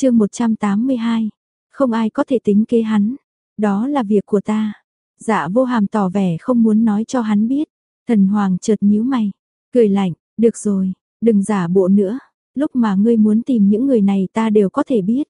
chương 182, không ai có thể tính kế hắn, đó là việc của ta. Dạ vô hàm tỏ vẻ không muốn nói cho hắn biết, thần hoàng chợt nhíu mày, cười lạnh, được rồi, đừng giả bộ nữa, lúc mà ngươi muốn tìm những người này ta đều có thể biết.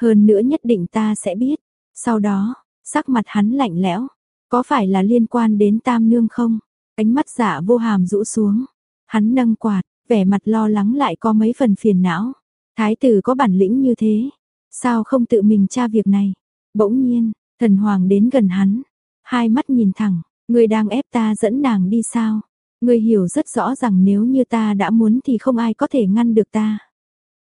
Hơn nữa nhất định ta sẽ biết, sau đó, sắc mặt hắn lạnh lẽo, có phải là liên quan đến tam nương không? Ánh mắt dạ vô hàm rũ xuống, hắn nâng quạt, vẻ mặt lo lắng lại có mấy phần phiền não. Thái tử có bản lĩnh như thế, sao không tự mình tra việc này? Bỗng nhiên, thần hoàng đến gần hắn, hai mắt nhìn thẳng, ngươi đang ép ta dẫn nàng đi sao? Ngươi hiểu rất rõ rằng nếu như ta đã muốn thì không ai có thể ngăn được ta.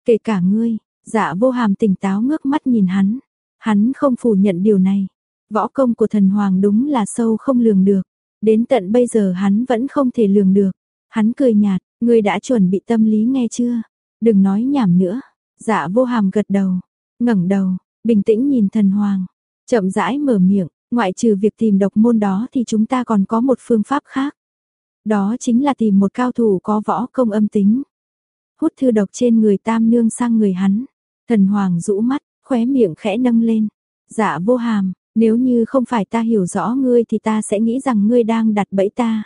Kể cả ngươi, dạ vô hàm tỉnh táo ngước mắt nhìn hắn. Hắn không phủ nhận điều này. Võ công của thần hoàng đúng là sâu không lường được. Đến tận bây giờ hắn vẫn không thể lường được. Hắn cười nhạt, ngươi đã chuẩn bị tâm lý nghe chưa? Đừng nói nhảm nữa. Dạ vô hàm gật đầu, ngẩng đầu, bình tĩnh nhìn thần hoàng. Chậm rãi mở miệng, ngoại trừ việc tìm độc môn đó thì chúng ta còn có một phương pháp khác. Đó chính là tìm một cao thủ có võ công âm tính. Hút thư độc trên người tam nương sang người hắn. Thần hoàng rũ mắt, khóe miệng khẽ nâng lên. Dạ vô hàm, nếu như không phải ta hiểu rõ ngươi thì ta sẽ nghĩ rằng ngươi đang đặt bẫy ta.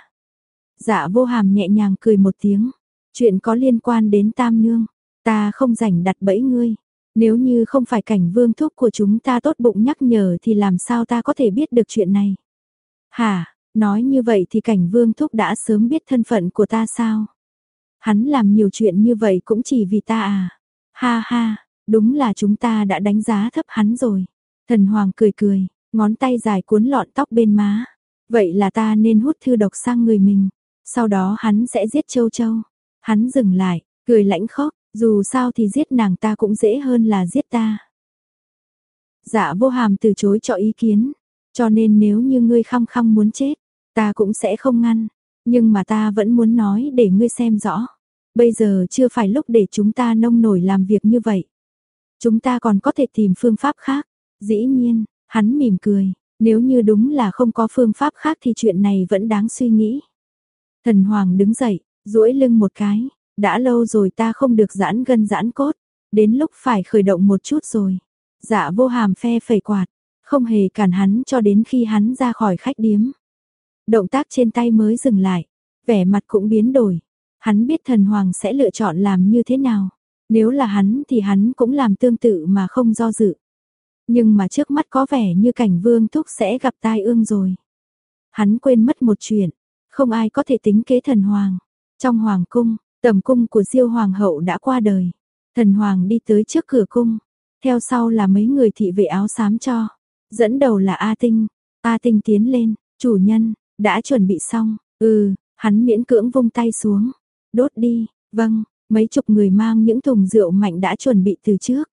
Dạ vô hàm nhẹ nhàng cười một tiếng. Chuyện có liên quan đến tam nương. Ta không rảnh đặt bẫy ngươi. Nếu như không phải cảnh vương thúc của chúng ta tốt bụng nhắc nhở thì làm sao ta có thể biết được chuyện này. Hả, nói như vậy thì cảnh vương thúc đã sớm biết thân phận của ta sao? Hắn làm nhiều chuyện như vậy cũng chỉ vì ta à? Ha ha, đúng là chúng ta đã đánh giá thấp hắn rồi. Thần hoàng cười cười, ngón tay dài cuốn lọn tóc bên má. Vậy là ta nên hút thư độc sang người mình. Sau đó hắn sẽ giết châu châu. Hắn dừng lại, cười lãnh khóc, dù sao thì giết nàng ta cũng dễ hơn là giết ta. Dạ vô hàm từ chối cho ý kiến, cho nên nếu như ngươi khăng khăng muốn chết, ta cũng sẽ không ngăn, nhưng mà ta vẫn muốn nói để ngươi xem rõ. Bây giờ chưa phải lúc để chúng ta nông nổi làm việc như vậy. Chúng ta còn có thể tìm phương pháp khác. Dĩ nhiên, hắn mỉm cười, nếu như đúng là không có phương pháp khác thì chuyện này vẫn đáng suy nghĩ. Thần Hoàng đứng dậy, duỗi lưng một cái, đã lâu rồi ta không được giãn gân giãn cốt, đến lúc phải khởi động một chút rồi. Dạ vô hàm phe phẩy quạt, không hề cản hắn cho đến khi hắn ra khỏi khách điếm. Động tác trên tay mới dừng lại, vẻ mặt cũng biến đổi. Hắn biết thần hoàng sẽ lựa chọn làm như thế nào. Nếu là hắn thì hắn cũng làm tương tự mà không do dự. Nhưng mà trước mắt có vẻ như cảnh vương thúc sẽ gặp tai ương rồi. Hắn quên mất một chuyện, không ai có thể tính kế thần hoàng. Trong hoàng cung, tầm cung của diêu hoàng hậu đã qua đời. Thần hoàng đi tới trước cửa cung, theo sau là mấy người thị vệ áo xám cho. Dẫn đầu là A Tinh, A Tinh tiến lên, chủ nhân, đã chuẩn bị xong, ừ, hắn miễn cưỡng vung tay xuống, đốt đi, vâng, mấy chục người mang những thùng rượu mạnh đã chuẩn bị từ trước.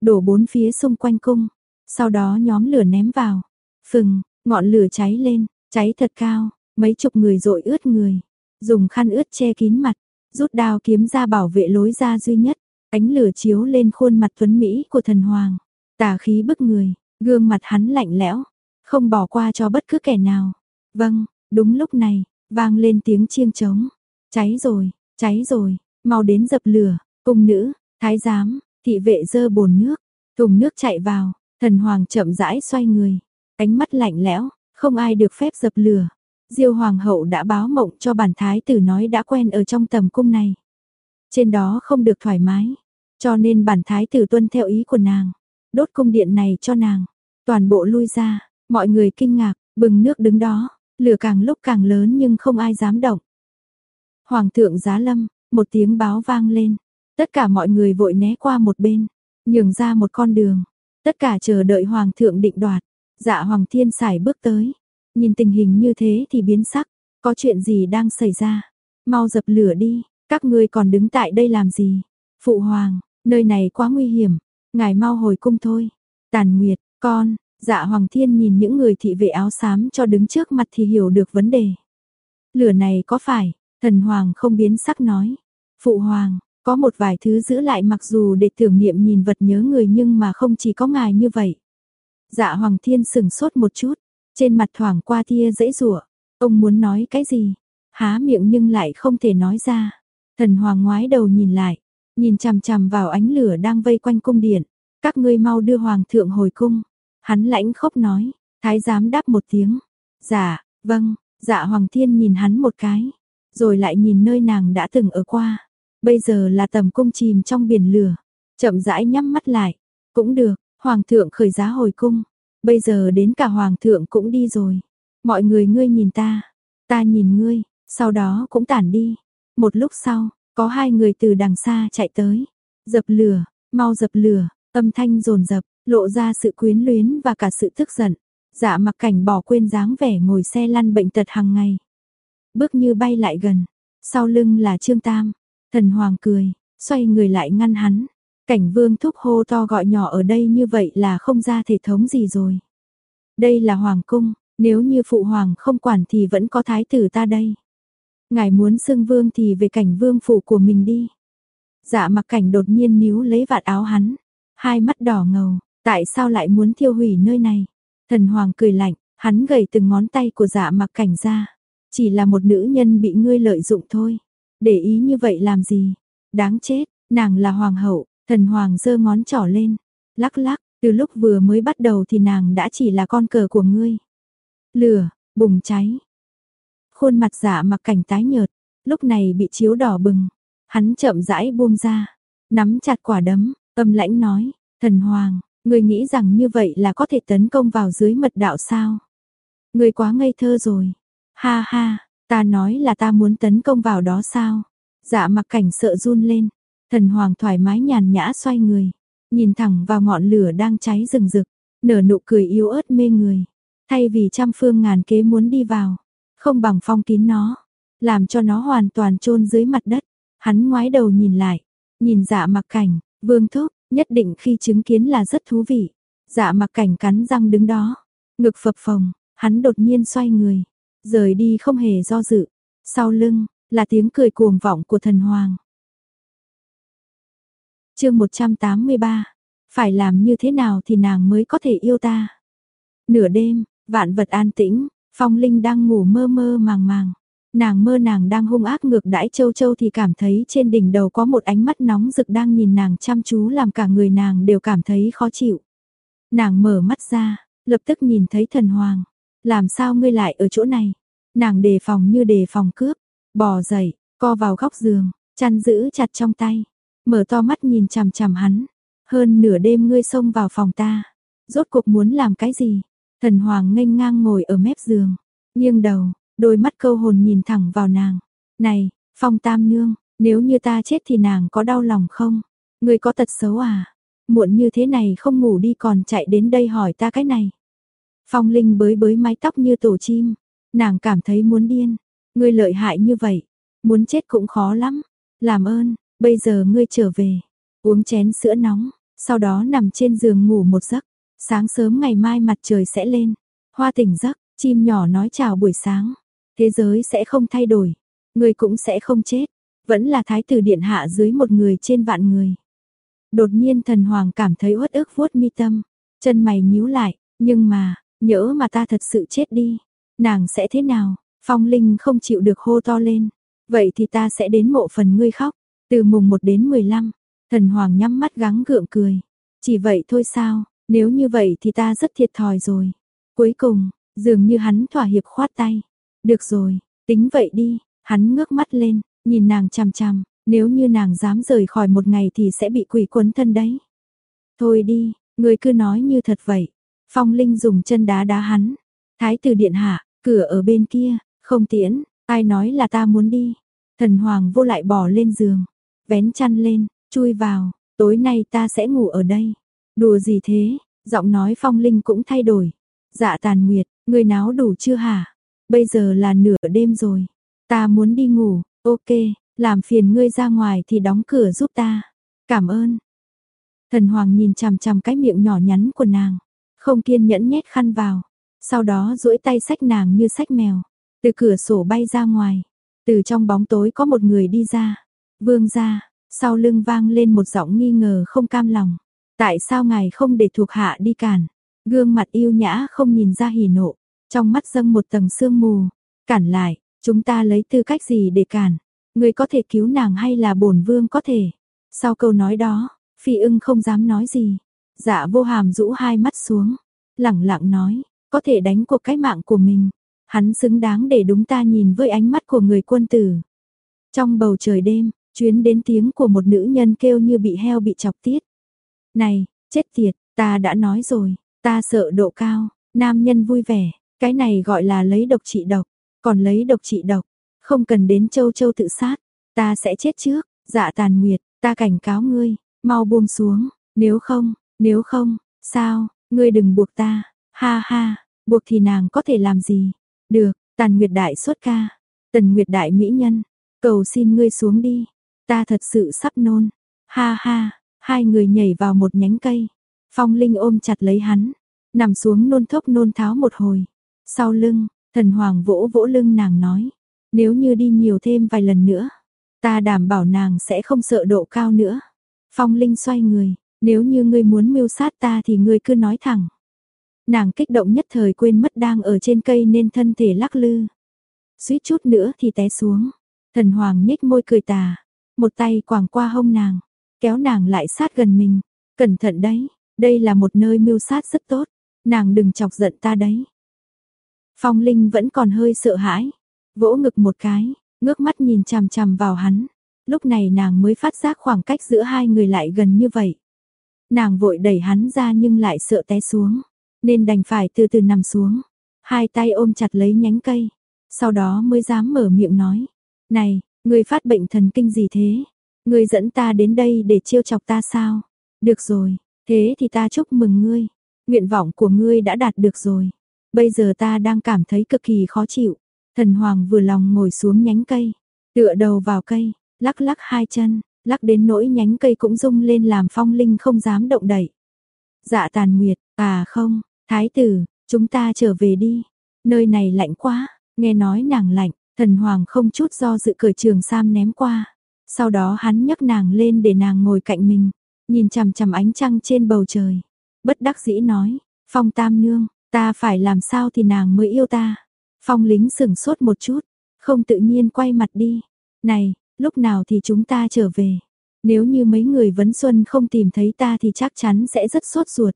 Đổ bốn phía xung quanh cung, sau đó nhóm lửa ném vào, phừng, ngọn lửa cháy lên, cháy thật cao, mấy chục người rội ướt người, dùng khăn ướt che kín mặt, rút đao kiếm ra bảo vệ lối ra duy nhất, ánh lửa chiếu lên khuôn mặt tuấn Mỹ của thần hoàng, tà khí bức người, gương mặt hắn lạnh lẽo, không bỏ qua cho bất cứ kẻ nào. Vâng, đúng lúc này, vang lên tiếng chiêng trống. Cháy rồi, cháy rồi, mau đến dập lửa, cung nữ, thái giám, thị vệ dơ bồn nước, thùng nước chạy vào, thần hoàng chậm rãi xoay người, ánh mắt lạnh lẽo, không ai được phép dập lửa. Diêu hoàng hậu đã báo mộng cho bản thái tử nói đã quen ở trong tầm cung này. Trên đó không được thoải mái, cho nên bản thái tử tuân theo ý của nàng, đốt cung điện này cho nàng. Toàn bộ lui ra, mọi người kinh ngạc, bừng nước đứng đó, lửa càng lúc càng lớn nhưng không ai dám động. Hoàng thượng giá lâm, một tiếng báo vang lên, tất cả mọi người vội né qua một bên, nhường ra một con đường, tất cả chờ đợi hoàng thượng định đoạt. Dạ Hoàng Thiên Sải bước tới, nhìn tình hình như thế thì biến sắc, có chuyện gì đang xảy ra? Mau dập lửa đi, các ngươi còn đứng tại đây làm gì? Phụ hoàng, nơi này quá nguy hiểm, ngài mau hồi cung thôi. Tàn Nguyệt, con, dạ Hoàng Thiên nhìn những người thị vệ áo xám cho đứng trước mặt thì hiểu được vấn đề. Lửa này có phải, thần Hoàng không biến sắc nói. Phụ Hoàng, có một vài thứ giữ lại mặc dù để tưởng niệm nhìn vật nhớ người nhưng mà không chỉ có ngài như vậy. Dạ Hoàng Thiên sừng sốt một chút, trên mặt thoảng qua tia dãy rủa Ông muốn nói cái gì? Há miệng nhưng lại không thể nói ra. Thần Hoàng ngoái đầu nhìn lại, nhìn chằm chằm vào ánh lửa đang vây quanh cung điện, các ngươi mau đưa hoàng thượng hồi cung. Hắn lãnh khốc nói, thái giám đáp một tiếng, dạ, vâng, dạ hoàng thiên nhìn hắn một cái, rồi lại nhìn nơi nàng đã từng ở qua. Bây giờ là tầm cung chìm trong biển lửa, chậm rãi nhắm mắt lại, cũng được, hoàng thượng khởi giá hồi cung, bây giờ đến cả hoàng thượng cũng đi rồi. Mọi người ngươi nhìn ta, ta nhìn ngươi, sau đó cũng tản đi. Một lúc sau, có hai người từ đằng xa chạy tới, dập lửa, mau dập lửa, âm thanh rồn rập, lộ ra sự quyến luyến và cả sự tức giận. Dạ mặc cảnh bỏ quên dáng vẻ ngồi xe lăn bệnh tật hàng ngày. Bước như bay lại gần, sau lưng là Trương Tam, thần hoàng cười, xoay người lại ngăn hắn. Cảnh vương thúc hô to gọi nhỏ ở đây như vậy là không ra thể thống gì rồi. Đây là hoàng cung, nếu như phụ hoàng không quản thì vẫn có thái tử ta đây. Ngài muốn xưng vương thì về cảnh vương phủ của mình đi. Dạ mặc cảnh đột nhiên níu lấy vạt áo hắn. Hai mắt đỏ ngầu, tại sao lại muốn thiêu hủy nơi này? Thần hoàng cười lạnh, hắn gầy từng ngón tay của dạ mặc cảnh ra. Chỉ là một nữ nhân bị ngươi lợi dụng thôi. Để ý như vậy làm gì? Đáng chết, nàng là hoàng hậu, thần hoàng giơ ngón trỏ lên. Lắc lắc, từ lúc vừa mới bắt đầu thì nàng đã chỉ là con cờ của ngươi. Lửa, bùng cháy, Khuôn mặt giả mặc cảnh tái nhợt, lúc này bị chiếu đỏ bừng. Hắn chậm rãi buông ra, nắm chặt quả đấm, âm lãnh nói, thần hoàng, người nghĩ rằng như vậy là có thể tấn công vào dưới mật đạo sao? Người quá ngây thơ rồi. Ha ha, ta nói là ta muốn tấn công vào đó sao? Dạ mặc cảnh sợ run lên, thần hoàng thoải mái nhàn nhã xoay người, nhìn thẳng vào ngọn lửa đang cháy rừng rực, nở nụ cười yếu ớt mê người. Thay vì trăm phương ngàn kế muốn đi vào, không bằng phong kín nó, làm cho nó hoàn toàn chôn dưới mặt đất. Hắn ngoái đầu nhìn lại, nhìn dạ mặc cảnh, vương thúc, nhất định khi chứng kiến là rất thú vị. Dạ mặc cảnh cắn răng đứng đó, ngực phập phồng, hắn đột nhiên xoay người, rời đi không hề do dự. Sau lưng, là tiếng cười cuồng vọng của thần hoàng chương 183, phải làm như thế nào thì nàng mới có thể yêu ta. Nửa đêm, vạn vật an tĩnh, Phong Linh đang ngủ mơ mơ màng màng. Nàng mơ nàng đang hung ác ngược đãi châu châu thì cảm thấy trên đỉnh đầu có một ánh mắt nóng rực đang nhìn nàng chăm chú làm cả người nàng đều cảm thấy khó chịu. Nàng mở mắt ra, lập tức nhìn thấy thần hoàng. Làm sao ngươi lại ở chỗ này? Nàng đề phòng như đề phòng cướp, bò dậy, co vào góc giường, chăn giữ chặt trong tay, mở to mắt nhìn chằm chằm hắn. Hơn nửa đêm ngươi xông vào phòng ta, rốt cuộc muốn làm cái gì? Thần Hoàng nghênh ngang ngồi ở mép giường, nghiêng đầu, đôi mắt câu hồn nhìn thẳng vào nàng. Này, Phong Tam Nương, nếu như ta chết thì nàng có đau lòng không? Người có tật xấu à? Muộn như thế này không ngủ đi còn chạy đến đây hỏi ta cái này. Phong Linh bới bới mái tóc như tổ chim, nàng cảm thấy muốn điên. Ngươi lợi hại như vậy, muốn chết cũng khó lắm. Làm ơn, bây giờ ngươi trở về, uống chén sữa nóng, sau đó nằm trên giường ngủ một giấc. Sáng sớm ngày mai mặt trời sẽ lên. Hoa tỉnh giấc, chim nhỏ nói chào buổi sáng. Thế giới sẽ không thay đổi. Người cũng sẽ không chết. Vẫn là thái tử điện hạ dưới một người trên vạn người. Đột nhiên thần hoàng cảm thấy uất ức vuốt mi tâm. Chân mày nhíu lại. Nhưng mà, nhỡ mà ta thật sự chết đi. Nàng sẽ thế nào? Phong Linh không chịu được hô to lên. Vậy thì ta sẽ đến mộ phần ngươi khóc. Từ mùng 1 đến 15. Thần hoàng nhắm mắt gắng gượng cười. Chỉ vậy thôi sao? Nếu như vậy thì ta rất thiệt thòi rồi. Cuối cùng, dường như hắn thỏa hiệp khoát tay. Được rồi, tính vậy đi, hắn ngước mắt lên, nhìn nàng chằm chằm, nếu như nàng dám rời khỏi một ngày thì sẽ bị quỷ quấn thân đấy. Thôi đi, người cứ nói như thật vậy. Phong Linh dùng chân đá đá hắn. Thái tử điện hạ, cửa ở bên kia, không tiễn, ai nói là ta muốn đi. Thần Hoàng vô lại bỏ lên giường, vén chăn lên, chui vào, tối nay ta sẽ ngủ ở đây. Đùa gì thế? Giọng nói phong linh cũng thay đổi. Dạ tàn nguyệt, ngươi náo đủ chưa hả? Bây giờ là nửa đêm rồi. Ta muốn đi ngủ, ok, làm phiền ngươi ra ngoài thì đóng cửa giúp ta. Cảm ơn. Thần Hoàng nhìn chằm chằm cái miệng nhỏ nhắn của nàng, không kiên nhẫn nhét khăn vào, sau đó duỗi tay xách nàng như xách mèo, từ cửa sổ bay ra ngoài. Từ trong bóng tối có một người đi ra. Vương gia, sau lưng vang lên một giọng nghi ngờ không cam lòng. Tại sao ngài không để thuộc hạ đi cản? Gương mặt yêu nhã không nhìn ra hỉ nộ, trong mắt dâng một tầng sương mù. Cản lại, chúng ta lấy tư cách gì để cản? Người có thể cứu nàng hay là bổn vương có thể? Sau câu nói đó, phi ưng không dám nói gì. Dạ vô hàm rũ hai mắt xuống, lẳng lặng nói, có thể đánh cuộc cái mạng của mình. Hắn xứng đáng để đúng ta nhìn với ánh mắt của người quân tử. Trong bầu trời đêm, chuyến đến tiếng của một nữ nhân kêu như bị heo bị chọc tiết. Này, chết tiệt, ta đã nói rồi, ta sợ độ cao, nam nhân vui vẻ, cái này gọi là lấy độc trị độc, còn lấy độc trị độc, không cần đến châu châu tự sát, ta sẽ chết trước, dạ tàn nguyệt, ta cảnh cáo ngươi, mau buông xuống, nếu không, nếu không, sao, ngươi đừng buộc ta, ha ha, buộc thì nàng có thể làm gì, được, tàn nguyệt đại xuất ca, tần nguyệt đại mỹ nhân, cầu xin ngươi xuống đi, ta thật sự sắp nôn, ha ha, hai người nhảy vào một nhánh cây, phong linh ôm chặt lấy hắn, nằm xuống nôn thốc nôn tháo một hồi, sau lưng, thần hoàng vỗ vỗ lưng nàng nói, nếu như đi nhiều thêm vài lần nữa, ta đảm bảo nàng sẽ không sợ độ cao nữa. Phong Linh xoay người, nếu như ngươi muốn mưu sát ta thì ngươi cứ nói thẳng. Nàng kích động nhất thời quên mất đang ở trên cây nên thân thể lắc lư. Suýt chút nữa thì té xuống. Thần Hoàng nhếch môi cười tà, một tay quàng qua hông nàng, kéo nàng lại sát gần mình. Cẩn thận đấy, đây là một nơi mưu sát rất tốt, nàng đừng chọc giận ta đấy. Phong Linh vẫn còn hơi sợ hãi, vỗ ngực một cái, ngước mắt nhìn chằm chằm vào hắn. Lúc này nàng mới phát giác khoảng cách giữa hai người lại gần như vậy. Nàng vội đẩy hắn ra nhưng lại sợ té xuống, nên đành phải từ từ nằm xuống, hai tay ôm chặt lấy nhánh cây, sau đó mới dám mở miệng nói, "Này, ngươi phát bệnh thần kinh gì thế? Ngươi dẫn ta đến đây để trêu chọc ta sao? Được rồi, thế thì ta chúc mừng ngươi, nguyện vọng của ngươi đã đạt được rồi. Bây giờ ta đang cảm thấy cực kỳ khó chịu." Thần Hoàng vừa lòng ngồi xuống nhánh cây, tựa đầu vào cây, lắc lắc hai chân, lắc đến nỗi nhánh cây cũng rung lên làm phong linh không dám động đậy. Dạ tàn nguyệt, à không, thái tử, chúng ta trở về đi, nơi này lạnh quá, nghe nói nàng lạnh, thần hoàng không chút do dự cởi trường sam ném qua. Sau đó hắn nhấc nàng lên để nàng ngồi cạnh mình, nhìn chằm chằm ánh trăng trên bầu trời. Bất đắc dĩ nói, phong tam nương, ta phải làm sao thì nàng mới yêu ta. Phong lính sửng sốt một chút, không tự nhiên quay mặt đi. Này, lúc nào thì chúng ta trở về. Nếu như mấy người vấn xuân không tìm thấy ta thì chắc chắn sẽ rất sốt ruột.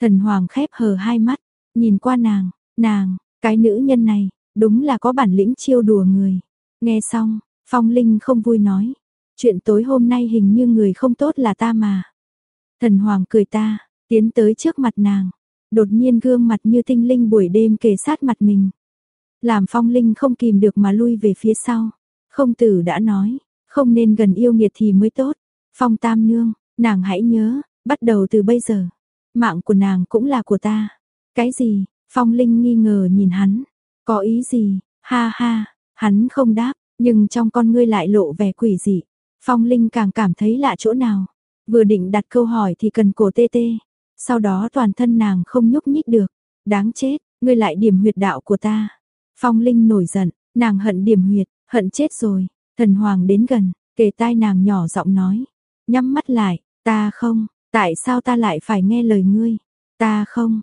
Thần Hoàng khép hờ hai mắt, nhìn qua nàng, nàng, cái nữ nhân này, đúng là có bản lĩnh chiêu đùa người. Nghe xong, Phong Linh không vui nói, chuyện tối hôm nay hình như người không tốt là ta mà. Thần Hoàng cười ta, tiến tới trước mặt nàng, đột nhiên gương mặt như tinh linh buổi đêm kề sát mặt mình. Làm Phong Linh không kìm được mà lui về phía sau. Không tử đã nói, không nên gần yêu nghiệt thì mới tốt. Phong Tam Nương, nàng hãy nhớ, bắt đầu từ bây giờ, mạng của nàng cũng là của ta. Cái gì? Phong Linh nghi ngờ nhìn hắn. Có ý gì? Ha ha, hắn không đáp, nhưng trong con ngươi lại lộ vẻ quỷ dị. Phong Linh càng cảm thấy lạ chỗ nào. Vừa định đặt câu hỏi thì cần cổ tê tê. Sau đó toàn thân nàng không nhúc nhích được. Đáng chết, ngươi lại điểm huyệt đạo của ta. Phong Linh nổi giận, nàng hận điểm huyệt, hận chết rồi. Thần Hoàng đến gần, kề tai nàng nhỏ giọng nói. Nhắm mắt lại, ta không, tại sao ta lại phải nghe lời ngươi? Ta không.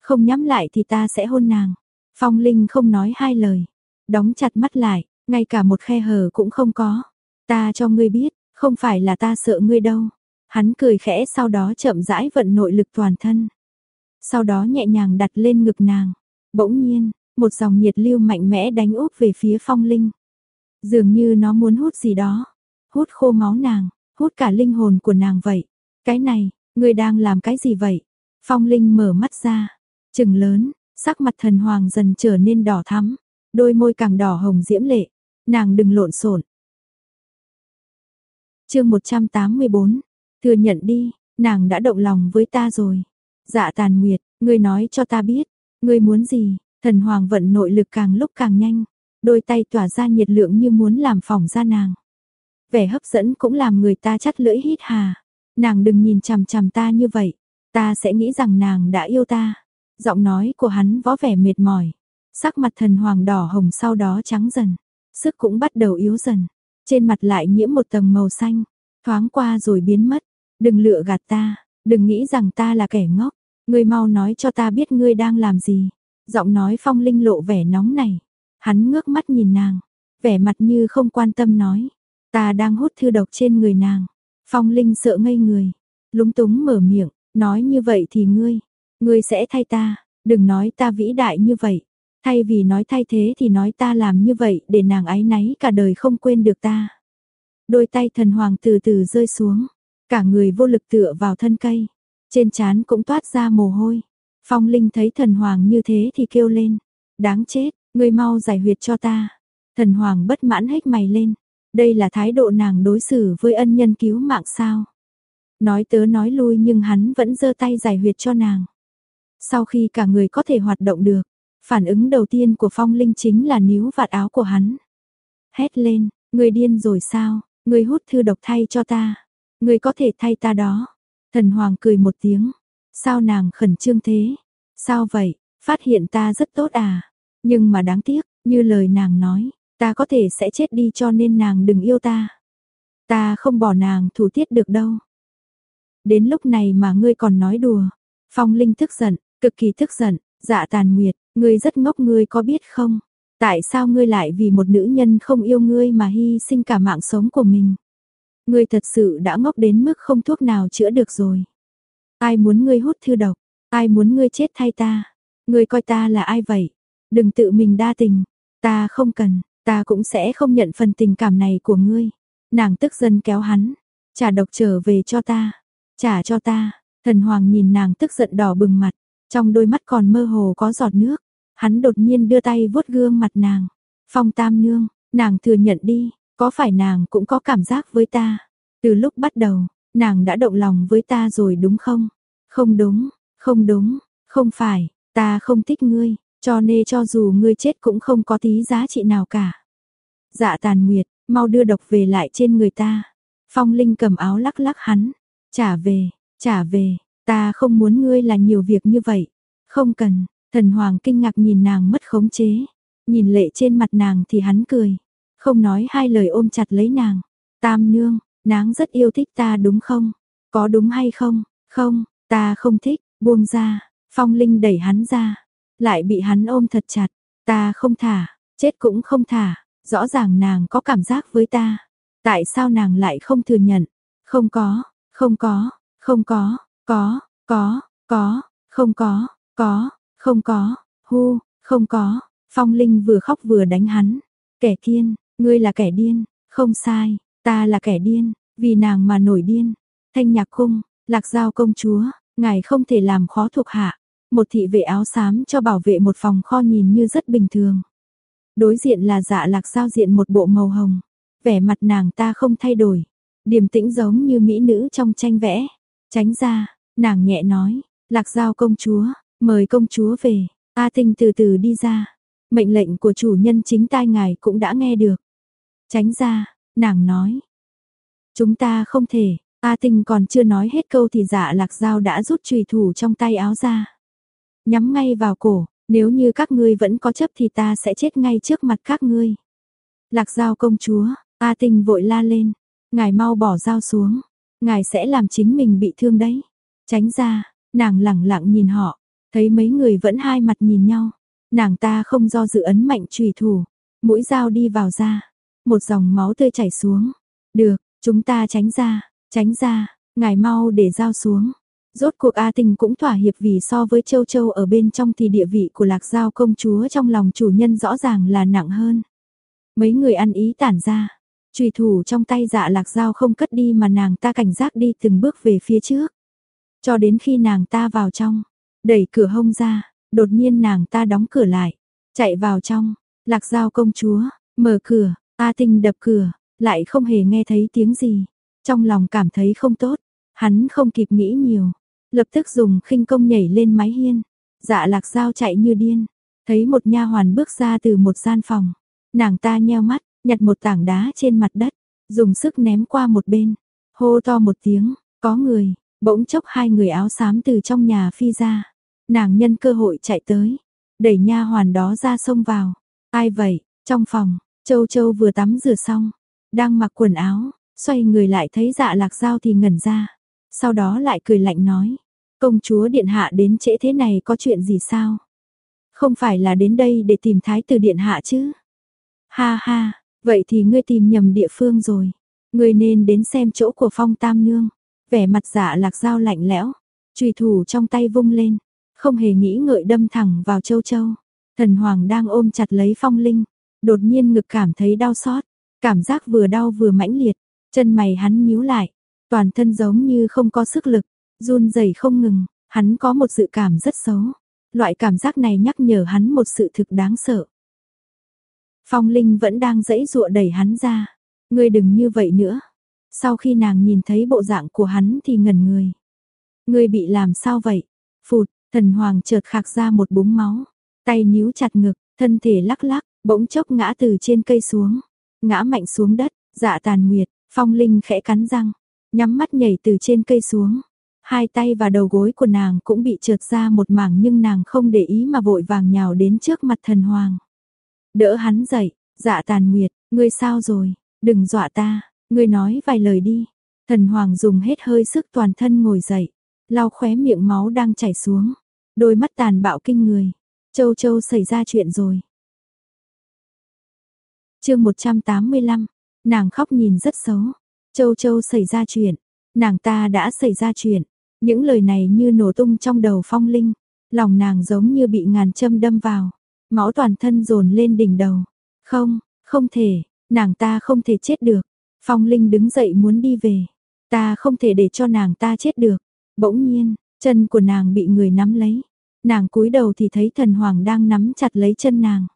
Không nhắm lại thì ta sẽ hôn nàng. Phong Linh không nói hai lời. Đóng chặt mắt lại, ngay cả một khe hở cũng không có. Ta cho ngươi biết, không phải là ta sợ ngươi đâu. Hắn cười khẽ sau đó chậm rãi vận nội lực toàn thân. Sau đó nhẹ nhàng đặt lên ngực nàng. Bỗng nhiên, một dòng nhiệt lưu mạnh mẽ đánh úp về phía phong linh. Dường như nó muốn hút gì đó, hút khô máu nàng, hút cả linh hồn của nàng vậy. Cái này, ngươi đang làm cái gì vậy? Phong linh mở mắt ra, trừng lớn, sắc mặt thần hoàng dần trở nên đỏ thắm, đôi môi càng đỏ hồng diễm lệ. Nàng đừng lộn xộn. Chương 184. Thừa nhận đi, nàng đã động lòng với ta rồi. Dạ Tàn Nguyệt, ngươi nói cho ta biết, ngươi muốn gì? Thần hoàng vận nội lực càng lúc càng nhanh, đôi tay tỏa ra nhiệt lượng như muốn làm phỏng ra nàng. Vẻ hấp dẫn cũng làm người ta chắt lưỡi hít hà. Nàng đừng nhìn chằm chằm ta như vậy, ta sẽ nghĩ rằng nàng đã yêu ta. Giọng nói của hắn võ vẻ mệt mỏi, sắc mặt thần hoàng đỏ hồng sau đó trắng dần, sức cũng bắt đầu yếu dần, trên mặt lại nhiễm một tầng màu xanh, thoáng qua rồi biến mất. Đừng lựa gạt ta, đừng nghĩ rằng ta là kẻ ngốc, ngươi mau nói cho ta biết ngươi đang làm gì. Giọng nói phong linh lộ vẻ nóng này. Hắn ngước mắt nhìn nàng, vẻ mặt như không quan tâm nói. Ta đang hút thư độc trên người nàng. Phong Linh sợ ngây người, lúng túng mở miệng, nói như vậy thì ngươi, ngươi sẽ thay ta, đừng nói ta vĩ đại như vậy. Thay vì nói thay thế thì nói ta làm như vậy để nàng ái náy cả đời không quên được ta. Đôi tay thần hoàng từ từ rơi xuống, cả người vô lực tựa vào thân cây, trên trán cũng toát ra mồ hôi. Phong Linh thấy thần hoàng như thế thì kêu lên, đáng chết, ngươi mau giải huyệt cho ta. Thần hoàng bất mãn hết mày lên, đây là thái độ nàng đối xử với ân nhân cứu mạng sao. Nói tớ nói lui nhưng hắn vẫn giơ tay giải huyệt cho nàng. Sau khi cả người có thể hoạt động được, phản ứng đầu tiên của Phong Linh chính là níu vạt áo của hắn. Hét lên, người điên rồi sao, người hút thư độc thay cho ta, người có thể thay ta đó. Thần Hoàng cười một tiếng, sao nàng khẩn trương thế, sao vậy, phát hiện ta rất tốt à, nhưng mà đáng tiếc, như lời nàng nói, ta có thể sẽ chết đi cho nên nàng đừng yêu ta. Ta không bỏ nàng thủ tiết được đâu. Đến lúc này mà ngươi còn nói đùa. Phong Linh tức giận, cực kỳ tức giận, dạ tàn nguyệt, ngươi rất ngốc ngươi có biết không? Tại sao ngươi lại vì một nữ nhân không yêu ngươi mà hy sinh cả mạng sống của mình? Ngươi thật sự đã ngốc đến mức không thuốc nào chữa được rồi. Ai muốn ngươi hút thư độc? Ai muốn ngươi chết thay ta? Ngươi coi ta là ai vậy? Đừng tự mình đa tình. Ta không cần, ta cũng sẽ không nhận phần tình cảm này của ngươi. Nàng tức giận kéo hắn. Trả độc trở về cho ta. Trả cho ta. Thần Hoàng nhìn nàng tức giận đỏ bừng mặt. Trong đôi mắt còn mơ hồ có giọt nước. Hắn đột nhiên đưa tay vuốt gương mặt nàng. Phong tam nương, nàng thừa nhận đi. Có phải nàng cũng có cảm giác với ta? Từ lúc bắt đầu, nàng đã động lòng với ta rồi đúng không? Không đúng, không đúng, không phải, ta không thích ngươi, cho nên cho dù ngươi chết cũng không có tí giá trị nào cả. Dạ tàn nguyệt, mau đưa độc về lại trên người ta. Phong Linh cầm áo lắc lắc hắn. Trả về, trả về, ta không muốn ngươi là nhiều việc như vậy. Không cần, thần hoàng kinh ngạc nhìn nàng mất khống chế. Nhìn lệ trên mặt nàng thì hắn cười. Không nói hai lời ôm chặt lấy nàng. Tam nương, nàng rất yêu thích ta đúng không? Có đúng hay không? Không, ta không thích, buông ra. Phong Linh đẩy hắn ra. Lại bị hắn ôm thật chặt. Ta không thả, chết cũng không thả. Rõ ràng nàng có cảm giác với ta. Tại sao nàng lại không thừa nhận? Không có, không có, không có, có, có, có, không có, có, không có, hu, không có. Phong Linh vừa khóc vừa đánh hắn. Kẻ thiên ngươi là kẻ điên, không sai, ta là kẻ điên, vì nàng mà nổi điên. Thanh nhạc cung, lạc giao công chúa, ngài không thể làm khó thuộc hạ. Một thị vệ áo xám cho bảo vệ một phòng kho nhìn như rất bình thường. Đối diện là dạ lạc giao diện một bộ màu hồng. Vẻ mặt nàng ta không thay đổi. Điềm tĩnh giống như mỹ nữ trong tranh vẽ. Tránh ra, nàng nhẹ nói, lạc giao công chúa, mời công chúa về. A tinh từ từ đi ra. Mệnh lệnh của chủ nhân chính tai ngài cũng đã nghe được. Tránh ra, nàng nói. Chúng ta không thể, A tinh còn chưa nói hết câu thì dạ lạc dao đã rút trùy thủ trong tay áo ra. Nhắm ngay vào cổ, nếu như các ngươi vẫn có chấp thì ta sẽ chết ngay trước mặt các ngươi. Lạc Giao công chúa, A Tinh vội la lên, ngài mau bỏ dao xuống, ngài sẽ làm chính mình bị thương đấy. Tránh ra, nàng lẳng lặng nhìn họ, thấy mấy người vẫn hai mặt nhìn nhau, nàng ta không do dự ấn mạnh chùy thủ, mũi dao đi vào da, một dòng máu tươi chảy xuống. Được, chúng ta tránh ra, tránh ra, ngài mau để dao xuống. Rốt cuộc A tình cũng thỏa hiệp vì so với Châu Châu ở bên trong thì địa vị của Lạc Giao công chúa trong lòng chủ nhân rõ ràng là nặng hơn. Mấy người ăn ý tản ra, trùy thủ trong tay dạ Lạc Giao không cất đi mà nàng ta cảnh giác đi từng bước về phía trước. Cho đến khi nàng ta vào trong, đẩy cửa hông ra, đột nhiên nàng ta đóng cửa lại, chạy vào trong, Lạc Giao công chúa, mở cửa, A Tinh đập cửa, lại không hề nghe thấy tiếng gì. Trong lòng cảm thấy không tốt, hắn không kịp nghĩ nhiều, lập tức dùng khinh công nhảy lên mái hiên. Dạ lạc dao chạy như điên, thấy một nha hoàn bước ra từ một gian phòng. Nàng ta nheo mắt, nhặt một tảng đá trên mặt đất, dùng sức ném qua một bên. Hô to một tiếng, có người, bỗng chốc hai người áo xám từ trong nhà phi ra. Nàng nhân cơ hội chạy tới, đẩy nha hoàn đó ra sông vào. Ai vậy? Trong phòng, Châu Châu vừa tắm rửa xong, đang mặc quần áo, xoay người lại thấy dạ lạc dao thì ngẩn ra. Sau đó lại cười lạnh nói, Công chúa điện hạ đến trễ thế này có chuyện gì sao? Không phải là đến đây để tìm thái tử điện hạ chứ? Ha ha, vậy thì ngươi tìm nhầm địa phương rồi. ngươi nên đến xem chỗ của phong tam nương. Vẻ mặt dạ lạc dao lạnh lẽo, trùy thủ trong tay vung lên, không hề nghĩ ngợi đâm thẳng vào châu châu. Thần hoàng đang ôm chặt lấy phong linh, đột nhiên ngực cảm thấy đau xót, cảm giác vừa đau vừa mãnh liệt, chân mày hắn nhíu lại, toàn thân giống như không có sức lực, run rẩy không ngừng, hắn có một dự cảm rất xấu. Loại cảm giác này nhắc nhở hắn một sự thực đáng sợ. Phong Linh vẫn đang dãy dụa đẩy hắn ra. Ngươi đừng như vậy nữa. Sau khi nàng nhìn thấy bộ dạng của hắn thì ngẩn người. Ngươi bị làm sao vậy? Phụt, thần hoàng chợt khạc ra một búng máu. Tay níu chặt ngực, thân thể lắc lắc, bỗng chốc ngã từ trên cây xuống. Ngã mạnh xuống đất, dạ tàn nguyệt, phong linh khẽ cắn răng. Nhắm mắt nhảy từ trên cây xuống. Hai tay và đầu gối của nàng cũng bị trượt ra một mảng nhưng nàng không để ý mà vội vàng nhào đến trước mặt thần hoàng. Đỡ hắn dậy, dạ tàn nguyệt, ngươi sao rồi, đừng dọa ta, ngươi nói vài lời đi. Thần hoàng dùng hết hơi sức toàn thân ngồi dậy, lau khóe miệng máu đang chảy xuống, đôi mắt tàn bạo kinh người. Châu châu xảy ra chuyện rồi. chương 185, nàng khóc nhìn rất xấu. Châu châu xảy ra chuyện, nàng ta đã xảy ra chuyện. Những lời này như nổ tung trong đầu phong linh, lòng nàng giống như bị ngàn châm đâm vào, máu toàn thân dồn lên đỉnh đầu. Không, không thể, nàng ta không thể chết được. Phong linh đứng dậy muốn đi về, ta không thể để cho nàng ta chết được. Bỗng nhiên, chân của nàng bị người nắm lấy. Nàng cúi đầu thì thấy thần hoàng đang nắm chặt lấy chân nàng.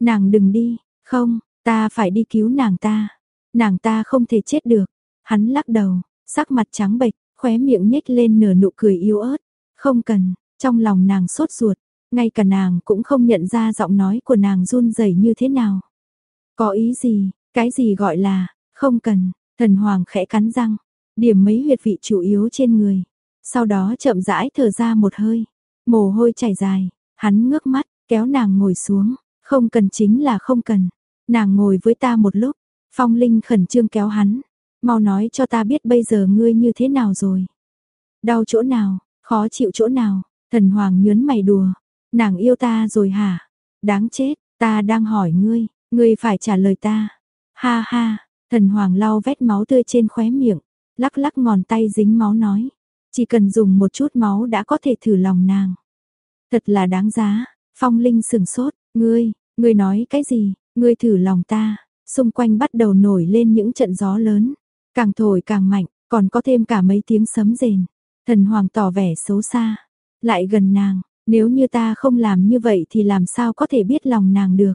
Nàng đừng đi, không, ta phải đi cứu nàng ta. Nàng ta không thể chết được. Hắn lắc đầu, sắc mặt trắng bệch, khóe miệng nhếch lên nở nụ cười yếu ớt. Không cần, trong lòng nàng sốt ruột, ngay cả nàng cũng không nhận ra giọng nói của nàng run rẩy như thế nào. Có ý gì, cái gì gọi là, không cần, thần hoàng khẽ cắn răng, điểm mấy huyệt vị chủ yếu trên người. Sau đó chậm rãi thở ra một hơi, mồ hôi chảy dài, hắn ngước mắt, kéo nàng ngồi xuống, không cần chính là không cần. Nàng ngồi với ta một lúc, phong linh khẩn trương kéo hắn, mau nói cho ta biết bây giờ ngươi như thế nào rồi. Đau chỗ nào, khó chịu chỗ nào, thần hoàng nhớn mày đùa, nàng yêu ta rồi hả? Đáng chết, ta đang hỏi ngươi, ngươi phải trả lời ta. Ha ha, thần hoàng lau vết máu tươi trên khóe miệng, lắc lắc ngón tay dính máu nói, chỉ cần dùng một chút máu đã có thể thử lòng nàng. Thật là đáng giá, phong linh sừng sốt, ngươi, ngươi nói cái gì, ngươi thử lòng ta, xung quanh bắt đầu nổi lên những trận gió lớn. Càng thổi càng mạnh, còn có thêm cả mấy tiếng sấm rền. Thần hoàng tỏ vẻ xấu xa. Lại gần nàng, nếu như ta không làm như vậy thì làm sao có thể biết lòng nàng được.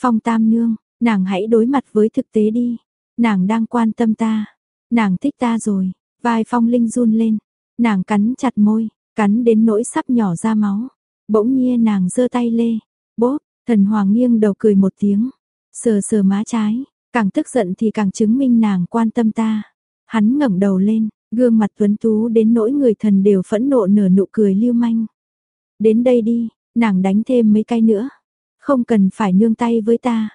Phong tam nương, nàng hãy đối mặt với thực tế đi. Nàng đang quan tâm ta. Nàng thích ta rồi. Vai phong linh run lên. Nàng cắn chặt môi, cắn đến nỗi sắp nhỏ ra máu. Bỗng nhiên nàng giơ tay lê. Bốp, thần hoàng nghiêng đầu cười một tiếng. Sờ sờ má trái, Càng tức giận thì càng chứng minh nàng quan tâm ta. Hắn ngẩng đầu lên, gương mặt tuấn tú đến nỗi người thần đều phẫn nộ nở nụ cười lưu manh. Đến đây đi, nàng đánh thêm mấy cái nữa. Không cần phải nương tay với ta.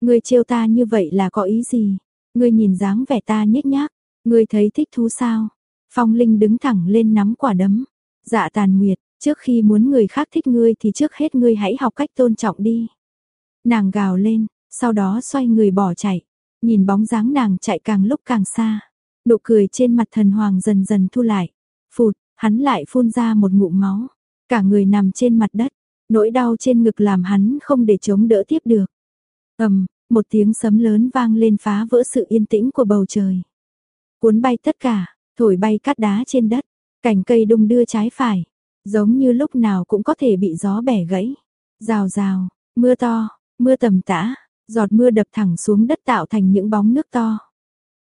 Ngươi trêu ta như vậy là có ý gì? Ngươi nhìn dáng vẻ ta nhếch nhác, ngươi thấy thích thú sao? Phong Linh đứng thẳng lên nắm quả đấm. Dạ tàn nguyệt, trước khi muốn người khác thích ngươi thì trước hết ngươi hãy học cách tôn trọng đi. Nàng gào lên, sau đó xoay người bỏ chạy, nhìn bóng dáng nàng chạy càng lúc càng xa. Nụ cười trên mặt thần hoàng dần dần thu lại. Phụt, hắn lại phun ra một ngụm máu. Cả người nằm trên mặt đất, nỗi đau trên ngực làm hắn không để chống đỡ tiếp được ầm, một tiếng sấm lớn vang lên phá vỡ sự yên tĩnh của bầu trời. Cuốn bay tất cả, thổi bay cát đá trên đất, cành cây đung đưa trái phải, giống như lúc nào cũng có thể bị gió bẻ gãy. Rào rào, mưa to, mưa tầm tã, giọt mưa đập thẳng xuống đất tạo thành những bóng nước to.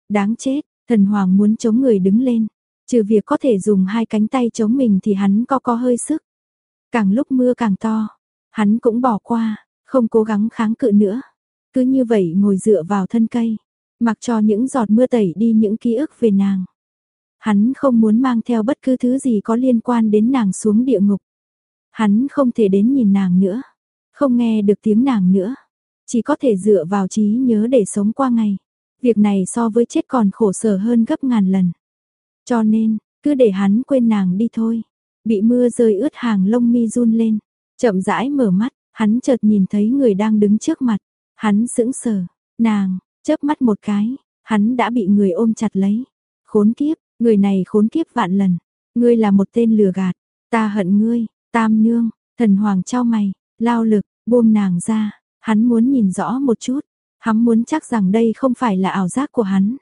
Đáng chết, thần hoàng muốn chống người đứng lên, trừ việc có thể dùng hai cánh tay chống mình thì hắn có có hơi sức. Càng lúc mưa càng to, hắn cũng bỏ qua, không cố gắng kháng cự nữa. Cứ như vậy ngồi dựa vào thân cây, mặc cho những giọt mưa tẩy đi những ký ức về nàng. Hắn không muốn mang theo bất cứ thứ gì có liên quan đến nàng xuống địa ngục. Hắn không thể đến nhìn nàng nữa, không nghe được tiếng nàng nữa chỉ có thể dựa vào trí nhớ để sống qua ngày. Việc này so với chết còn khổ sở hơn gấp ngàn lần. Cho nên, cứ để hắn quên nàng đi thôi. Bị mưa rơi ướt hàng lông mi run lên, chậm rãi mở mắt, hắn chợt nhìn thấy người đang đứng trước mặt. Hắn sững sờ, nàng, chớp mắt một cái, hắn đã bị người ôm chặt lấy. Khốn kiếp, người này khốn kiếp vạn lần. Ngươi là một tên lừa gạt, ta hận ngươi, tam nương, thần hoàng trao mày, lao lực, buông nàng ra, hắn muốn nhìn rõ một chút, hắn muốn chắc rằng đây không phải là ảo giác của hắn.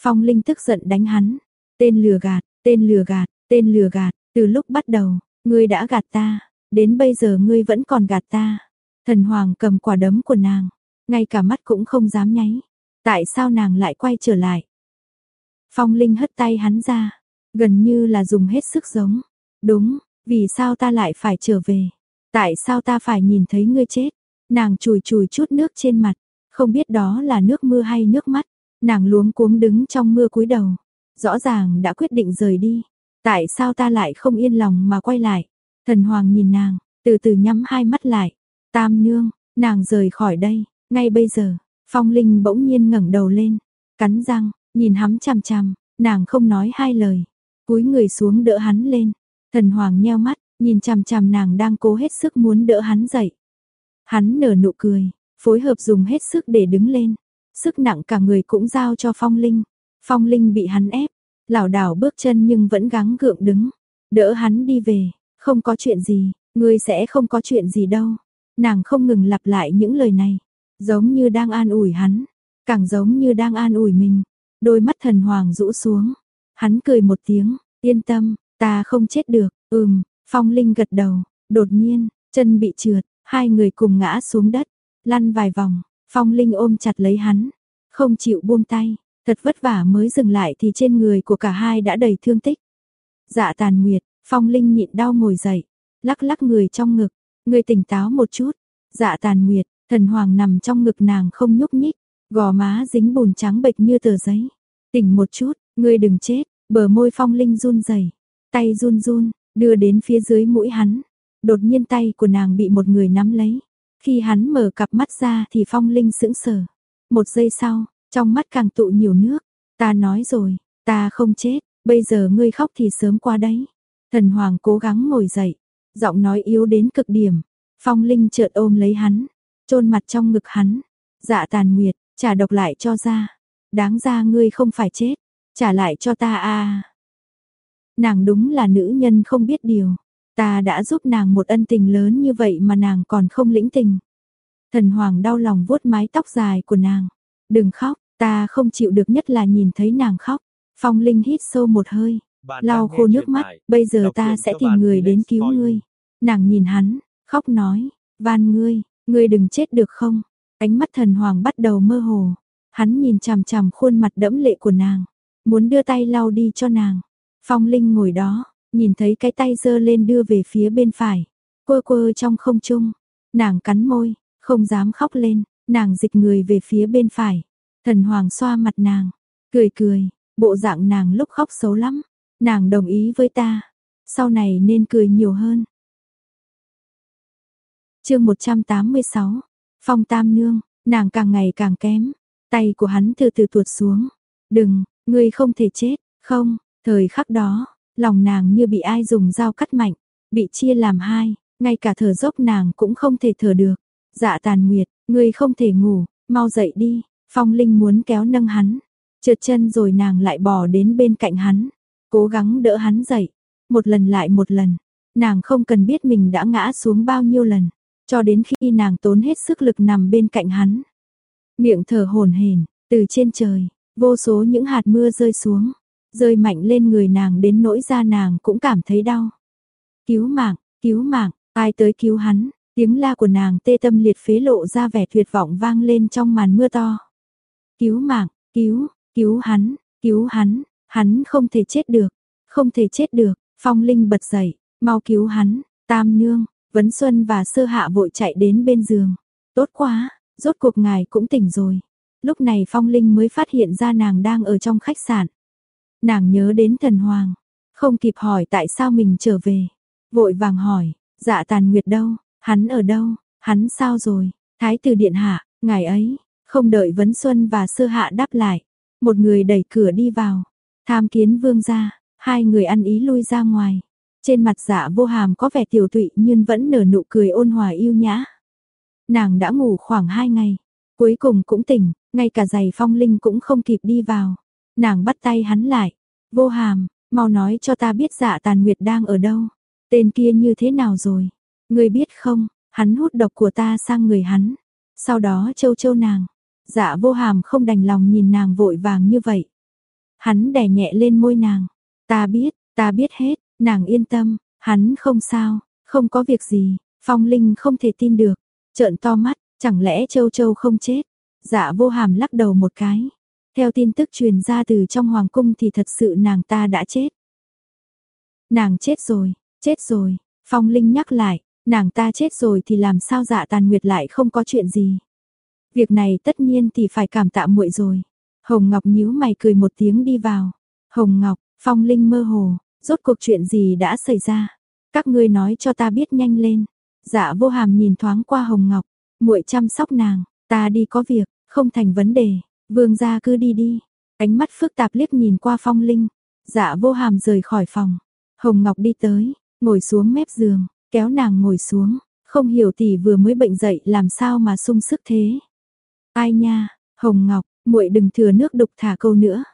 Phong Linh tức giận đánh hắn, tên lừa gạt, tên lừa gạt, tên lừa gạt, từ lúc bắt đầu, ngươi đã gạt ta, đến bây giờ ngươi vẫn còn gạt ta. Thần Hoàng cầm quả đấm của nàng, ngay cả mắt cũng không dám nháy. Tại sao nàng lại quay trở lại? Phong Linh hất tay hắn ra, gần như là dùng hết sức giống. Đúng, vì sao ta lại phải trở về? Tại sao ta phải nhìn thấy ngươi chết? Nàng chùi chùi chút nước trên mặt, không biết đó là nước mưa hay nước mắt. Nàng luống cuống đứng trong mưa cúi đầu, rõ ràng đã quyết định rời đi. Tại sao ta lại không yên lòng mà quay lại? Thần Hoàng nhìn nàng, từ từ nhắm hai mắt lại. Tam nương, nàng rời khỏi đây, ngay bây giờ. Phong Linh bỗng nhiên ngẩng đầu lên, cắn răng, nhìn hắn chằm chằm, nàng không nói hai lời, cúi người xuống đỡ hắn lên. Thần Hoàng nheo mắt, nhìn chằm chằm nàng đang cố hết sức muốn đỡ hắn dậy. Hắn nở nụ cười, phối hợp dùng hết sức để đứng lên. Sức nặng cả người cũng giao cho Phong Linh. Phong Linh bị hắn ép, lảo đảo bước chân nhưng vẫn gắng gượng đứng, đỡ hắn đi về, không có chuyện gì, ngươi sẽ không có chuyện gì đâu. Nàng không ngừng lặp lại những lời này, giống như đang an ủi hắn, càng giống như đang an ủi mình. Đôi mắt thần hoàng rũ xuống, hắn cười một tiếng, yên tâm, ta không chết được, ừm, phong linh gật đầu, đột nhiên, chân bị trượt, hai người cùng ngã xuống đất, lăn vài vòng, phong linh ôm chặt lấy hắn, không chịu buông tay, thật vất vả mới dừng lại thì trên người của cả hai đã đầy thương tích. Dạ tàn nguyệt, phong linh nhịn đau ngồi dậy, lắc lắc người trong ngực, người tỉnh táo một chút, dạ tàn nguyệt, thần hoàng nằm trong ngực nàng không nhúc nhích, gò má dính bùn trắng bệch như tờ giấy. Tỉnh một chút, ngươi đừng chết, bờ môi phong linh run rẩy, tay run run, đưa đến phía dưới mũi hắn. Đột nhiên tay của nàng bị một người nắm lấy. Khi hắn mở cặp mắt ra thì phong linh sững sờ. Một giây sau, trong mắt càng tụ nhiều nước. Ta nói rồi, ta không chết, bây giờ ngươi khóc thì sớm qua đấy. Thần hoàng cố gắng ngồi dậy, giọng nói yếu đến cực điểm. Phong linh chợt ôm lấy hắn, chôn mặt trong ngực hắn. Dạ tàn nguyệt, trả độc lại cho ra. Đáng ra ngươi không phải chết, trả lại cho ta a. Nàng đúng là nữ nhân không biết điều, ta đã giúp nàng một ân tình lớn như vậy mà nàng còn không lĩnh tình. Thần Hoàng đau lòng vuốt mái tóc dài của nàng. Đừng khóc, ta không chịu được nhất là nhìn thấy nàng khóc. Phong Linh hít sâu một hơi, lau khô nước mắt, bây giờ ta sẽ tìm người đến cứu ngươi. Nàng nhìn hắn, khóc nói, van ngươi, ngươi đừng chết được không? Ánh mắt thần hoàng bắt đầu mơ hồ. Hắn nhìn chằm chằm khuôn mặt đẫm lệ của nàng, muốn đưa tay lau đi cho nàng. Phong Linh ngồi đó, nhìn thấy cái tay giơ lên đưa về phía bên phải, quơ quơ trong không trung. Nàng cắn môi, không dám khóc lên, nàng dịch người về phía bên phải. Thần Hoàng xoa mặt nàng, cười cười, bộ dạng nàng lúc khóc xấu lắm. Nàng đồng ý với ta, sau này nên cười nhiều hơn. Chương 186. Phong Tam nương, nàng càng ngày càng kém, tay của hắn từ từ tuột xuống. "Đừng, ngươi không thể chết." "Không." Thời khắc đó, lòng nàng như bị ai dùng dao cắt mạnh, bị chia làm hai, ngay cả thở dốc nàng cũng không thể thở được. Dạ Tàn Nguyệt, ngươi không thể ngủ, mau dậy đi. Phong Linh muốn kéo nâng hắn, trượt chân rồi nàng lại bò đến bên cạnh hắn, cố gắng đỡ hắn dậy, một lần lại một lần. Nàng không cần biết mình đã ngã xuống bao nhiêu lần, cho đến khi nàng tốn hết sức lực nằm bên cạnh hắn. Miệng thở hổn hển, từ trên trời, vô số những hạt mưa rơi xuống, rơi mạnh lên người nàng đến nỗi da nàng cũng cảm thấy đau. Cứu mạng, cứu mạng, ai tới cứu hắn, tiếng la của nàng tê tâm liệt phế lộ ra vẻ tuyệt vọng vang lên trong màn mưa to. Cứu mạng, cứu, cứu hắn, cứu hắn, hắn không thể chết được, không thể chết được, phong linh bật dậy, mau cứu hắn, tam nương, vấn xuân và sơ hạ vội chạy đến bên giường. Tốt quá, rốt cuộc ngài cũng tỉnh rồi. Lúc này phong linh mới phát hiện ra nàng đang ở trong khách sạn. Nàng nhớ đến thần hoàng, không kịp hỏi tại sao mình trở về. Vội vàng hỏi, dạ tàn nguyệt đâu, hắn ở đâu, hắn sao rồi, thái tử điện hạ, ngài ấy, không đợi vấn xuân và sơ hạ đáp lại. Một người đẩy cửa đi vào, tham kiến vương gia, hai người ăn ý lui ra ngoài. Trên mặt dạ vô hàm có vẻ tiểu tụy nhưng vẫn nở nụ cười ôn hòa yêu nhã. Nàng đã ngủ khoảng hai ngày, cuối cùng cũng tỉnh, ngay cả giày phong linh cũng không kịp đi vào. Nàng bắt tay hắn lại, vô hàm, mau nói cho ta biết dạ tàn nguyệt đang ở đâu, tên kia như thế nào rồi, ngươi biết không, hắn hút độc của ta sang người hắn, sau đó châu châu nàng, dạ vô hàm không đành lòng nhìn nàng vội vàng như vậy. Hắn đè nhẹ lên môi nàng, ta biết, ta biết hết, nàng yên tâm, hắn không sao, không có việc gì, phong linh không thể tin được, trợn to mắt, chẳng lẽ châu châu không chết, dạ vô hàm lắc đầu một cái. Theo tin tức truyền ra từ trong hoàng cung thì thật sự nàng ta đã chết. Nàng chết rồi, chết rồi, Phong Linh nhắc lại, nàng ta chết rồi thì làm sao dạ tàn nguyệt lại không có chuyện gì. Việc này tất nhiên thì phải cảm tạ muội rồi. Hồng Ngọc nhíu mày cười một tiếng đi vào. Hồng Ngọc, Phong Linh mơ hồ, rốt cuộc chuyện gì đã xảy ra? Các ngươi nói cho ta biết nhanh lên. Dạ vô hàm nhìn thoáng qua Hồng Ngọc, muội chăm sóc nàng, ta đi có việc, không thành vấn đề. Vương gia cứ đi đi. Ánh mắt phức tạp liếc nhìn qua Phong Linh. Dạ vô hàm rời khỏi phòng. Hồng Ngọc đi tới, ngồi xuống mép giường, kéo nàng ngồi xuống. Không hiểu tỷ vừa mới bệnh dậy làm sao mà sung sức thế. Ai nha, Hồng Ngọc, muội đừng thừa nước đục thả câu nữa.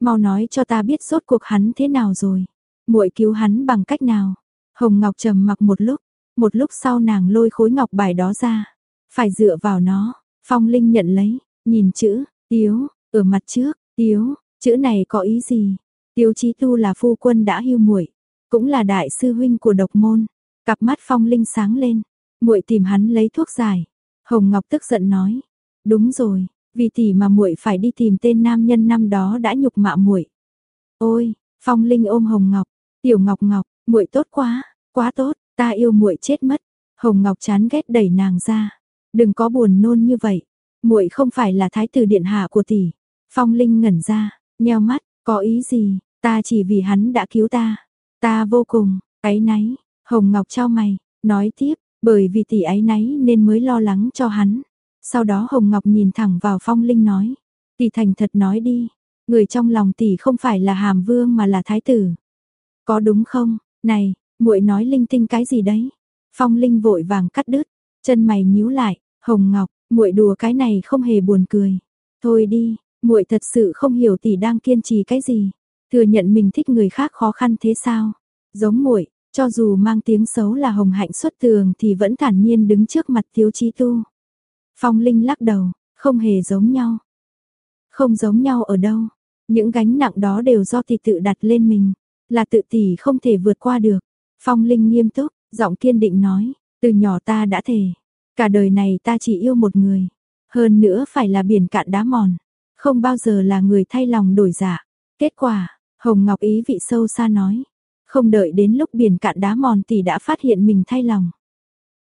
Mau nói cho ta biết rốt cuộc hắn thế nào rồi. Muội cứu hắn bằng cách nào? Hồng Ngọc trầm mặc một lúc, một lúc sau nàng lôi khối ngọc bài đó ra, phải dựa vào nó. Phong Linh nhận lấy, nhìn chữ, Tiếu, ở mặt trước, Tiếu, chữ này có ý gì? Tiếu Chí Tu là phu quân đã hưu muội, cũng là đại sư huynh của độc môn. Cặp mắt Phong Linh sáng lên, muội tìm hắn lấy thuốc giải. Hồng Ngọc tức giận nói, đúng rồi, vì tỷ mà muội phải đi tìm tên nam nhân năm đó đã nhục mạ muội. Ôi, Phong Linh ôm Hồng Ngọc, "Tiểu Ngọc Ngọc, muội tốt quá, quá tốt, ta yêu muội chết mất." Hồng Ngọc chán ghét đẩy nàng ra, "Đừng có buồn nôn như vậy, muội không phải là thái tử điện hạ của tỷ." Phong Linh ngẩn ra, nheo mắt, "Có ý gì? Ta chỉ vì hắn đã cứu ta." Ta vô cùng áy náy, Hồng Ngọc trao mày, nói tiếp, bởi vì tỷ áy náy nên mới lo lắng cho hắn. Sau đó Hồng Ngọc nhìn thẳng vào Phong Linh nói, tỷ thành thật nói đi, người trong lòng tỷ không phải là Hàm Vương mà là Thái tử. Có đúng không? Này, muội nói linh tinh cái gì đấy? Phong Linh vội vàng cắt đứt, chân mày nhíu lại, Hồng Ngọc, muội đùa cái này không hề buồn cười. Thôi đi, muội thật sự không hiểu tỷ đang kiên trì cái gì. Thừa nhận mình thích người khác khó khăn thế sao? Giống muội, cho dù mang tiếng xấu là hồng hạnh xuất tường thì vẫn thản nhiên đứng trước mặt thiếu chí tu. Phong Linh lắc đầu, không hề giống nhau. Không giống nhau ở đâu. Những gánh nặng đó đều do tỷ tự đặt lên mình, là tự tỷ không thể vượt qua được. Phong Linh nghiêm túc, giọng kiên định nói, từ nhỏ ta đã thề, cả đời này ta chỉ yêu một người, hơn nữa phải là biển cạn đá mòn, không bao giờ là người thay lòng đổi dạ. Kết quả, Hồng Ngọc ý vị sâu xa nói, không đợi đến lúc biển cạn đá mòn tỷ đã phát hiện mình thay lòng.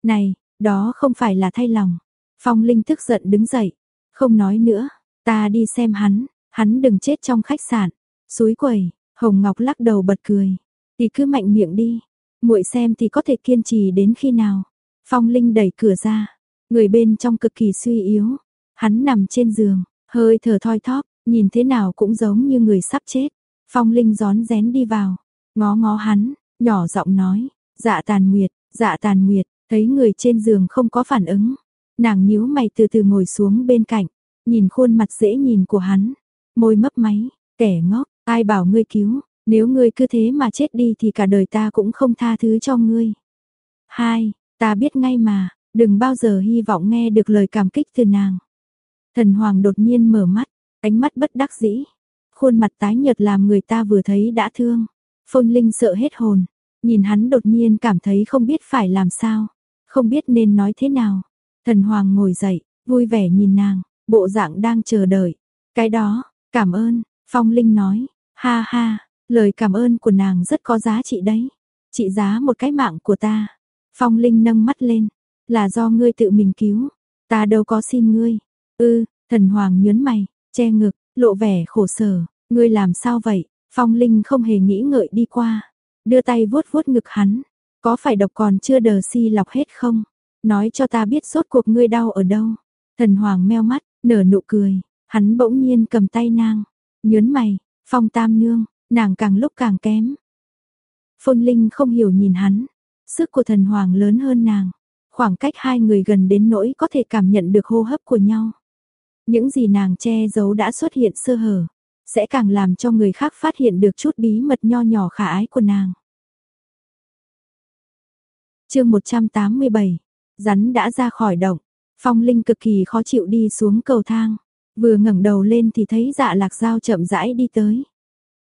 Này, đó không phải là thay lòng. Phong Linh tức giận đứng dậy, không nói nữa, ta đi xem hắn, hắn đừng chết trong khách sạn. Suối quầy, Hồng Ngọc lắc đầu bật cười, thì cứ mạnh miệng đi, muội xem thì có thể kiên trì đến khi nào. Phong Linh đẩy cửa ra, người bên trong cực kỳ suy yếu, hắn nằm trên giường, hơi thở thoi thóp, nhìn thế nào cũng giống như người sắp chết. Phong Linh gión rén đi vào, ngó ngó hắn, nhỏ giọng nói, dạ tàn nguyệt, dạ tàn nguyệt, thấy người trên giường không có phản ứng. Nàng nhíu mày từ từ ngồi xuống bên cạnh, nhìn khuôn mặt dễ nhìn của hắn, môi mấp máy, kẻ ngốc, ai bảo ngươi cứu, nếu ngươi cứ thế mà chết đi thì cả đời ta cũng không tha thứ cho ngươi. Hai, ta biết ngay mà, đừng bao giờ hy vọng nghe được lời cảm kích từ nàng. Thần Hoàng đột nhiên mở mắt, ánh mắt bất đắc dĩ, khuôn mặt tái nhợt làm người ta vừa thấy đã thương. phong Linh sợ hết hồn, nhìn hắn đột nhiên cảm thấy không biết phải làm sao, không biết nên nói thế nào. Thần Hoàng ngồi dậy, vui vẻ nhìn nàng, bộ dạng đang chờ đợi. Cái đó, cảm ơn, Phong Linh nói, ha ha, lời cảm ơn của nàng rất có giá trị đấy. Trị giá một cái mạng của ta. Phong Linh nâng mắt lên, là do ngươi tự mình cứu, ta đâu có xin ngươi. Ư, thần hoàng nhớn mày, che ngực, lộ vẻ khổ sở, ngươi làm sao vậy? Phong Linh không hề nghĩ ngợi đi qua, đưa tay vuốt vuốt ngực hắn, có phải độc còn chưa đờ si lọc hết không? Nói cho ta biết rốt cuộc ngươi đau ở đâu. Thần Hoàng meo mắt, nở nụ cười, hắn bỗng nhiên cầm tay nàng, nhớn mày, Phong Tam nương, nàng càng lúc càng kém. Phong Linh không hiểu nhìn hắn, sức của thần Hoàng lớn hơn nàng, khoảng cách hai người gần đến nỗi có thể cảm nhận được hô hấp của nhau. Những gì nàng che giấu đã xuất hiện sơ hở, sẽ càng làm cho người khác phát hiện được chút bí mật nho nhỏ khả ái của nàng. chương 187, rắn đã ra khỏi động, phong linh cực kỳ khó chịu đi xuống cầu thang, vừa ngẩng đầu lên thì thấy dạ lạc dao chậm rãi đi tới.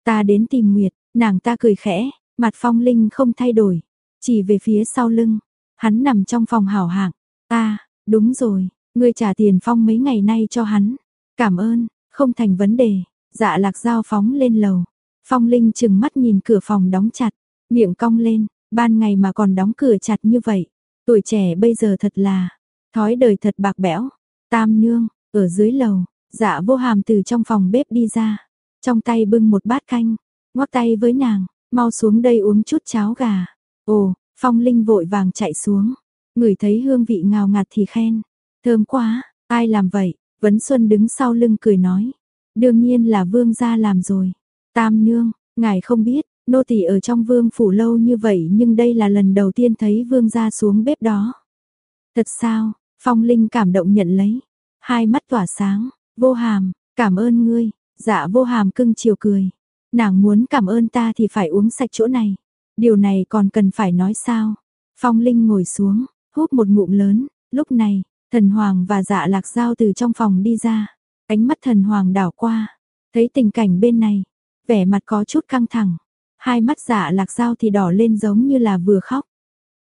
Ta đến tìm Nguyệt, nàng ta cười khẽ, mặt phong linh không thay đổi, chỉ về phía sau lưng, hắn nằm trong phòng hảo hạng, ta, đúng rồi, ngươi trả tiền phong mấy ngày nay cho hắn, cảm ơn, không thành vấn đề, dạ lạc dao phóng lên lầu, phong linh chừng mắt nhìn cửa phòng đóng chặt, miệng cong lên, ban ngày mà còn đóng cửa chặt như vậy, tuổi trẻ bây giờ thật là, thói đời thật bạc bẽo, tam nương, ở dưới lầu, dạ vô hàm từ trong phòng bếp đi ra, trong tay bưng một bát canh, ngoắc tay với nàng, mau xuống đây uống chút cháo gà. Ồ, Phong Linh vội vàng chạy xuống, ngửi thấy hương vị ngào ngạt thì khen, thơm quá, ai làm vậy? Vấn Xuân đứng sau lưng cười nói, đương nhiên là vương gia làm rồi. Tam nương, ngài không biết, nô tỳ ở trong vương phủ lâu như vậy nhưng đây là lần đầu tiên thấy vương gia xuống bếp đó. Thật sao? Phong Linh cảm động nhận lấy, hai mắt tỏa sáng, vô hàm, cảm ơn ngươi, dạ vô hàm cưng chiều cười. Nàng muốn cảm ơn ta thì phải uống sạch chỗ này. Điều này còn cần phải nói sao? Phong Linh ngồi xuống, hút một ngụm lớn, lúc này, thần hoàng và dạ lạc giao từ trong phòng đi ra. Ánh mắt thần hoàng đảo qua, thấy tình cảnh bên này, vẻ mặt có chút căng thẳng. Hai mắt dạ lạc giao thì đỏ lên giống như là vừa khóc.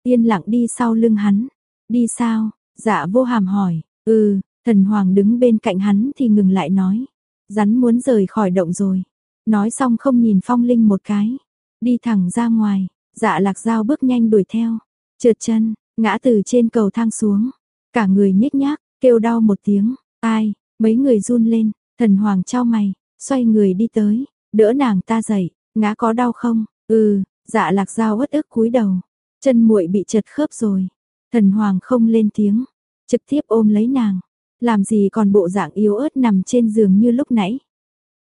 Yên lặng đi sau lưng hắn. Đi sao? Dạ vô hàm hỏi. Ừ, thần hoàng đứng bên cạnh hắn thì ngừng lại nói. Rắn muốn rời khỏi động rồi. Nói xong không nhìn phong linh một cái. Đi thẳng ra ngoài, dạ lạc dao bước nhanh đuổi theo. Trượt chân, ngã từ trên cầu thang xuống. Cả người nhếch nhác, kêu đau một tiếng. Ai, mấy người run lên, thần hoàng trao mày, xoay người đi tới, đỡ nàng ta dậy, ngã có đau không? Ừ, dạ lạc dao uất ức cúi đầu. Chân muội bị chật khớp rồi. Thần hoàng không lên tiếng, trực tiếp ôm lấy nàng. Làm gì còn bộ dạng yếu ớt nằm trên giường như lúc nãy.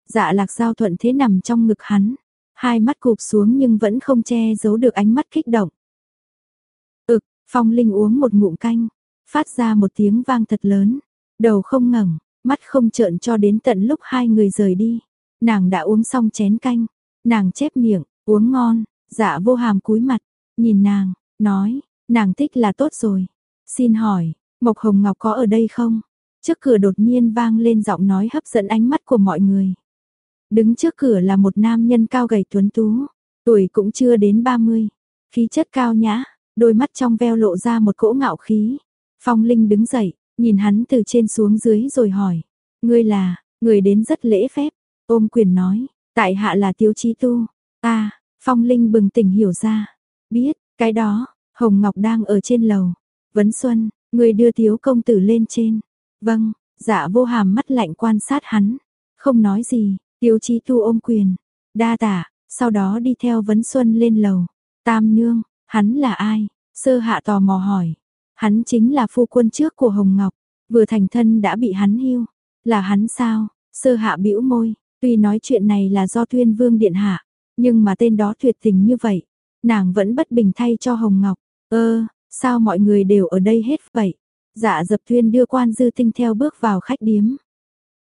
Dạ lạc giao thuận thế nằm trong ngực hắn, hai mắt cụp xuống nhưng vẫn không che giấu được ánh mắt kích động. Ực, phong linh uống một ngụm canh, phát ra một tiếng vang thật lớn, đầu không ngẩng, mắt không trợn cho đến tận lúc hai người rời đi. Nàng đã uống xong chén canh, nàng chép miệng, uống ngon, dạ vô hàm cúi mặt, nhìn nàng, nói, nàng thích là tốt rồi. Xin hỏi, Mộc Hồng Ngọc có ở đây không? Trước cửa đột nhiên vang lên giọng nói hấp dẫn ánh mắt của mọi người. Đứng trước cửa là một nam nhân cao gầy tuấn tú, tuổi cũng chưa đến 30, khí chất cao nhã, đôi mắt trong veo lộ ra một cỗ ngạo khí. Phong Linh đứng dậy, nhìn hắn từ trên xuống dưới rồi hỏi, ngươi là, người đến rất lễ phép, ôm quyền nói, tại hạ là tiêu chí tu, a Phong Linh bừng tỉnh hiểu ra, biết, cái đó, Hồng Ngọc đang ở trên lầu, Vấn Xuân, người đưa thiếu công tử lên trên, vâng, dạ vô hàm mắt lạnh quan sát hắn, không nói gì, Tiêu chí tu ôm quyền, đa tạ, sau đó đi theo vấn xuân lên lầu. Tam nương, hắn là ai? Sơ hạ tò mò hỏi. Hắn chính là phu quân trước của Hồng Ngọc, vừa thành thân đã bị hắn hiu. Là hắn sao? Sơ hạ bĩu môi, tuy nói chuyện này là do tuyên vương điện hạ, nhưng mà tên đó tuyệt tình như vậy. Nàng vẫn bất bình thay cho Hồng Ngọc. Ơ, sao mọi người đều ở đây hết vậy? Dạ dập tuyên đưa quan dư tinh theo bước vào khách điếm.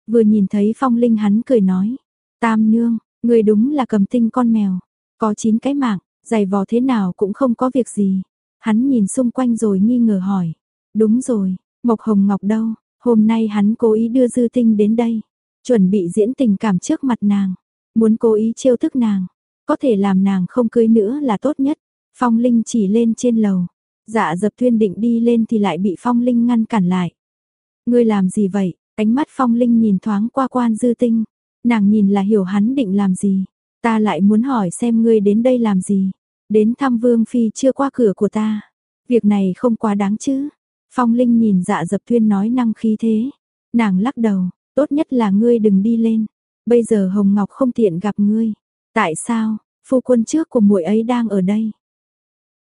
Vừa nhìn thấy phong linh hắn cười nói. Tam nương, người đúng là cầm tinh con mèo, có 9 cái mạng, giày vò thế nào cũng không có việc gì. Hắn nhìn xung quanh rồi nghi ngờ hỏi. Đúng rồi, Mộc Hồng Ngọc đâu? Hôm nay hắn cố ý đưa Dư Tinh đến đây, chuẩn bị diễn tình cảm trước mặt nàng, muốn cố ý trêu thức nàng, có thể làm nàng không cưới nữa là tốt nhất. Phong Linh chỉ lên trên lầu, dạ dập thuyên định đi lên thì lại bị Phong Linh ngăn cản lại. Ngươi làm gì vậy? Ánh mắt Phong Linh nhìn thoáng qua quan Dư Tinh, Nàng nhìn là hiểu hắn định làm gì. Ta lại muốn hỏi xem ngươi đến đây làm gì. Đến thăm Vương Phi chưa qua cửa của ta. Việc này không quá đáng chứ. Phong Linh nhìn dạ dập thuyên nói năng khí thế. Nàng lắc đầu, tốt nhất là ngươi đừng đi lên. Bây giờ Hồng Ngọc không tiện gặp ngươi. Tại sao, phu quân trước của muội ấy đang ở đây?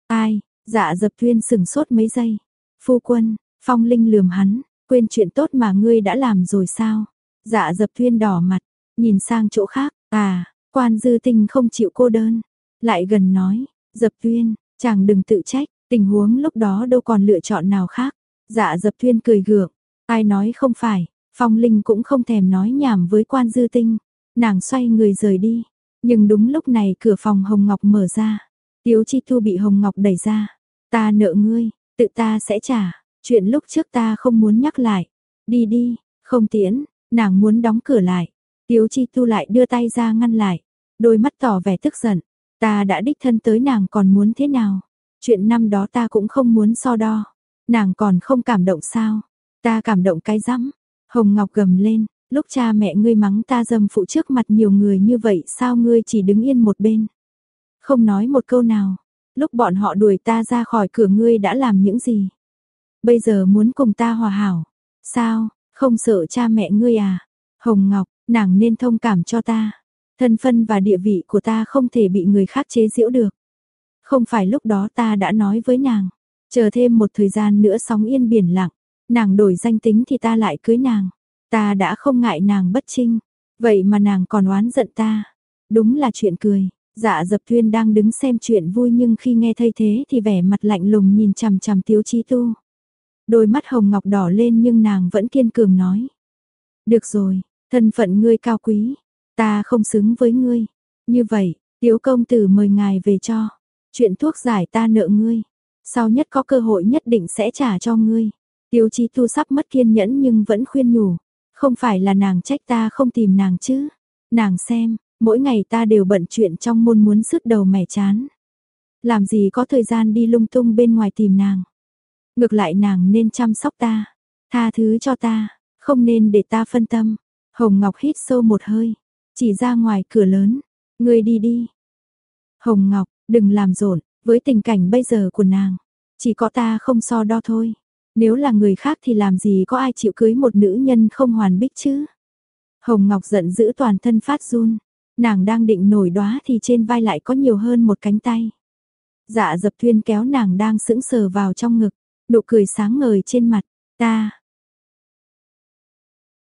Ai, dạ dập thuyên sừng sốt mấy giây. Phu quân, Phong Linh lườm hắn, quên chuyện tốt mà ngươi đã làm rồi sao? Dạ dập thuyên đỏ mặt, Nhìn sang chỗ khác, à, quan dư tinh không chịu cô đơn. Lại gần nói, dập Thuyên, chàng đừng tự trách, tình huống lúc đó đâu còn lựa chọn nào khác. Dạ dập Thuyên cười gượng, ai nói không phải, Phong Linh cũng không thèm nói nhảm với quan dư tinh, nàng xoay người rời đi. Nhưng đúng lúc này cửa phòng Hồng Ngọc mở ra. Tiếu Chi Thu bị Hồng Ngọc đẩy ra. Ta nợ ngươi, tự ta sẽ trả. Chuyện lúc trước ta không muốn nhắc lại. Đi đi, không tiễn, nàng muốn đóng cửa lại. Tiếu Chi Thu lại đưa tay ra ngăn lại. Đôi mắt tỏ vẻ tức giận. Ta đã đích thân tới nàng còn muốn thế nào? Chuyện năm đó ta cũng không muốn so đo. Nàng còn không cảm động sao? Ta cảm động cái rắm. Hồng Ngọc gầm lên, lúc cha mẹ ngươi mắng ta dâm phụ trước mặt nhiều người như vậy sao ngươi chỉ đứng yên một bên? Không nói một câu nào. Lúc bọn họ đuổi ta ra khỏi cửa ngươi đã làm những gì? Bây giờ muốn cùng ta hòa hảo. Sao, không sợ cha mẹ ngươi à? Hồng Ngọc, nàng nên thông cảm cho ta. Thân phân và địa vị của ta không thể bị người khác chế giễu được. Không phải lúc đó ta đã nói với nàng, chờ thêm một thời gian nữa sóng yên biển lặng, nàng đổi danh tính thì ta lại cưới nàng. Ta đã không ngại nàng bất trinh, vậy mà nàng còn oán giận ta. Đúng là chuyện cười. Dạ dập thuyên đang đứng xem chuyện vui nhưng khi nghe thấy thế thì vẻ mặt lạnh lùng nhìn chằm chằm tiếu chí tu. Đôi mắt hồng ngọc đỏ lên nhưng nàng vẫn kiên cường nói. Được rồi, thân phận ngươi cao quý, ta không xứng với ngươi. Như vậy, tiếu công tử mời ngài về cho. Chuyện thuốc giải ta nợ ngươi. Sau nhất có cơ hội nhất định sẽ trả cho ngươi. Tiêu Chi tu sắp mất kiên nhẫn nhưng vẫn khuyên nhủ. Không phải là nàng trách ta không tìm nàng chứ. Nàng xem, mỗi ngày ta đều bận chuyện trong môn muốn sứt đầu mẻ chán. Làm gì có thời gian đi lung tung bên ngoài tìm nàng. Ngược lại nàng nên chăm sóc ta. Tha thứ cho ta, không nên để ta phân tâm. Hồng Ngọc hít sâu một hơi, chỉ ra ngoài cửa lớn. Ngươi đi đi. Hồng Ngọc, đừng làm rộn, với tình cảnh bây giờ của nàng. Chỉ có ta không so đo thôi. Nếu là người khác thì làm gì có ai chịu cưới một nữ nhân không hoàn bích chứ? Hồng Ngọc giận dữ toàn thân phát run. Nàng đang định nổi đóa thì trên vai lại có nhiều hơn một cánh tay. Dạ dập thuyên kéo nàng đang sững sờ vào trong ngực. Nụ cười sáng ngời trên mặt. Ta.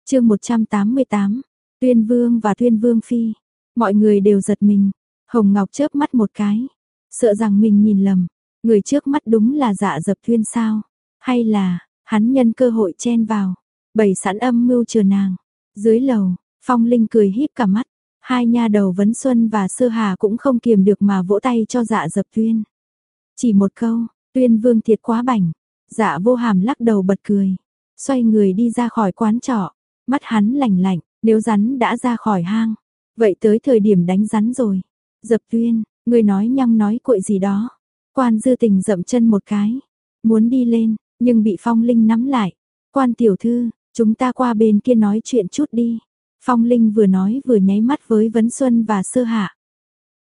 chương 188. Tuyên Vương và Tuyên Vương Phi. Mọi người đều giật mình. Hồng Ngọc chớp mắt một cái. Sợ rằng mình nhìn lầm. Người trước mắt đúng là dạ dập thuyên sao. Hay là, hắn nhân cơ hội chen vào, bày sẵn âm mưu chờ nàng. Dưới lầu, Phong Linh cười híp cả mắt, hai nha đầu Vấn Xuân và Sơ Hà cũng không kiềm được mà vỗ tay cho dạ dập tuyên. Chỉ một câu, tuyên vương thiệt quá bảnh, dạ vô hàm lắc đầu bật cười, xoay người đi ra khỏi quán trọ, mắt hắn lạnh lạnh, nếu rắn đã ra khỏi hang, vậy tới thời điểm đánh rắn rồi. Dập tuyên, người nói nhăng nói cuội gì đó, quan dư tình dậm chân một cái, muốn đi lên, nhưng bị Phong Linh nắm lại. Quan tiểu thư, chúng ta qua bên kia nói chuyện chút đi. Phong Linh vừa nói vừa nháy mắt với Vấn Xuân và Sơ Hạ.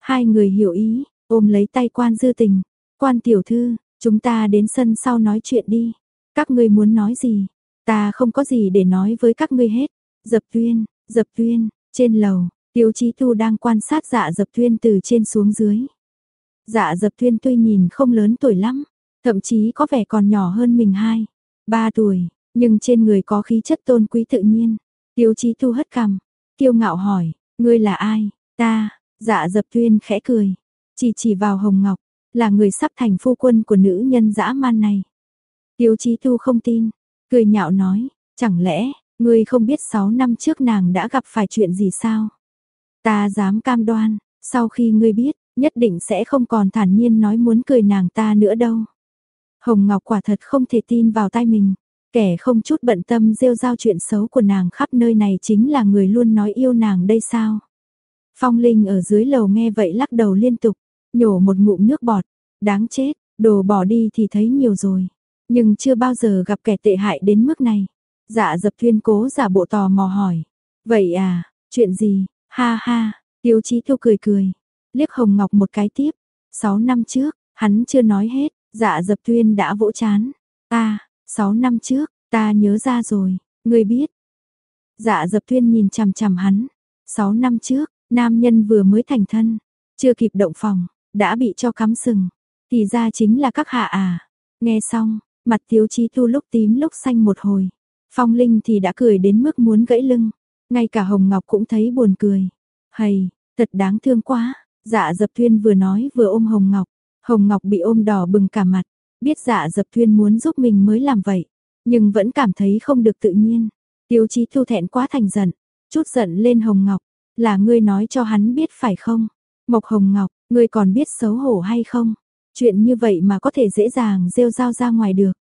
Hai người hiểu ý, ôm lấy tay quan dư tình. Quan tiểu thư, chúng ta đến sân sau nói chuyện đi. Các ngươi muốn nói gì? Ta không có gì để nói với các ngươi hết. Dập tuyên, dập tuyên, trên lầu, tiêu chí thu đang quan sát dạ dập tuyên từ trên xuống dưới. Dạ dập tuyên tuy nhìn không lớn tuổi lắm, Thậm chí có vẻ còn nhỏ hơn mình hai, ba tuổi, nhưng trên người có khí chất tôn quý tự nhiên. Tiêu chí thu hất cằm, kiêu ngạo hỏi, ngươi là ai? Ta, dạ dập tuyên khẽ cười, chỉ chỉ vào Hồng Ngọc, là người sắp thành phu quân của nữ nhân dã man này. Tiêu chí thu không tin, cười nhạo nói, chẳng lẽ, ngươi không biết 6 năm trước nàng đã gặp phải chuyện gì sao? Ta dám cam đoan, sau khi ngươi biết, nhất định sẽ không còn thản nhiên nói muốn cười nàng ta nữa đâu. Hồng Ngọc quả thật không thể tin vào tai mình. Kẻ không chút bận tâm rêu rao chuyện xấu của nàng khắp nơi này chính là người luôn nói yêu nàng đây sao. Phong Linh ở dưới lầu nghe vậy lắc đầu liên tục, nhổ một ngụm nước bọt. Đáng chết, đồ bỏ đi thì thấy nhiều rồi. Nhưng chưa bao giờ gặp kẻ tệ hại đến mức này. Dạ dập thuyên cố giả bộ tò mò hỏi. Vậy à, chuyện gì, ha ha, tiêu chí thu cười cười. Liếc Hồng Ngọc một cái tiếp. Sáu năm trước, hắn chưa nói hết, Dạ dập tuyên đã vỗ chán. Ta, à, 6 năm trước, ta nhớ ra rồi, ngươi biết. Dạ dập tuyên nhìn chằm chằm hắn. 6 năm trước, nam nhân vừa mới thành thân, chưa kịp động phòng, đã bị cho cắm sừng. Thì ra chính là các hạ à. Nghe xong, mặt thiếu chí tu lúc tím lúc xanh một hồi. Phong Linh thì đã cười đến mức muốn gãy lưng. Ngay cả Hồng Ngọc cũng thấy buồn cười. Hầy, thật đáng thương quá. Dạ dập tuyên vừa nói vừa ôm Hồng Ngọc. Hồng Ngọc bị ôm đỏ bừng cả mặt, biết dạ dập thuyên muốn giúp mình mới làm vậy, nhưng vẫn cảm thấy không được tự nhiên. Tiêu chí thu thẹn quá thành giận, chút giận lên Hồng Ngọc, là ngươi nói cho hắn biết phải không? Mộc Hồng Ngọc, ngươi còn biết xấu hổ hay không? Chuyện như vậy mà có thể dễ dàng rêu rao ra ngoài được.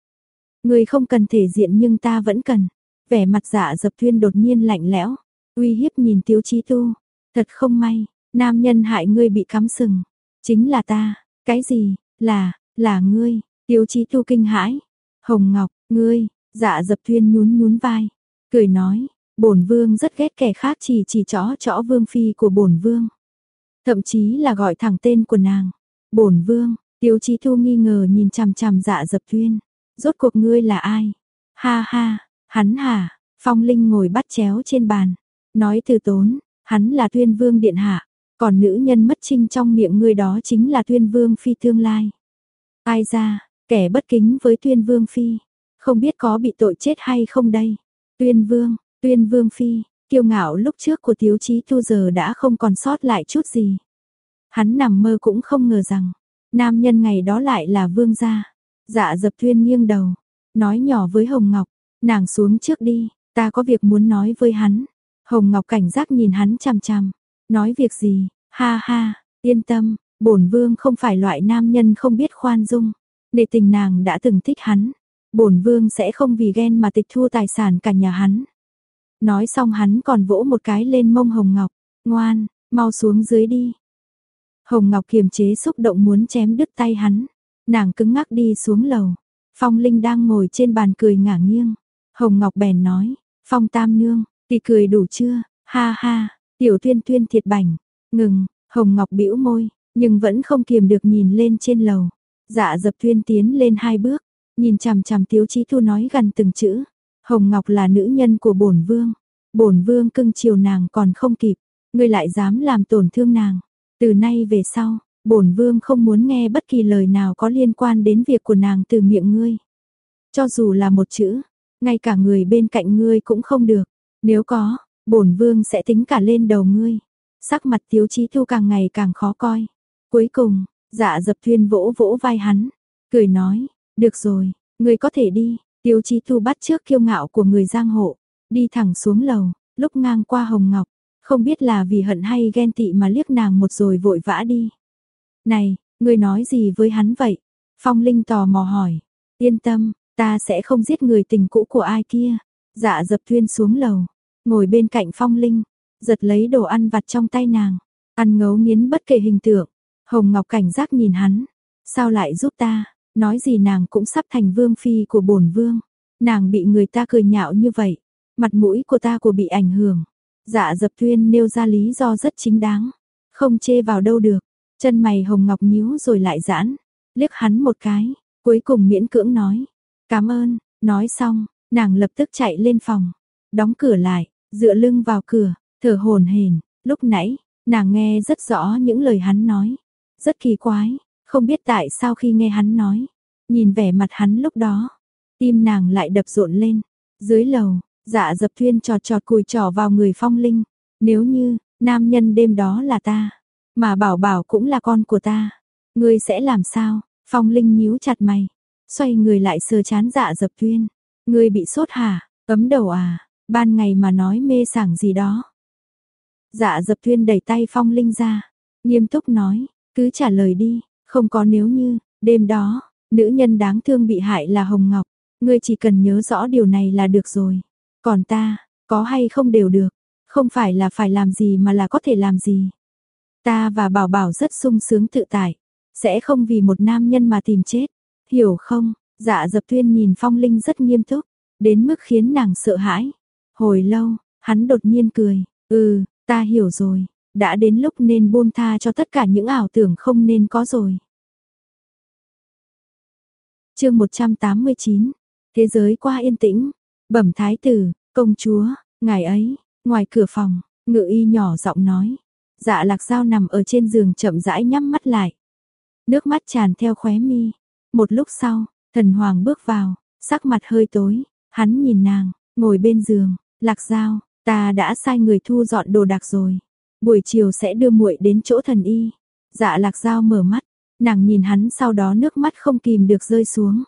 Ngươi không cần thể diện nhưng ta vẫn cần. Vẻ mặt dạ dập thuyên đột nhiên lạnh lẽo, uy hiếp nhìn Tiêu Chí Tu. Thật không may, nam nhân hại ngươi bị cắm sừng. Chính là ta, cái gì, là, là ngươi, Tiêu Chí Tu kinh hãi. Hồng Ngọc, ngươi, dạ dập thuyên nhún nhún vai, cười nói, bổn vương rất ghét kẻ khác chỉ chỉ chó chó vương phi của bổn vương. Thậm chí là gọi thẳng tên của nàng. Bổn vương, Tiêu Chí Thu nghi ngờ nhìn chằm chằm Dạ Dập Thuyên, rốt cuộc ngươi là ai? Ha ha, hắn hả? Phong Linh ngồi bắt chéo trên bàn, nói từ tốn, hắn là Tuyên Vương điện hạ, còn nữ nhân mất trinh trong miệng ngươi đó chính là Tuyên Vương phi tương lai. Ai ra, kẻ bất kính với Tuyên Vương phi, không biết có bị tội chết hay không đây? Tuyên Vương, Tuyên Vương Phi, kiêu ngạo lúc trước của Tiếu Chí Tu giờ đã không còn sót lại chút gì. Hắn nằm mơ cũng không ngờ rằng, nam nhân ngày đó lại là vương gia. Dạ dập thuyên nghiêng đầu, nói nhỏ với Hồng Ngọc, nàng xuống trước đi, ta có việc muốn nói với hắn. Hồng Ngọc cảnh giác nhìn hắn chằm chằm, nói việc gì, ha ha, yên tâm, bổn vương không phải loại nam nhân không biết khoan dung. để tình nàng đã từng thích hắn, bổn vương sẽ không vì ghen mà tịch thu tài sản cả nhà hắn. Nói xong hắn còn vỗ một cái lên mông Hồng Ngọc, ngoan, mau xuống dưới đi. Hồng Ngọc kiềm chế xúc động muốn chém đứt tay hắn, nàng cứng ngắc đi xuống lầu. Phong Linh đang ngồi trên bàn cười ngả nghiêng. Hồng Ngọc bèn nói, Phong Tam Nương, tỷ cười đủ chưa, ha ha, tiểu tuyên tuyên thiệt bảnh, ngừng, Hồng Ngọc bĩu môi, nhưng vẫn không kiềm được nhìn lên trên lầu. Dạ dập tuyên tiến lên hai bước, nhìn chằm chằm tiếu chí thu nói gần từng chữ, Hồng Ngọc là nữ nhân của bổn vương, bổn vương cưng chiều nàng còn không kịp, ngươi lại dám làm tổn thương nàng. Từ nay về sau, bổn vương không muốn nghe bất kỳ lời nào có liên quan đến việc của nàng từ miệng ngươi. Cho dù là một chữ, ngay cả người bên cạnh ngươi cũng không được, nếu có, bổn vương sẽ tính cả lên đầu ngươi. Sắc mặt Tiếu Chí Thu càng ngày càng khó coi. Cuối cùng, Dạ Dập Thuyên vỗ vỗ vai hắn, cười nói, "Được rồi, ngươi có thể đi." Tiếu Chí Thu bắt trước kiêu ngạo của người giang hộ, đi thẳng xuống lầu, lúc ngang qua Hồng Ngọc, không biết là vì hận hay ghen tị mà liếc nàng một rồi vội vã đi. Này, ngươi nói gì với hắn vậy? Phong Linh tò mò hỏi. Yên tâm, ta sẽ không giết người tình cũ của ai kia. Dạ dập thuyên xuống lầu, ngồi bên cạnh Phong Linh, giật lấy đồ ăn vặt trong tay nàng, ăn ngấu nghiến bất kể hình tượng. Hồng Ngọc cảnh giác nhìn hắn, sao lại giúp ta? Nói gì nàng cũng sắp thành vương phi của bổn vương. Nàng bị người ta cười nhạo như vậy, mặt mũi của ta của bị ảnh hưởng. Dạ dập tuyên nêu ra lý do rất chính đáng, không chê vào đâu được. Chân mày hồng ngọc nhíu rồi lại giãn, liếc hắn một cái, cuối cùng miễn cưỡng nói, cảm ơn, nói xong, nàng lập tức chạy lên phòng, đóng cửa lại, dựa lưng vào cửa, thở hổn hển, lúc nãy, nàng nghe rất rõ những lời hắn nói, rất kỳ quái, không biết tại sao khi nghe hắn nói, nhìn vẻ mặt hắn lúc đó, tim nàng lại đập rộn lên. Dưới lầu, dạ dập thuyên trọt trọt cùi trỏ vào người phong linh. Nếu như, nam nhân đêm đó là ta, mà bảo bảo cũng là con của ta, ngươi sẽ làm sao? Phong linh nhíu chặt mày, xoay người lại sờ chán dạ dập thuyên. Ngươi bị sốt hả? Ấm đầu à? Ban ngày mà nói mê sảng gì đó. Dạ dập thuyên đẩy tay phong linh ra, nghiêm túc nói, cứ trả lời đi. Không có nếu như, đêm đó, nữ nhân đáng thương bị hại là Hồng Ngọc, ngươi chỉ cần nhớ rõ điều này là được rồi. Còn ta, có hay không đều được, không phải là phải làm gì mà là có thể làm gì. Ta và Bảo Bảo rất sung sướng tự tại, sẽ không vì một nam nhân mà tìm chết, hiểu không? Dạ Dập Tuyên nhìn Phong Linh rất nghiêm túc, đến mức khiến nàng sợ hãi. Hồi lâu, hắn đột nhiên cười, "Ừ, ta hiểu rồi." đã đến lúc nên buông tha cho tất cả những ảo tưởng không nên có rồi. Chương 189. Thế giới qua yên tĩnh, bẩm thái tử, công chúa, ngài ấy, ngoài cửa phòng, ngự y nhỏ giọng nói. Dạ Lạc Dao nằm ở trên giường chậm rãi nhắm mắt lại. Nước mắt tràn theo khóe mi. Một lúc sau, thần hoàng bước vào, sắc mặt hơi tối, hắn nhìn nàng, ngồi bên giường, Lạc Giao, ta đã sai người thu dọn đồ đạc rồi. Buổi chiều sẽ đưa muội đến chỗ thần y. Dạ lạc Giao mở mắt, nàng nhìn hắn sau đó nước mắt không kìm được rơi xuống.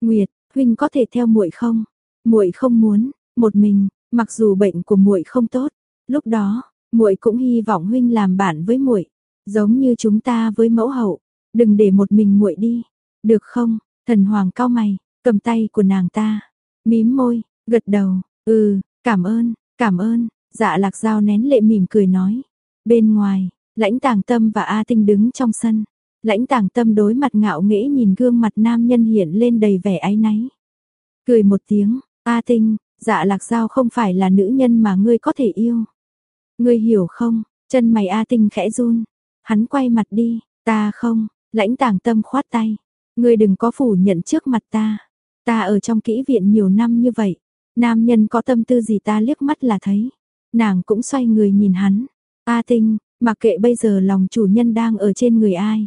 Nguyệt, huynh có thể theo muội không? Muội không muốn, một mình, Mặc dù bệnh của muội không tốt, lúc đó, muội cũng hy vọng huynh làm bạn với muội, giống như chúng ta với mẫu hậu, đừng để một mình muội đi, được không? Thần Hoàng cao mày, cầm tay của nàng ta, mím môi, gật đầu, "Ừ, cảm ơn, cảm ơn." Dạ Lạc Dao nén lệ mỉm cười nói. Bên ngoài, Lãnh Tàng Tâm và A Tinh đứng trong sân. Lãnh Tàng Tâm đối mặt ngạo nghễ nhìn gương mặt nam nhân hiện lên đầy vẻ áy náy. Cười một tiếng, "A Tinh, Dạ Lạc Dao không phải là nữ nhân mà ngươi có thể yêu." Ngươi hiểu không? Chân mày A Tinh khẽ run. Hắn quay mặt đi, "Ta không." Lãnh Tàng Tâm khoát tay, "Ngươi đừng có phủ nhận trước mặt ta. Ta ở trong kỹ viện nhiều năm như vậy, nam nhân có tâm tư gì ta liếc mắt là thấy." Nàng cũng xoay người nhìn hắn. A Tinh, mặc kệ bây giờ lòng chủ nhân đang ở trên người ai.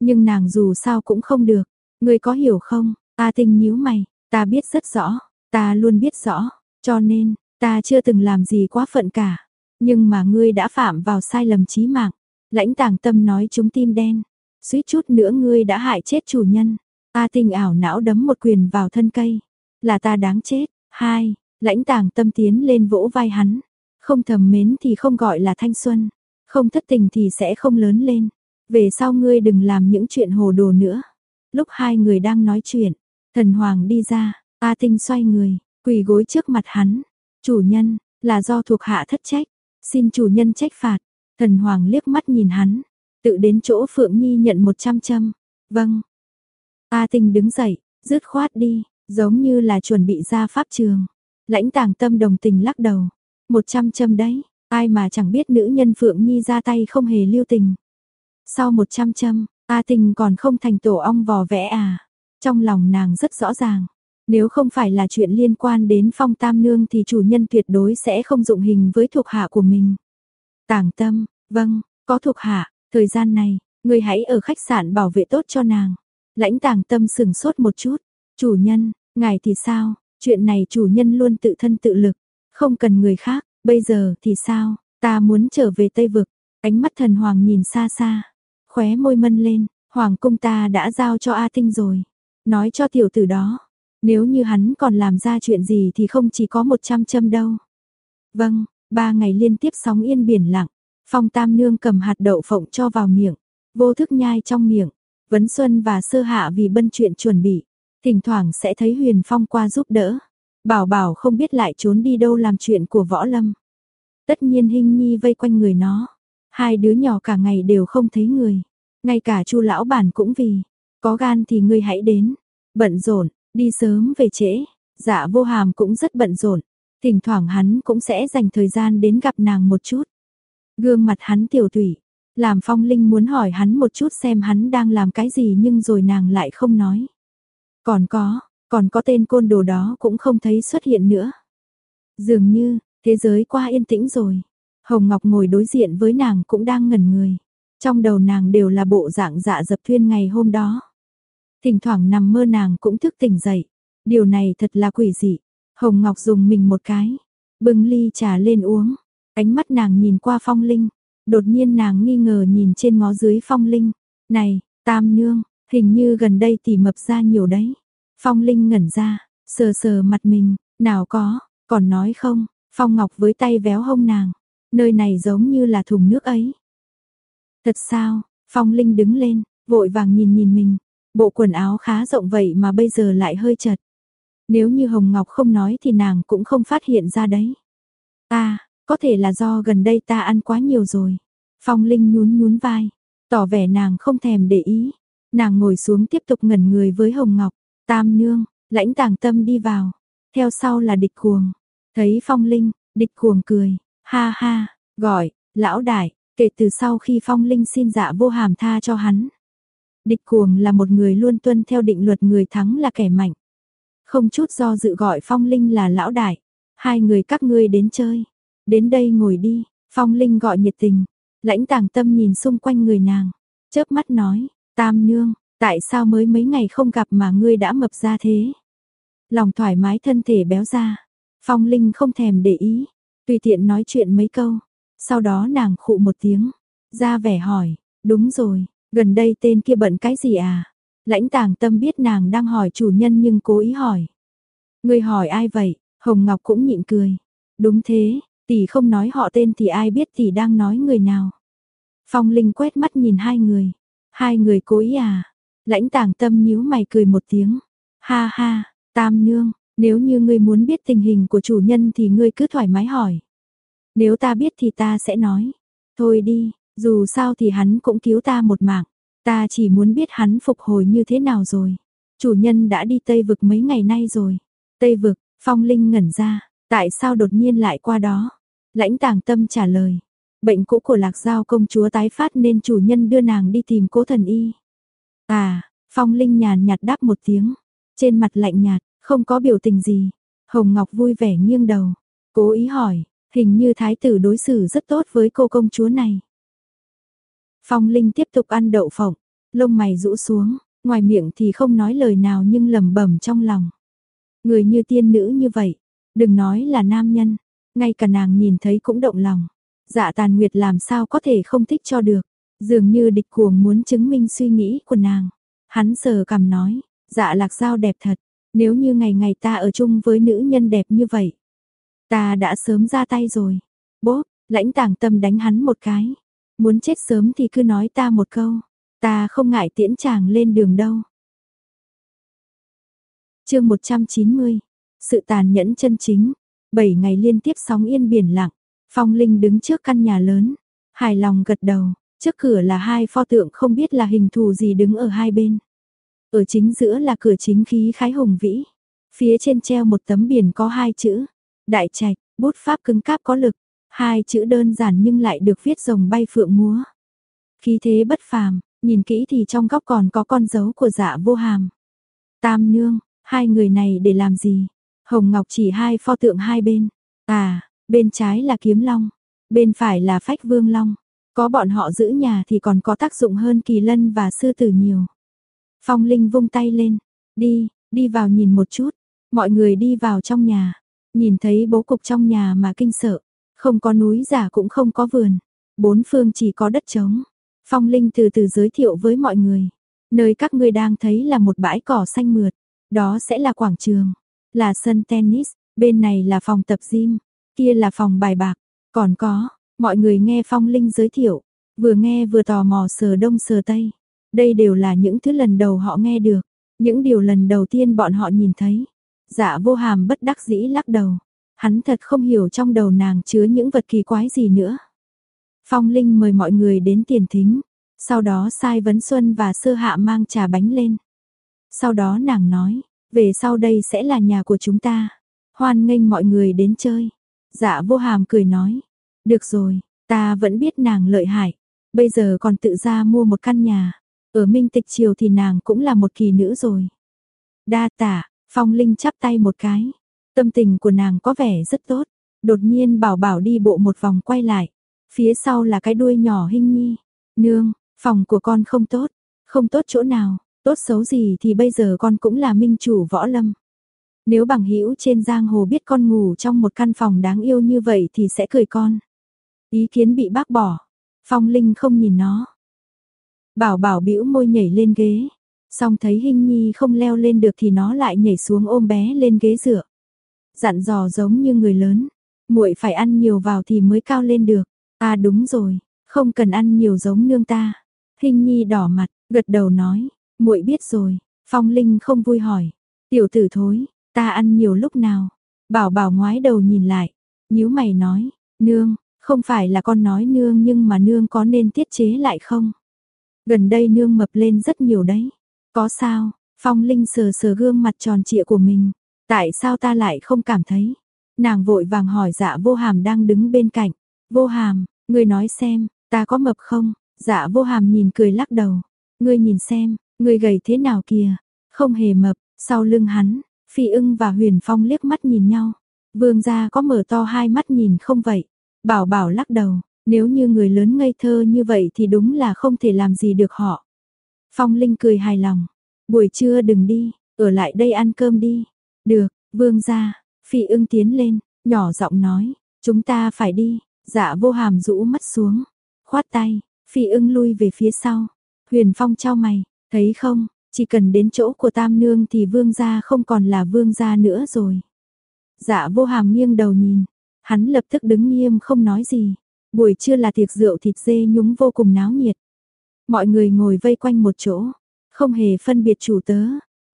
Nhưng nàng dù sao cũng không được. Ngươi có hiểu không? A Tinh nhíu mày, ta biết rất rõ, ta luôn biết rõ, cho nên, ta chưa từng làm gì quá phận cả. Nhưng mà ngươi đã phạm vào sai lầm chí mạng. Lãnh tàng tâm nói chúng tim đen. Suýt chút nữa ngươi đã hại chết chủ nhân. A Tinh ảo não đấm một quyền vào thân cây. Là ta đáng chết. Hai, lãnh tàng tâm tiến lên vỗ vai hắn. Không thầm mến thì không gọi là thanh xuân, không thất tình thì sẽ không lớn lên. Về sau ngươi đừng làm những chuyện hồ đồ nữa. Lúc hai người đang nói chuyện, thần hoàng đi ra, A Tinh xoay người, quỳ gối trước mặt hắn. Chủ nhân, là do thuộc hạ thất trách, xin chủ nhân trách phạt. Thần hoàng liếc mắt nhìn hắn, tự đến chỗ Phượng Nhi nhận một trăm châm. Vâng. A Tinh đứng dậy, rứt khoát đi, giống như là chuẩn bị ra pháp trường. Lãnh tàng tâm đồng tình lắc đầu. Một trăm châm đấy, ai mà chẳng biết nữ nhân Phượng Nhi ra tay không hề lưu tình. Sau một trăm châm, A Tình còn không thành tổ ong vò vẽ à. Trong lòng nàng rất rõ ràng, nếu không phải là chuyện liên quan đến phong tam nương thì chủ nhân tuyệt đối sẽ không dụng hình với thuộc hạ của mình. Tàng tâm, vâng, có thuộc hạ, thời gian này, người hãy ở khách sạn bảo vệ tốt cho nàng. Lãnh tàng tâm sừng sốt một chút, chủ nhân, ngài thì sao, chuyện này chủ nhân luôn tự thân tự lực, không cần người khác, bây giờ thì sao, ta muốn trở về Tây Vực. Ánh mắt thần hoàng nhìn xa xa, khóe môi mân lên, hoàng cung ta đã giao cho A Tinh rồi. Nói cho tiểu tử đó, nếu như hắn còn làm ra chuyện gì thì không chỉ có một trăm châm đâu. Vâng, ba ngày liên tiếp sóng yên biển lặng, phong tam nương cầm hạt đậu phộng cho vào miệng, vô thức nhai trong miệng. Vấn Xuân và Sơ Hạ vì bân chuyện chuẩn bị, thỉnh thoảng sẽ thấy Huyền Phong qua giúp đỡ. Bảo bảo không biết lại trốn đi đâu làm chuyện của võ lâm. Tất nhiên Hinh nhi vây quanh người nó. Hai đứa nhỏ cả ngày đều không thấy người. Ngay cả chu lão bản cũng vì. Có gan thì ngươi hãy đến. Bận rộn, đi sớm về trễ. Dạ vô hàm cũng rất bận rộn. Thỉnh thoảng hắn cũng sẽ dành thời gian đến gặp nàng một chút. Gương mặt hắn tiểu tủy. Làm phong linh muốn hỏi hắn một chút xem hắn đang làm cái gì nhưng rồi nàng lại không nói. Còn có, còn có tên côn đồ đó cũng không thấy xuất hiện nữa. Dường như, thế giới qua yên tĩnh rồi. Hồng Ngọc ngồi đối diện với nàng cũng đang ngẩn người. Trong đầu nàng đều là bộ dạng dạ dập thuyên ngày hôm đó. Thỉnh thoảng nằm mơ nàng cũng thức tỉnh dậy. Điều này thật là quỷ dị. Hồng Ngọc dùng mình một cái. Bưng ly trà lên uống. Ánh mắt nàng nhìn qua phong linh. Đột nhiên nàng nghi ngờ nhìn trên ngó dưới phong linh. Này, tam nương, hình như gần đây tỷ mập ra nhiều đấy. Phong Linh ngẩn ra, sờ sờ mặt mình, nào có, còn nói không, Phong Ngọc với tay véo hông nàng, nơi này giống như là thùng nước ấy. Thật sao, Phong Linh đứng lên, vội vàng nhìn nhìn mình, bộ quần áo khá rộng vậy mà bây giờ lại hơi chật. Nếu như Hồng Ngọc không nói thì nàng cũng không phát hiện ra đấy. à, có thể là do gần đây ta ăn quá nhiều rồi. Phong Linh nhún nhún vai, tỏ vẻ nàng không thèm để ý. Nàng ngồi xuống tiếp tục ngẩn người với Hồng Ngọc. Tam nương, lãnh tàng tâm đi vào. Theo sau là địch cuồng. Thấy phong linh, địch cuồng cười. Ha ha, gọi, lão đại, kể từ sau khi phong linh xin dạ vô hàm tha cho hắn. Địch cuồng là một người luôn tuân theo định luật người thắng là kẻ mạnh. Không chút do dự gọi phong linh là lão đại. Hai người các ngươi đến chơi. Đến đây ngồi đi, phong linh gọi nhiệt tình. Lãnh tàng tâm nhìn xung quanh người nàng. Chớp mắt nói, tam nương, Tại sao mới mấy ngày không gặp mà ngươi đã mập ra thế? Lòng thoải mái thân thể béo ra. Phong Linh không thèm để ý, tùy tiện nói chuyện mấy câu. Sau đó nàng khụ một tiếng, ra vẻ hỏi, đúng rồi, gần đây tên kia bận cái gì à? Lãnh tàng tâm biết nàng đang hỏi chủ nhân nhưng cố ý hỏi. Ngươi hỏi ai vậy? Hồng Ngọc cũng nhịn cười. Đúng thế, tỷ không nói họ tên thì ai biết tỷ đang nói người nào. Phong Linh quét mắt nhìn hai người. Hai người cố ý à? Lãnh tàng tâm nhíu mày cười một tiếng. Ha ha, tam nương, nếu như ngươi muốn biết tình hình của chủ nhân thì ngươi cứ thoải mái hỏi. Nếu ta biết thì ta sẽ nói. Thôi đi, dù sao thì hắn cũng cứu ta một mạng. Ta chỉ muốn biết hắn phục hồi như thế nào rồi. Chủ nhân đã đi Tây Vực mấy ngày nay rồi. Tây Vực, Phong Linh ngẩn ra, tại sao đột nhiên lại qua đó? Lãnh tàng tâm trả lời. Bệnh cũ của lạc giao công chúa tái phát nên chủ nhân đưa nàng đi tìm cố thần y. À, Phong Linh nhàn nhạt đáp một tiếng. Trên mặt lạnh nhạt, không có biểu tình gì. Hồng Ngọc vui vẻ nghiêng đầu. Cố ý hỏi, hình như thái tử đối xử rất tốt với cô công chúa này. Phong Linh tiếp tục ăn đậu phộng, lông mày rũ xuống, ngoài miệng thì không nói lời nào nhưng lẩm bẩm trong lòng. Người như tiên nữ như vậy, đừng nói là nam nhân, ngay cả nàng nhìn thấy cũng động lòng. Dạ Tàn Nguyệt làm sao có thể không thích cho được, dường như địch cuồng muốn chứng minh suy nghĩ của nàng. Hắn sờ cằm nói, dạ lạc giao đẹp thật, nếu như ngày ngày ta ở chung với nữ nhân đẹp như vậy, ta đã sớm ra tay rồi. Bốp, lãnh tàng tâm đánh hắn một cái. Muốn chết sớm thì cứ nói ta một câu, ta không ngại tiễn chàng lên đường đâu. chương 190, sự tàn nhẫn chân chính, 7 ngày liên tiếp sóng yên biển lặng, Phong Linh đứng trước căn nhà lớn, hài lòng gật đầu, trước cửa là hai pho tượng không biết là hình thù gì đứng ở hai bên. Ở chính giữa là cửa chính khí khái hùng vĩ, phía trên treo một tấm biển có hai chữ, đại trạch, bút pháp cứng cáp có lực, hai chữ đơn giản nhưng lại được viết rồng bay phượng múa. Khí thế bất phàm, nhìn kỹ thì trong góc còn có con dấu của dạ vô hàm. Tam nương, hai người này để làm gì? Hồng Ngọc chỉ hai pho tượng hai bên. À, bên trái là kiếm long, bên phải là phách vương long. Có bọn họ giữ nhà thì còn có tác dụng hơn kỳ lân và sư tử nhiều. Phong Linh vung tay lên, đi, đi vào nhìn một chút. Mọi người đi vào trong nhà, nhìn thấy bố cục trong nhà mà kinh sợ. Không có núi giả cũng không có vườn, bốn phương chỉ có đất trống. Phong Linh từ từ giới thiệu với mọi người. Nơi các ngươi đang thấy là một bãi cỏ xanh mượt, đó sẽ là quảng trường, là sân tennis, bên này là phòng tập gym, kia là phòng bài bạc, còn có, mọi người nghe Phong Linh giới thiệu, vừa nghe vừa tò mò sờ đông sờ tây. Đây đều là những thứ lần đầu họ nghe được, những điều lần đầu tiên bọn họ nhìn thấy. Dạ vô hàm bất đắc dĩ lắc đầu, hắn thật không hiểu trong đầu nàng chứa những vật kỳ quái gì nữa. Phong Linh mời mọi người đến tiền thính, sau đó sai Vấn Xuân và Sơ Hạ mang trà bánh lên. Sau đó nàng nói, về sau đây sẽ là nhà của chúng ta, hoan nghênh mọi người đến chơi. Dạ vô hàm cười nói, được rồi, ta vẫn biết nàng lợi hại, bây giờ còn tự ra mua một căn nhà, ở Minh Tịch Triều thì nàng cũng là một kỳ nữ rồi. Đa tạ Phong Linh chắp tay một cái, tâm tình của nàng có vẻ rất tốt, đột nhiên bảo bảo đi bộ một vòng quay lại, phía sau là cái đuôi nhỏ hình nhi, nương, phòng của con không tốt, không tốt chỗ nào, tốt xấu gì thì bây giờ con cũng là minh chủ võ lâm. Nếu bằng hữu trên giang hồ biết con ngủ trong một căn phòng đáng yêu như vậy thì sẽ cười con. Ý kiến bị bác bỏ. Phong Linh không nhìn nó. Bảo bảo bĩu môi nhảy lên ghế. Xong thấy Hinh Nhi không leo lên được thì nó lại nhảy xuống ôm bé lên ghế dựa. Dặn dò giống như người lớn. muội phải ăn nhiều vào thì mới cao lên được. À đúng rồi, không cần ăn nhiều giống nương ta. Hinh Nhi đỏ mặt, gật đầu nói, muội biết rồi. Phong Linh không vui hỏi, tiểu tử thối, Ta ăn nhiều lúc nào? Bảo bảo ngoái đầu nhìn lại, nhíu mày nói, nương, không phải là con nói nương nhưng mà nương có nên tiết chế lại không? Gần đây nương mập lên rất nhiều đấy. Có sao? Phong Linh sờ sờ gương mặt tròn trịa của mình. Tại sao ta lại không cảm thấy? Nàng vội vàng hỏi dạ vô hàm đang đứng bên cạnh. Vô hàm, ngươi nói xem, ta có mập không? Dạ vô hàm nhìn cười lắc đầu. Ngươi nhìn xem, ngươi gầy thế nào kìa? Không hề mập, sau lưng hắn, Phi ưng và Huyền Phong liếc mắt nhìn nhau. Vương gia có mở to hai mắt nhìn không vậy? Bảo bảo lắc đầu, nếu như người lớn ngây thơ như vậy thì đúng là không thể làm gì được họ. Phong Linh cười hài lòng. Buổi trưa đừng đi, ở lại đây ăn cơm đi. Được, vương gia, phi ưng tiến lên, nhỏ giọng nói, chúng ta phải đi. Dạ vô hàm rũ mắt xuống, khoát tay, phi ưng lui về phía sau. Huyền Phong trao mày, thấy không, chỉ cần đến chỗ của tam nương thì vương gia không còn là vương gia nữa rồi. Dạ vô hàm nghiêng đầu nhìn, Hắn lập tức đứng nghiêm không nói gì. Buổi trưa là tiệc rượu thịt dê nhúng vô cùng náo nhiệt. Mọi người ngồi vây quanh một chỗ, không hề phân biệt chủ tớ,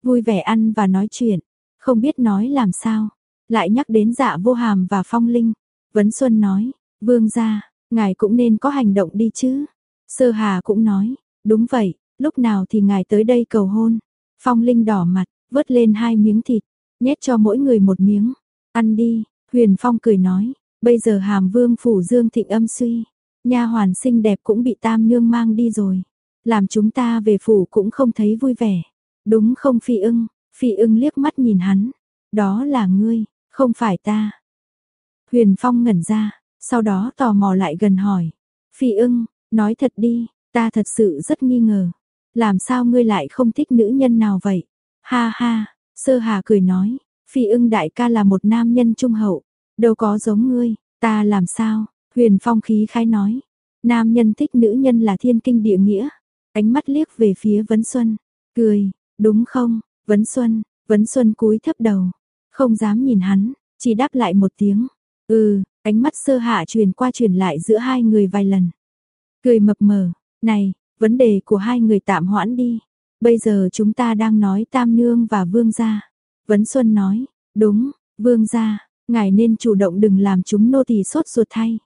vui vẻ ăn và nói chuyện, không biết nói làm sao. Lại nhắc đến dạ vô hàm và phong linh. Vấn Xuân nói, vương gia, ngài cũng nên có hành động đi chứ. Sơ Hà cũng nói, đúng vậy, lúc nào thì ngài tới đây cầu hôn. Phong Linh đỏ mặt, vớt lên hai miếng thịt, nhét cho mỗi người một miếng. Ăn đi, Huyền Phong cười nói, bây giờ hàm vương phủ dương thịnh âm suy. Nha hoàn xinh đẹp cũng bị tam nương mang đi rồi. Làm chúng ta về phủ cũng không thấy vui vẻ. Đúng không phi ưng, phi ưng liếc mắt nhìn hắn. Đó là ngươi, không phải ta. Huyền Phong ngẩn ra, sau đó tò mò lại gần hỏi. Phi ưng, nói thật đi, ta thật sự rất nghi ngờ. Làm sao ngươi lại không thích nữ nhân nào vậy? Ha ha, sơ hà cười nói. Phi ưng đại ca là một nam nhân trung hậu. Đâu có giống ngươi, ta làm sao? Huyền Phong khí khái nói. Nam nhân thích nữ nhân là thiên kinh địa nghĩa. Ánh mắt liếc về phía Vấn Xuân. Cười, đúng không? Vấn Xuân, Vấn Xuân cúi thấp đầu. Không dám nhìn hắn, chỉ đáp lại một tiếng. Ừ, ánh mắt sơ hạ truyền qua truyền lại giữa hai người vài lần. Cười mập mờ, này, vấn đề của hai người tạm hoãn đi. Bây giờ chúng ta đang nói Tam Nương và Vương gia. Vấn Xuân nói, đúng, Vương gia, ngài nên chủ động đừng làm chúng nô tỳ sốt ruột thay.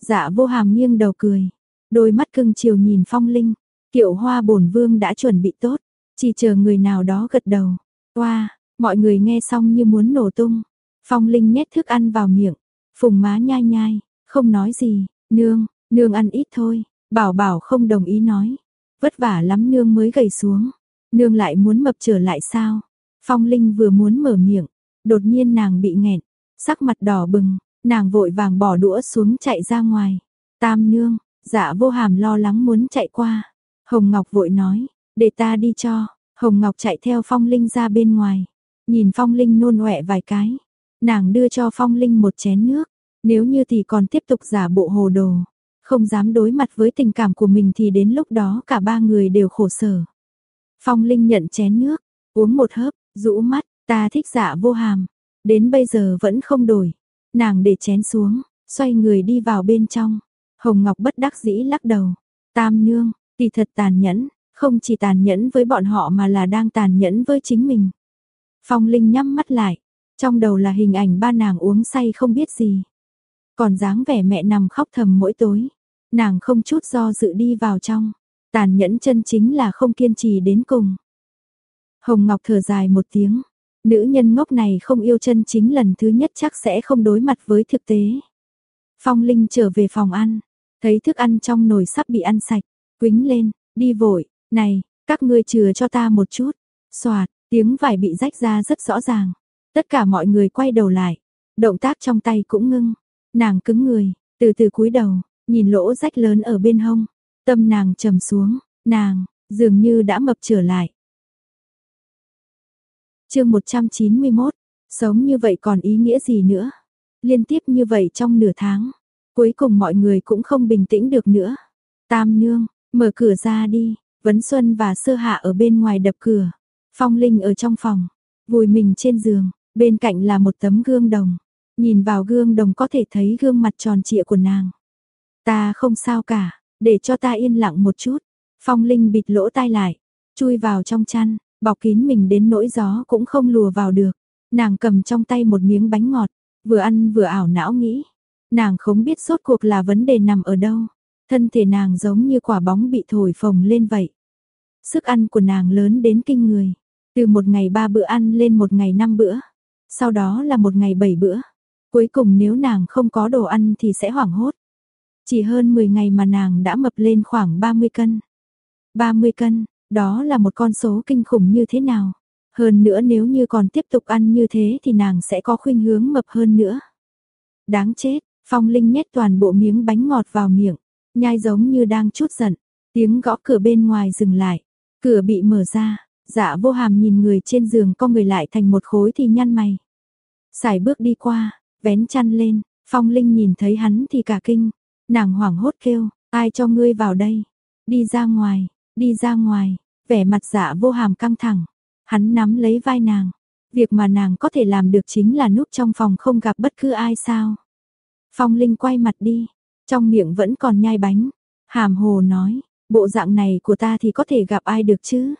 Dạ vô hàm nghiêng đầu cười, đôi mắt cưng chiều nhìn phong linh, kiệu hoa bổn vương đã chuẩn bị tốt, chỉ chờ người nào đó gật đầu. Hoa, mọi người nghe xong như muốn nổ tung. Phong linh nhét thức ăn vào miệng, phùng má nhai nhai, không nói gì, nương, nương ăn ít thôi, bảo bảo không đồng ý nói. Vất vả lắm nương mới gầy xuống, nương lại muốn mập trở lại sao? Phong linh vừa muốn mở miệng, đột nhiên nàng bị nghẹn, sắc mặt đỏ bừng, nàng vội vàng bỏ đũa xuống chạy ra ngoài. Tam nương, dạ vô hàm lo lắng muốn chạy qua. Hồng Ngọc vội nói, để ta đi cho. Hồng Ngọc chạy theo Phong Linh ra bên ngoài. Nhìn Phong Linh nôn ọe vài cái. Nàng đưa cho Phong Linh một chén nước. Nếu như thì còn tiếp tục giả bộ hồ đồ. Không dám đối mặt với tình cảm của mình thì đến lúc đó cả ba người đều khổ sở. Phong Linh nhận chén nước, uống một hớp, rũ mắt, ta thích dạ vô hàm. Đến bây giờ vẫn không đổi. Nàng để chén xuống, xoay người đi vào bên trong. Hồng Ngọc bất đắc dĩ lắc đầu. Tam nương, tỷ thật tàn nhẫn, không chỉ tàn nhẫn với bọn họ mà là đang tàn nhẫn với chính mình. Phong Linh nhắm mắt lại, trong đầu là hình ảnh ba nàng uống say không biết gì. Còn dáng vẻ mẹ nằm khóc thầm mỗi tối, nàng không chút do dự đi vào trong. Tàn nhẫn chân chính là không kiên trì đến cùng. Hồng Ngọc thở dài một tiếng, nữ nhân ngốc này không yêu chân chính lần thứ nhất chắc sẽ không đối mặt với thực tế. Phong Linh trở về phòng ăn, thấy thức ăn trong nồi sắp bị ăn sạch, quính lên, đi vội, này, các ngươi chừa cho ta một chút. Soạt, tiếng vải bị rách ra rất rõ ràng. Tất cả mọi người quay đầu lại. Động tác trong tay cũng ngưng. Nàng cứng người, từ từ cúi đầu, nhìn lỗ rách lớn ở bên hông. Tâm nàng trầm xuống, nàng, dường như đã mập trở lại. chương 191, sống như vậy còn ý nghĩa gì nữa? Liên tiếp như vậy trong nửa tháng, cuối cùng mọi người cũng không bình tĩnh được nữa. Tam nương, mở cửa ra đi, Vấn Xuân và Sơ Hạ ở bên ngoài đập cửa. Phong Linh ở trong phòng, vùi mình trên giường, bên cạnh là một tấm gương đồng. Nhìn vào gương đồng có thể thấy gương mặt tròn trịa của nàng. Ta không sao cả, để cho ta yên lặng một chút. Phong Linh bịt lỗ tai lại, chui vào trong chăn, bọc kín mình đến nỗi gió cũng không lùa vào được. Nàng cầm trong tay một miếng bánh ngọt, vừa ăn vừa ảo não nghĩ. Nàng không biết sốt cuộc là vấn đề nằm ở đâu. Thân thể nàng giống như quả bóng bị thổi phồng lên vậy. Sức ăn của nàng lớn đến kinh người. Từ một ngày ba bữa ăn lên một ngày năm bữa. Sau đó là một ngày bảy bữa. Cuối cùng nếu nàng không có đồ ăn thì sẽ hoảng hốt. Chỉ hơn 10 ngày mà nàng đã mập lên khoảng 30 cân. 30 cân, đó là một con số kinh khủng như thế nào. Hơn nữa nếu như còn tiếp tục ăn như thế thì nàng sẽ có khuynh hướng mập hơn nữa. Đáng chết, Phong Linh nhét toàn bộ miếng bánh ngọt vào miệng, nhai giống như đang chút giận. Tiếng gõ cửa bên ngoài dừng lại, cửa bị mở ra, dạ vô hàm nhìn người trên giường co người lại thành một khối thì nhăn mày. Xài bước đi qua, vén chăn lên, Phong Linh nhìn thấy hắn thì cả kinh, nàng hoảng hốt kêu, ai cho ngươi vào đây? Đi ra ngoài, đi ra ngoài, vẻ mặt dạ vô hàm căng thẳng. Hắn nắm lấy vai nàng, việc mà nàng có thể làm được chính là núp trong phòng không gặp bất cứ ai sao. Phong Linh quay mặt đi, trong miệng vẫn còn nhai bánh. Hàm hồ nói, bộ dạng này của ta thì có thể gặp ai được chứ?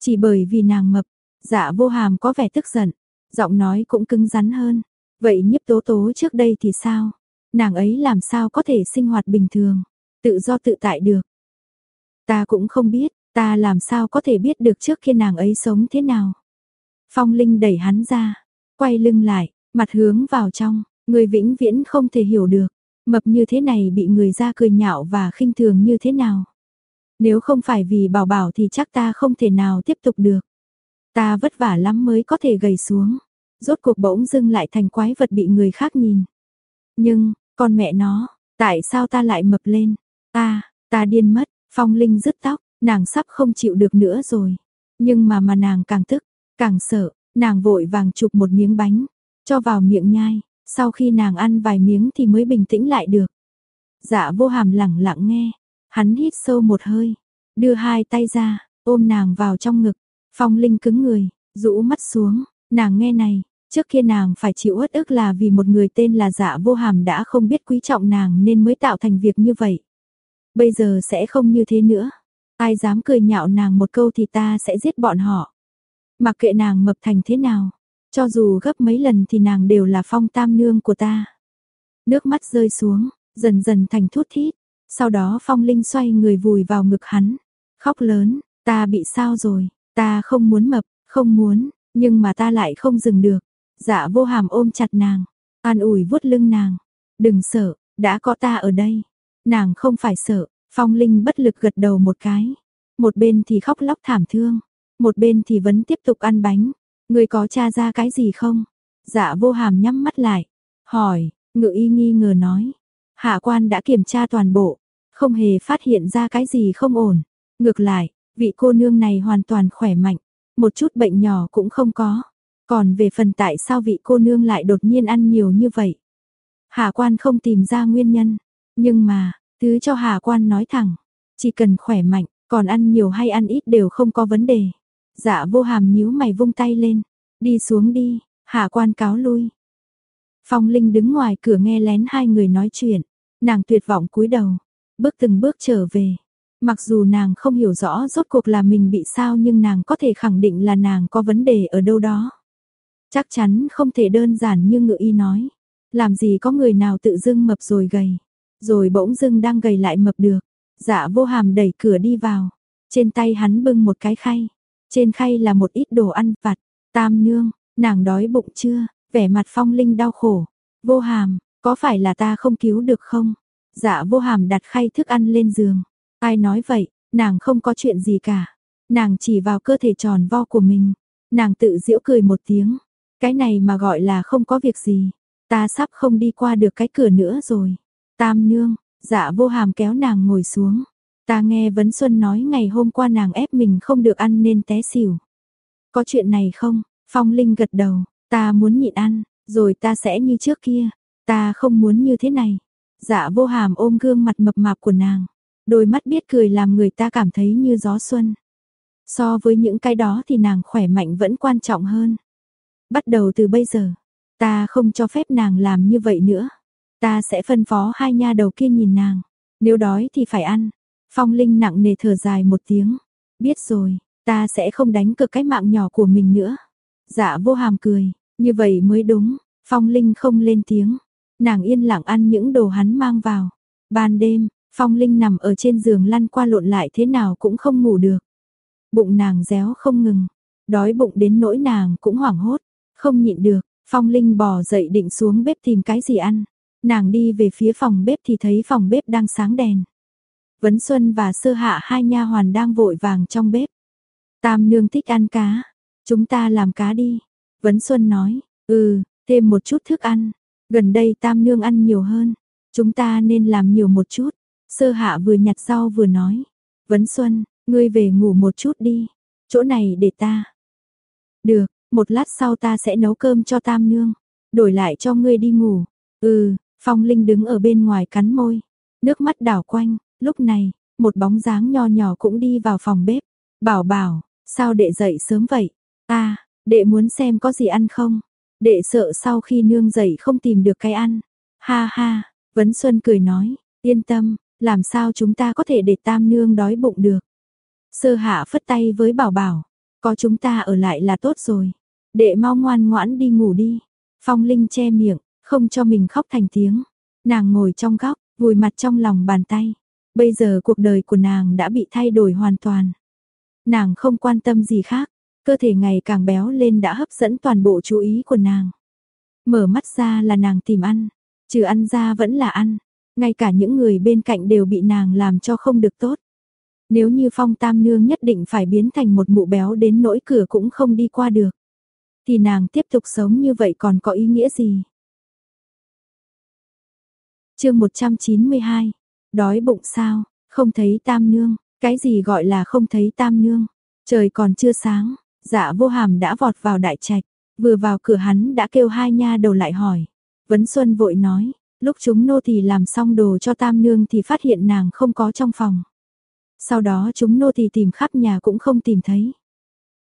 Chỉ bởi vì nàng mập, dạ vô hàm có vẻ tức giận, giọng nói cũng cứng rắn hơn. Vậy nhiếp tố tố trước đây thì sao? Nàng ấy làm sao có thể sinh hoạt bình thường, tự do tự tại được? Ta cũng không biết, ta làm sao có thể biết được trước khi nàng ấy sống thế nào? Phong Linh đẩy hắn ra, quay lưng lại, mặt hướng vào trong, người vĩnh viễn không thể hiểu được, mập như thế này bị người ra cười nhạo và khinh thường như thế nào. Nếu không phải vì bảo bảo thì chắc ta không thể nào tiếp tục được. Ta vất vả lắm mới có thể gầy xuống. Rốt cuộc bỗng dưng lại thành quái vật bị người khác nhìn. Nhưng, con mẹ nó, tại sao ta lại mập lên? Ta, ta điên mất, phong linh rứt tóc, nàng sắp không chịu được nữa rồi. Nhưng mà mà nàng càng tức, càng sợ, nàng vội vàng chụp một miếng bánh, cho vào miệng nhai, sau khi nàng ăn vài miếng thì mới bình tĩnh lại được. Dạ vô hàm lẳng lặng nghe, hắn hít sâu một hơi, đưa hai tay ra, ôm nàng vào trong ngực, phong linh cứng người, rũ mắt xuống, nàng nghe này, trước kia nàng phải chịu uất ức là vì một người tên là dạ vô hàm đã không biết quý trọng nàng nên mới tạo thành việc như vậy. Bây giờ sẽ không như thế nữa, ai dám cười nhạo nàng một câu thì ta sẽ giết bọn họ. Mặc kệ nàng mập thành thế nào, cho dù gấp mấy lần thì nàng đều là phong tam nương của ta. Nước mắt rơi xuống, dần dần thành thút thít. Sau đó phong linh xoay người vùi vào ngực hắn. Khóc lớn, ta bị sao rồi, ta không muốn mập, không muốn, nhưng mà ta lại không dừng được. Dạ vô hàm ôm chặt nàng, an ủi vuốt lưng nàng. Đừng sợ, đã có ta ở đây. Nàng không phải sợ, phong linh bất lực gật đầu một cái. Một bên thì khóc lóc thảm thương, một bên thì vẫn tiếp tục ăn bánh. Người có tra ra cái gì không? Dạ vô hàm nhắm mắt lại. Hỏi, ngự y nghi ngờ nói. Hạ quan đã kiểm tra toàn bộ. Không hề phát hiện ra cái gì không ổn. Ngược lại, vị cô nương này hoàn toàn khỏe mạnh. Một chút bệnh nhỏ cũng không có. Còn về phần tại sao vị cô nương lại đột nhiên ăn nhiều như vậy? Hạ quan không tìm ra nguyên nhân. Nhưng mà, thứ cho hạ quan nói thẳng. Chỉ cần khỏe mạnh, còn ăn nhiều hay ăn ít đều không có vấn đề. Dạ vô hàm nhíu mày vung tay lên. Đi xuống đi, hạ quan cáo lui. Phong Linh đứng ngoài cửa nghe lén hai người nói chuyện. Nàng tuyệt vọng cúi đầu, bước từng bước trở về. Mặc dù nàng không hiểu rõ rốt cuộc là mình bị sao nhưng nàng có thể khẳng định là nàng có vấn đề ở đâu đó. Chắc chắn không thể đơn giản như ngự y nói. Làm gì có người nào tự dưng mập rồi gầy. Rồi bỗng dưng đang gầy lại mập được. Dạ vô hàm đẩy cửa đi vào. Trên tay hắn bưng một cái khay. Trên khay là một ít đồ ăn vặt, tam nương, nàng đói bụng chưa, vẻ mặt phong linh đau khổ. Vô hàm, có phải là ta không cứu được không? Dạ vô hàm đặt khay thức ăn lên giường. Ai nói vậy, nàng không có chuyện gì cả. Nàng chỉ vào cơ thể tròn vo của mình. Nàng tự giễu cười một tiếng. Cái này mà gọi là không có việc gì. Ta sắp không đi qua được cái cửa nữa rồi. Tam nương, dạ vô hàm kéo nàng ngồi xuống. Ta nghe Vấn Xuân nói ngày hôm qua nàng ép mình không được ăn nên té xỉu. Có chuyện này không? Phong Linh gật đầu, ta muốn nhịn ăn, rồi ta sẽ như trước kia. Ta không muốn như thế này. Dạ vô hàm ôm gương mặt mập mạp của nàng. Đôi mắt biết cười làm người ta cảm thấy như gió xuân. So với những cái đó thì nàng khỏe mạnh vẫn quan trọng hơn. Bắt đầu từ bây giờ, ta không cho phép nàng làm như vậy nữa. Ta sẽ phân phó hai nha đầu kia nhìn nàng. Nếu đói thì phải ăn, Phong Linh nặng nề thở dài một tiếng. Biết rồi, ta sẽ không đánh cược cái mạng nhỏ của mình nữa. Dạ vô hàm cười, như vậy mới đúng. Phong Linh không lên tiếng. Nàng yên lặng ăn những đồ hắn mang vào. Ban đêm, Phong Linh nằm ở trên giường lăn qua lộn lại thế nào cũng không ngủ được. Bụng nàng réo không ngừng. Đói bụng đến nỗi nàng cũng hoảng hốt. Không nhịn được, Phong Linh bò dậy định xuống bếp tìm cái gì ăn. Nàng đi về phía phòng bếp thì thấy phòng bếp đang sáng đèn. Vấn Xuân và Sơ Hạ hai nha hoàn đang vội vàng trong bếp. Tam nương thích ăn cá, chúng ta làm cá đi. Vấn Xuân nói, ừ, thêm một chút thức ăn. Gần đây Tam nương ăn nhiều hơn, chúng ta nên làm nhiều một chút. Sơ Hạ vừa nhặt rau vừa nói, Vấn Xuân, ngươi về ngủ một chút đi, chỗ này để ta. Được, một lát sau ta sẽ nấu cơm cho Tam nương, đổi lại cho ngươi đi ngủ. Ừ, Phong Linh đứng ở bên ngoài cắn môi, nước mắt đảo quanh, Lúc này, một bóng dáng nho nhỏ cũng đi vào phòng bếp. Bảo bảo, sao đệ dậy sớm vậy? À, đệ muốn xem có gì ăn không? Đệ sợ sau khi nương dậy không tìm được cái ăn. Ha ha, Vấn Xuân cười nói, yên tâm, làm sao chúng ta có thể để tam nương đói bụng được. Sơ hạ phất tay với bảo bảo, có chúng ta ở lại là tốt rồi. Đệ mau ngoan ngoãn đi ngủ đi. Phong Linh che miệng, không cho mình khóc thành tiếng. Nàng ngồi trong góc, vùi mặt trong lòng bàn tay. Bây giờ cuộc đời của nàng đã bị thay đổi hoàn toàn. Nàng không quan tâm gì khác, cơ thể ngày càng béo lên đã hấp dẫn toàn bộ chú ý của nàng. Mở mắt ra là nàng tìm ăn, trừ ăn ra vẫn là ăn, ngay cả những người bên cạnh đều bị nàng làm cho không được tốt. Nếu như phong tam nương nhất định phải biến thành một mụ béo đến nỗi cửa cũng không đi qua được. Thì nàng tiếp tục sống như vậy còn có ý nghĩa gì? chương 192, đói bụng sao, không thấy tam nương, cái gì gọi là không thấy tam nương, trời còn chưa sáng, dạ vô hàm đã vọt vào đại trạch, vừa vào cửa hắn đã kêu hai nha đầu lại hỏi. Vấn Xuân vội nói, lúc chúng nô tỳ làm xong đồ cho tam nương thì phát hiện nàng không có trong phòng. Sau đó chúng nô tỳ tìm khắp nhà cũng không tìm thấy.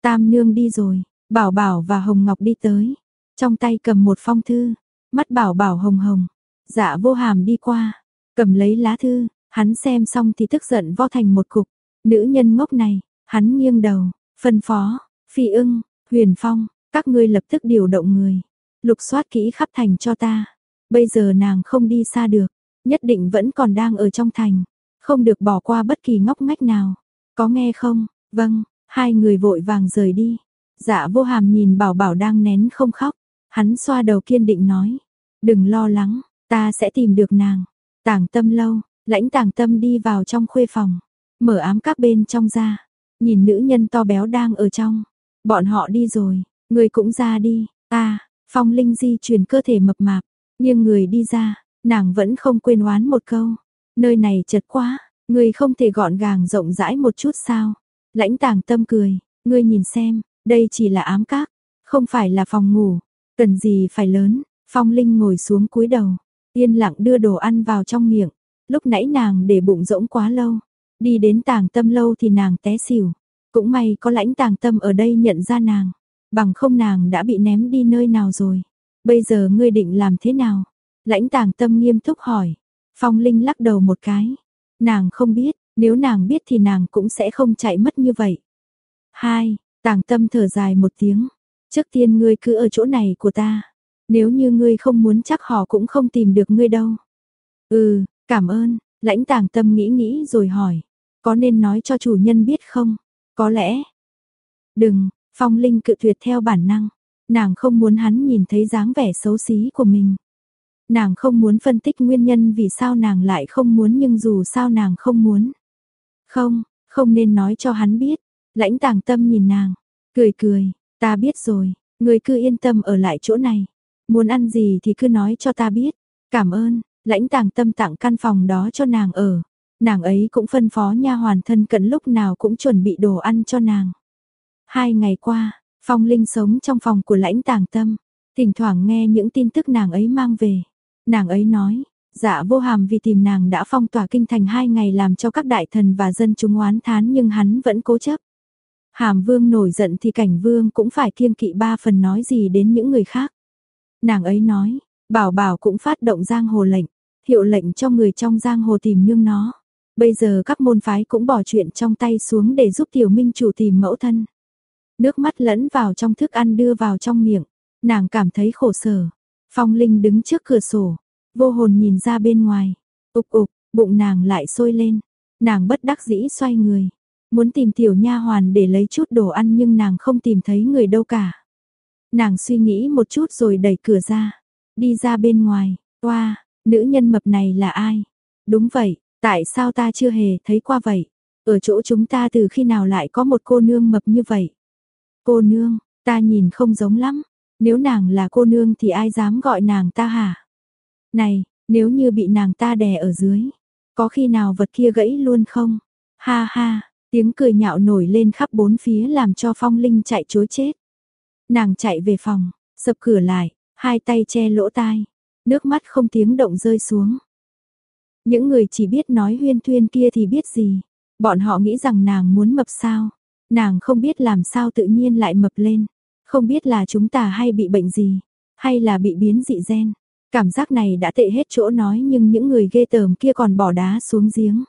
Tam nương đi rồi, Bảo Bảo và Hồng Ngọc đi tới, trong tay cầm một phong thư, mắt Bảo Bảo hồng hồng. Dạ vô hàm đi qua, cầm lấy lá thư, hắn xem xong thì tức giận vo thành một cục. Nữ nhân ngốc này, hắn nghiêng đầu, phân phó, phi ưng, huyền phong, các ngươi lập tức điều động người. Lục soát kỹ khắp thành cho ta. Bây giờ nàng không đi xa được, nhất định vẫn còn đang ở trong thành. Không được bỏ qua bất kỳ ngóc ngách nào. Có nghe không? Vâng, hai người vội vàng rời đi. Dạ vô hàm nhìn bảo bảo đang nén không khóc. Hắn xoa đầu kiên định nói. Đừng lo lắng, ta sẽ tìm được nàng. Tàng tâm lâu, lãnh tàng tâm đi vào trong khuê phòng. Mở ám các bên trong ra. Nhìn nữ nhân to béo đang ở trong. Bọn họ đi rồi, người cũng ra đi. Ta, phong linh di chuyển cơ thể mập mạp. Nhưng người đi ra, nàng vẫn không quên oán một câu. Nơi này chật quá, người không thể gọn gàng rộng rãi một chút sao? Lãnh tàng tâm cười, ngươi nhìn xem, đây chỉ là ám các, không phải là phòng ngủ, cần gì phải lớn. Phong Linh ngồi xuống cúi đầu, yên lặng đưa đồ ăn vào trong miệng. Lúc nãy nàng để bụng rỗng quá lâu, đi đến tàng tâm lâu thì nàng té xỉu. Cũng may có lãnh tàng tâm ở đây nhận ra nàng, bằng không nàng đã bị ném đi nơi nào rồi. Bây giờ ngươi định làm thế nào? Lãnh tàng tâm nghiêm túc hỏi. Phong Linh lắc đầu một cái. Nàng không biết, nếu nàng biết thì nàng cũng sẽ không chạy mất như vậy. Hai, tàng tâm thở dài một tiếng. Trước tiên ngươi cứ ở chỗ này của ta. Nếu như ngươi không muốn chắc họ cũng không tìm được ngươi đâu. Ừ, cảm ơn, lãnh tàng tâm nghĩ nghĩ rồi hỏi. Có nên nói cho chủ nhân biết không? Có lẽ. Đừng, Phong Linh cự tuyệt theo bản năng. Nàng không muốn hắn nhìn thấy dáng vẻ xấu xí của mình. Nàng không muốn phân tích nguyên nhân vì sao nàng lại không muốn nhưng dù sao nàng không muốn. Không, không nên nói cho hắn biết. Lãnh tàng tâm nhìn nàng, cười cười, ta biết rồi, người cứ yên tâm ở lại chỗ này. Muốn ăn gì thì cứ nói cho ta biết. Cảm ơn, lãnh tàng tâm tặng căn phòng đó cho nàng ở. Nàng ấy cũng phân phó nha hoàn thân cận lúc nào cũng chuẩn bị đồ ăn cho nàng. Hai ngày qua, Phong Linh sống trong phòng của lãnh tàng tâm, thỉnh thoảng nghe những tin tức nàng ấy mang về. Nàng ấy nói, dạ vô hàm vì tìm nàng đã phong tỏa kinh thành hai ngày làm cho các đại thần và dân chúng oán thán nhưng hắn vẫn cố chấp. Hàm vương nổi giận thì cảnh vương cũng phải kiêng kỵ ba phần nói gì đến những người khác. Nàng ấy nói, bảo bảo cũng phát động giang hồ lệnh, hiệu lệnh cho người trong giang hồ tìm nương nó. Bây giờ các môn phái cũng bỏ chuyện trong tay xuống để giúp tiểu minh chủ tìm mẫu thân. Nước mắt lẫn vào trong thức ăn đưa vào trong miệng, nàng cảm thấy khổ sở. Phong Linh đứng trước cửa sổ, vô hồn nhìn ra bên ngoài, ục ục, bụng nàng lại sôi lên. Nàng bất đắc dĩ xoay người, muốn tìm tiểu nha hoàn để lấy chút đồ ăn nhưng nàng không tìm thấy người đâu cả. Nàng suy nghĩ một chút rồi đẩy cửa ra, đi ra bên ngoài, oa, nữ nhân mập này là ai? Đúng vậy, tại sao ta chưa hề thấy qua vậy? Ở chỗ chúng ta từ khi nào lại có một cô nương mập như vậy? Cô nương, ta nhìn không giống lắm, nếu nàng là cô nương thì ai dám gọi nàng ta hả? Này, nếu như bị nàng ta đè ở dưới, có khi nào vật kia gãy luôn không? Ha ha, tiếng cười nhạo nổi lên khắp bốn phía làm cho Phong Linh chạy chối chết. Nàng chạy về phòng, sập cửa lại, hai tay che lỗ tai, nước mắt không tiếng động rơi xuống. Những người chỉ biết nói huyên thuyên kia thì biết gì, bọn họ nghĩ rằng nàng muốn mập sao, nàng không biết làm sao tự nhiên lại mập lên, không biết là chúng ta hay bị bệnh gì, hay là bị biến dị gen. Cảm giác này đã tệ hết chỗ nói nhưng những người ghê tởm kia còn bỏ đá xuống giếng.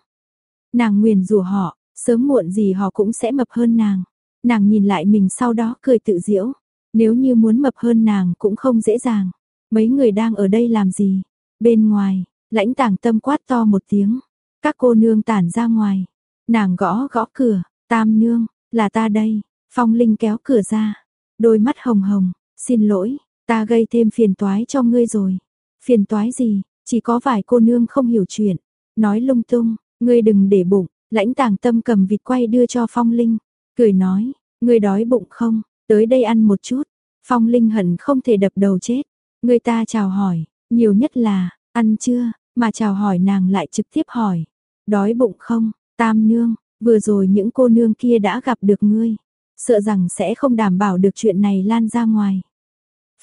Nàng nguyền rủa họ, sớm muộn gì họ cũng sẽ mập hơn nàng. Nàng nhìn lại mình sau đó cười tự diễu. Nếu như muốn mập hơn nàng cũng không dễ dàng. Mấy người đang ở đây làm gì? Bên ngoài, lãnh tàng tâm quát to một tiếng. Các cô nương tản ra ngoài. Nàng gõ gõ cửa, tam nương, là ta đây. Phong Linh kéo cửa ra. Đôi mắt hồng hồng, xin lỗi, ta gây thêm phiền toái cho ngươi rồi. Phiền toái gì, chỉ có vài cô nương không hiểu chuyện. Nói lung tung, ngươi đừng để bụng, lãnh tàng tâm cầm vịt quay đưa cho Phong Linh. Cười nói, người đói bụng không, tới đây ăn một chút. Phong Linh hận không thể đập đầu chết. Người ta chào hỏi, nhiều nhất là, ăn chưa, mà chào hỏi nàng lại trực tiếp hỏi. Đói bụng không, tam nương, vừa rồi những cô nương kia đã gặp được ngươi. Sợ rằng sẽ không đảm bảo được chuyện này lan ra ngoài.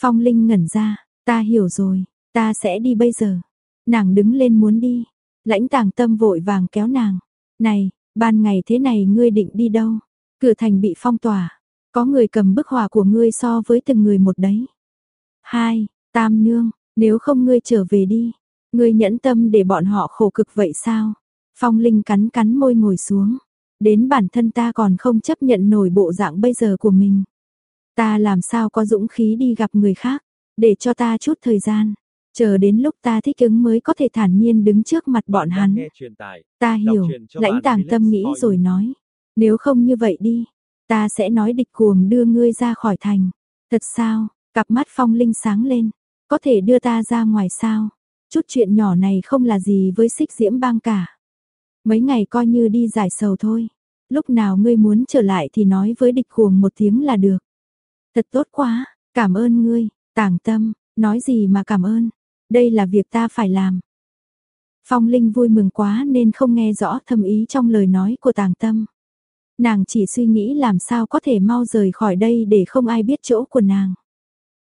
Phong Linh ngẩn ra, ta hiểu rồi, ta sẽ đi bây giờ. Nàng đứng lên muốn đi, lãnh tàng tâm vội vàng kéo nàng. Này, ban ngày thế này ngươi định đi đâu? Cửa thành bị phong tỏa, có người cầm bức họa của ngươi so với từng người một đấy. Hai, tam nương, nếu không ngươi trở về đi, ngươi nhẫn tâm để bọn họ khổ cực vậy sao? Phong Linh cắn cắn môi ngồi xuống. Đến bản thân ta còn không chấp nhận nổi bộ dạng bây giờ của mình. Ta làm sao có dũng khí đi gặp người khác, để cho ta chút thời gian. Chờ đến lúc ta thích ứng mới có thể thản nhiên đứng trước mặt bọn hắn. Ta hiểu, lãnh tàng tâm nghĩ rồi nói. Nếu không như vậy đi, ta sẽ nói địch cuồng đưa ngươi ra khỏi thành. Thật sao, cặp mắt phong linh sáng lên. Có thể đưa ta ra ngoài sao? Chút chuyện nhỏ này không là gì với xích diễm bang cả. Mấy ngày coi như đi giải sầu thôi. Lúc nào ngươi muốn trở lại thì nói với địch cuồng một tiếng là được. Thật tốt quá, cảm ơn ngươi, tàng tâm, nói gì mà cảm ơn. Đây là việc ta phải làm. Phong Linh vui mừng quá nên không nghe rõ thâm ý trong lời nói của tàng tâm. Nàng chỉ suy nghĩ làm sao có thể mau rời khỏi đây để không ai biết chỗ của nàng.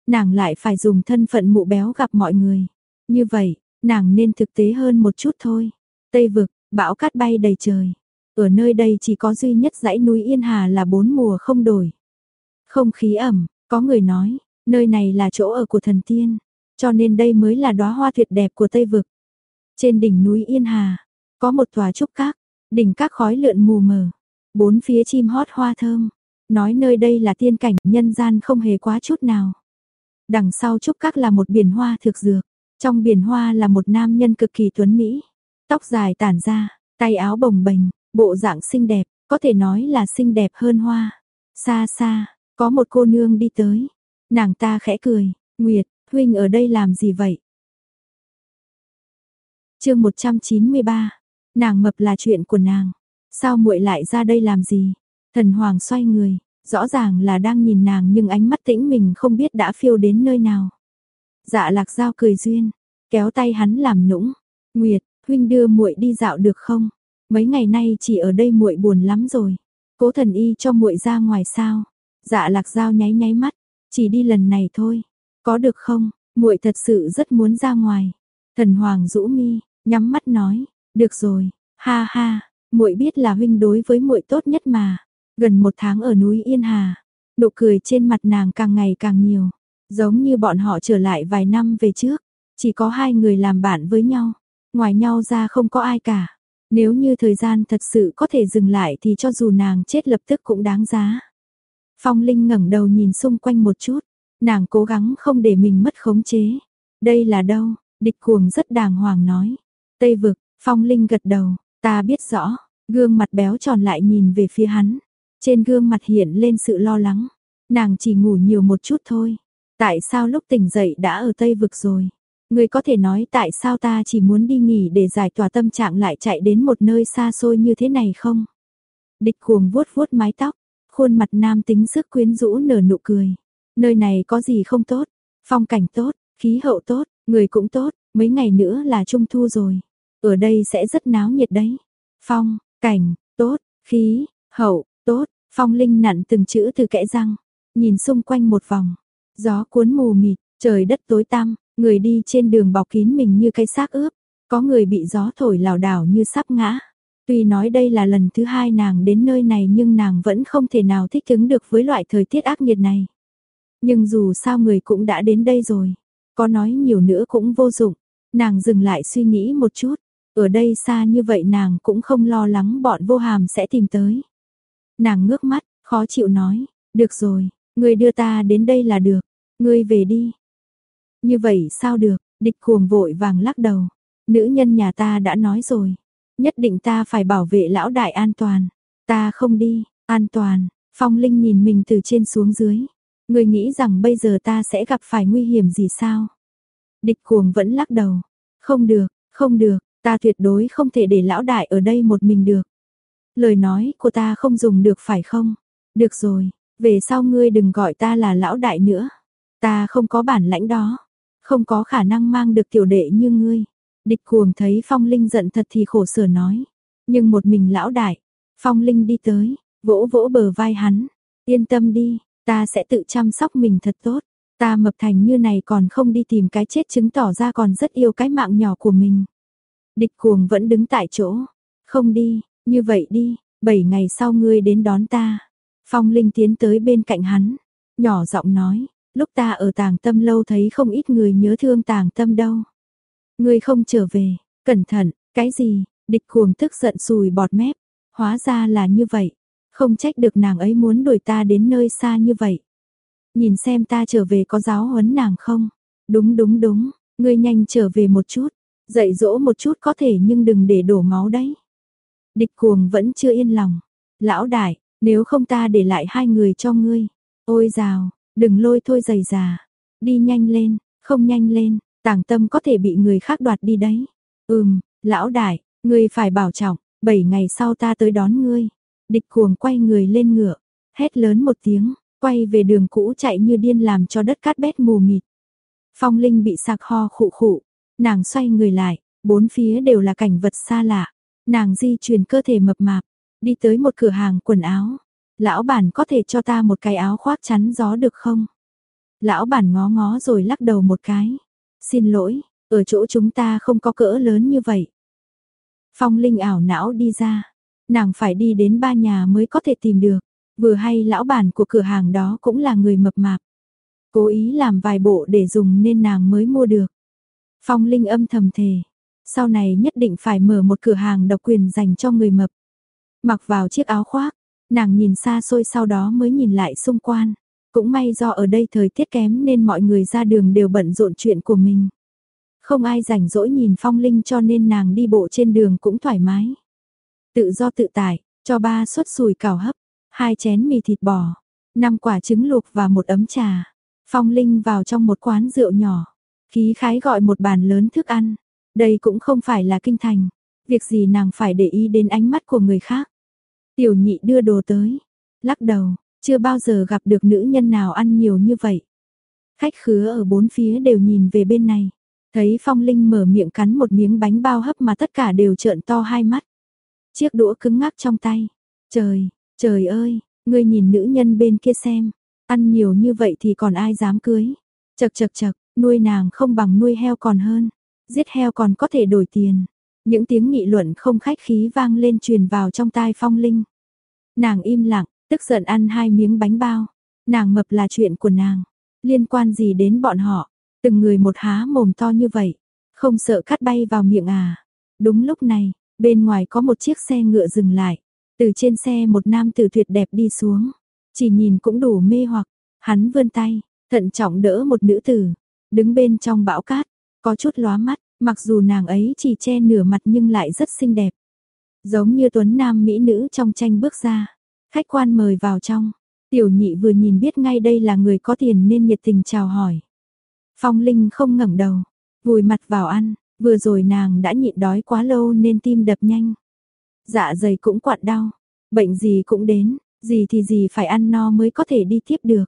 Nàng lại phải dùng thân phận mụ béo gặp mọi người. Như vậy, nàng nên thực tế hơn một chút thôi. Tây vực, bão cát bay đầy trời. Ở nơi đây chỉ có duy nhất dãy núi Yên Hà là bốn mùa không đổi. Không khí ẩm, có người nói, nơi này là chỗ ở của thần tiên, cho nên đây mới là đóa hoa tuyệt đẹp của Tây Vực. Trên đỉnh núi Yên Hà, có một tòa trúc các, đỉnh các khói lượn mù mờ, bốn phía chim hót hoa thơm, nói nơi đây là tiên cảnh nhân gian không hề quá chút nào. Đằng sau trúc các là một biển hoa thực dược, trong biển hoa là một nam nhân cực kỳ tuấn mỹ, tóc dài tản ra, tay áo bồng bềnh, bộ dạng xinh đẹp, có thể nói là xinh đẹp hơn hoa. Xa xa, có một cô nương đi tới, nàng ta khẽ cười, "Nguyệt, huynh ở đây làm gì vậy?" Chương 193. Nàng mập là chuyện của nàng, sao muội lại ra đây làm gì? Thần Hoàng xoay người, rõ ràng là đang nhìn nàng nhưng ánh mắt tĩnh mình không biết đã phiêu đến nơi nào. Dạ Lạc Dao cười duyên, kéo tay hắn làm nũng, "Nguyệt, huynh đưa muội đi dạo được không? Mấy ngày nay chỉ ở đây muội buồn lắm rồi. Cố Thần Y cho muội ra ngoài sao?" Dạ lạc dao nháy nháy mắt, chỉ đi lần này thôi, có được không, muội thật sự rất muốn ra ngoài. Thần Hoàng rũ mi, nhắm mắt nói, được rồi, ha ha, muội biết là huynh đối với muội tốt nhất mà. Gần một tháng ở núi Yên Hà, nụ cười trên mặt nàng càng ngày càng nhiều, giống như bọn họ trở lại vài năm về trước, chỉ có hai người làm bạn với nhau, ngoài nhau ra không có ai cả. Nếu như thời gian thật sự có thể dừng lại thì cho dù nàng chết lập tức cũng đáng giá. Phong Linh ngẩng đầu nhìn xung quanh một chút, nàng cố gắng không để mình mất khống chế. Đây là đâu? Địch cuồng rất đàng hoàng nói. Tây vực, Phong Linh gật đầu, ta biết rõ, gương mặt béo tròn lại nhìn về phía hắn. Trên gương mặt hiện lên sự lo lắng, nàng chỉ ngủ nhiều một chút thôi. Tại sao lúc tỉnh dậy đã ở Tây vực rồi? Người có thể nói tại sao ta chỉ muốn đi nghỉ để giải tỏa tâm trạng lại chạy đến một nơi xa xôi như thế này không? Địch cuồng vuốt vuốt mái tóc, Khuôn mặt nam tính sức quyến rũ nở nụ cười. Nơi này có gì không tốt? Phong cảnh tốt, khí hậu tốt, người cũng tốt, mấy ngày nữa là trung thu rồi. Ở đây sẽ rất náo nhiệt đấy. Phong, cảnh, tốt, khí, hậu, tốt, phong linh nặn từng chữ từ kẽ răng. Nhìn xung quanh một vòng. Gió cuốn mù mịt, trời đất tối tăm, người đi trên đường bọc kín mình như cây xác ướp. Có người bị gió thổi lảo đảo như sắp ngã. Tuy nói đây là lần thứ hai nàng đến nơi này nhưng nàng vẫn không thể nào thích ứng được với loại thời tiết ác nghiệt này. Nhưng dù sao người cũng đã đến đây rồi. có nói nhiều nữa cũng vô dụng. Nàng dừng lại suy nghĩ một chút, ở đây xa như vậy nàng cũng không lo lắng bọn vô hàm sẽ tìm tới. Nàng ngước mắt, khó chịu nói, được rồi, ngươi đưa ta đến đây là được, ngươi về đi. Như vậy sao được, địch cuồng vội vàng lắc đầu, nữ nhân nhà ta đã nói rồi, nhất định ta phải bảo vệ lão đại an toàn, ta không đi, an toàn, phong linh nhìn mình từ trên xuống dưới, ngươi nghĩ rằng bây giờ ta sẽ gặp phải nguy hiểm gì sao? Địch cuồng vẫn lắc đầu, không được, không được, ta tuyệt đối không thể để lão đại ở đây một mình được. Lời nói của ta không dùng được phải không? Được rồi, về sau ngươi đừng gọi ta là lão đại nữa. Ta không có bản lãnh đó, không có khả năng mang được tiểu đệ như ngươi. Địch cuồng thấy Phong Linh giận thật thì khổ sở nói. Nhưng một mình lão đại, Phong Linh đi tới, vỗ vỗ bờ vai hắn. Yên tâm đi, ta sẽ tự chăm sóc mình thật tốt. Ta mập thành như này còn không đi tìm cái chết chứng tỏ ra còn rất yêu cái mạng nhỏ của mình. Địch cuồng vẫn đứng tại chỗ. Không đi, như vậy đi, 7 ngày sau ngươi đến đón ta. Phong Linh tiến tới bên cạnh hắn, nhỏ giọng nói, lúc ta ở tàng tâm lâu thấy không ít người nhớ thương tàng tâm đâu. Ngươi không trở về, cẩn thận, cái gì, địch cuồng tức giận sùi bọt mép, hóa ra là như vậy, không trách được nàng ấy muốn đuổi ta đến nơi xa như vậy. Nhìn xem ta trở về có giáo huấn nàng không? Đúng đúng đúng, ngươi nhanh trở về một chút, dạy dỗ một chút có thể nhưng đừng để đổ máu đấy. Địch cuồng vẫn chưa yên lòng. Lão đại, nếu không ta để lại hai người cho ngươi. Ôi rào, đừng lôi thôi giày già. Đi nhanh lên, không nhanh lên, tàng tâm có thể bị người khác đoạt đi đấy. Ừm, lão đại, ngươi phải bảo trọng, bảy ngày sau ta tới đón ngươi. Địch cuồng quay người lên ngựa, hét lớn một tiếng, quay về đường cũ chạy như điên làm cho đất cát bét mù mịt. Phong Linh bị sạc ho khụ khụ, nàng xoay người lại, bốn phía đều là cảnh vật xa lạ. Nàng di chuyển cơ thể mập mạp, đi tới một cửa hàng quần áo. Lão bản có thể cho ta một cái áo khoác chắn gió được không? Lão bản ngó ngó rồi lắc đầu một cái. Xin lỗi, ở chỗ chúng ta không có cỡ lớn như vậy. Phong Linh ảo não đi ra. Nàng phải đi đến ba nhà mới có thể tìm được. Vừa hay lão bản của cửa hàng đó cũng là người mập mạp. Cố ý làm vài bộ để dùng nên nàng mới mua được. Phong Linh âm thầm thề. Sau này nhất định phải mở một cửa hàng độc quyền dành cho người mập. Mặc vào chiếc áo khoác, nàng nhìn xa xôi sau đó mới nhìn lại xung quanh. Cũng may do ở đây thời tiết kém nên mọi người ra đường đều bận rộn chuyện của mình. Không ai rảnh rỗi nhìn phong linh cho nên nàng đi bộ trên đường cũng thoải mái. Tự do tự tại, cho ba suất sùi cảo hấp, hai chén mì thịt bò, năm quả trứng luộc và một ấm trà. Phong Linh vào trong một quán rượu nhỏ, khí khái gọi một bàn lớn thức ăn. Đây cũng không phải là kinh thành, việc gì nàng phải để ý đến ánh mắt của người khác. Tiểu nhị đưa đồ tới, lắc đầu, chưa bao giờ gặp được nữ nhân nào ăn nhiều như vậy. Khách khứa ở bốn phía đều nhìn về bên này, thấy Phong Linh mở miệng cắn một miếng bánh bao hấp mà tất cả đều trợn to hai mắt. Chiếc đũa cứng ngắc trong tay. Trời, trời ơi, ngươi nhìn nữ nhân bên kia xem, ăn nhiều như vậy thì còn ai dám cưới. Chật chật chật, nuôi nàng không bằng nuôi heo còn hơn. Giết heo còn có thể đổi tiền. Những tiếng nghị luận không khách khí vang lên truyền vào trong tai phong linh. Nàng im lặng, tức giận ăn hai miếng bánh bao. Nàng mập là chuyện của nàng. Liên quan gì đến bọn họ. Từng người một há mồm to như vậy. Không sợ cắt bay vào miệng à. Đúng lúc này, bên ngoài có một chiếc xe ngựa dừng lại. Từ trên xe một nam tử tuyệt đẹp đi xuống. Chỉ nhìn cũng đủ mê hoặc. Hắn vươn tay, thận trọng đỡ một nữ tử. Đứng bên trong bão cát, có chút lóa mắt, mặc dù nàng ấy chỉ che nửa mặt nhưng lại rất xinh đẹp. Giống như tuấn nam mỹ nữ trong tranh bước ra. Khách quan mời vào trong. Tiểu nhị vừa nhìn biết ngay đây là người có tiền nên nhiệt tình chào hỏi. Phong Linh không ngẩng đầu, vùi mặt vào ăn, vừa rồi nàng đã nhịn đói quá lâu nên tim đập nhanh. Dạ dày cũng quặn đau, bệnh gì cũng đến, gì thì gì phải ăn no mới có thể đi tiếp được.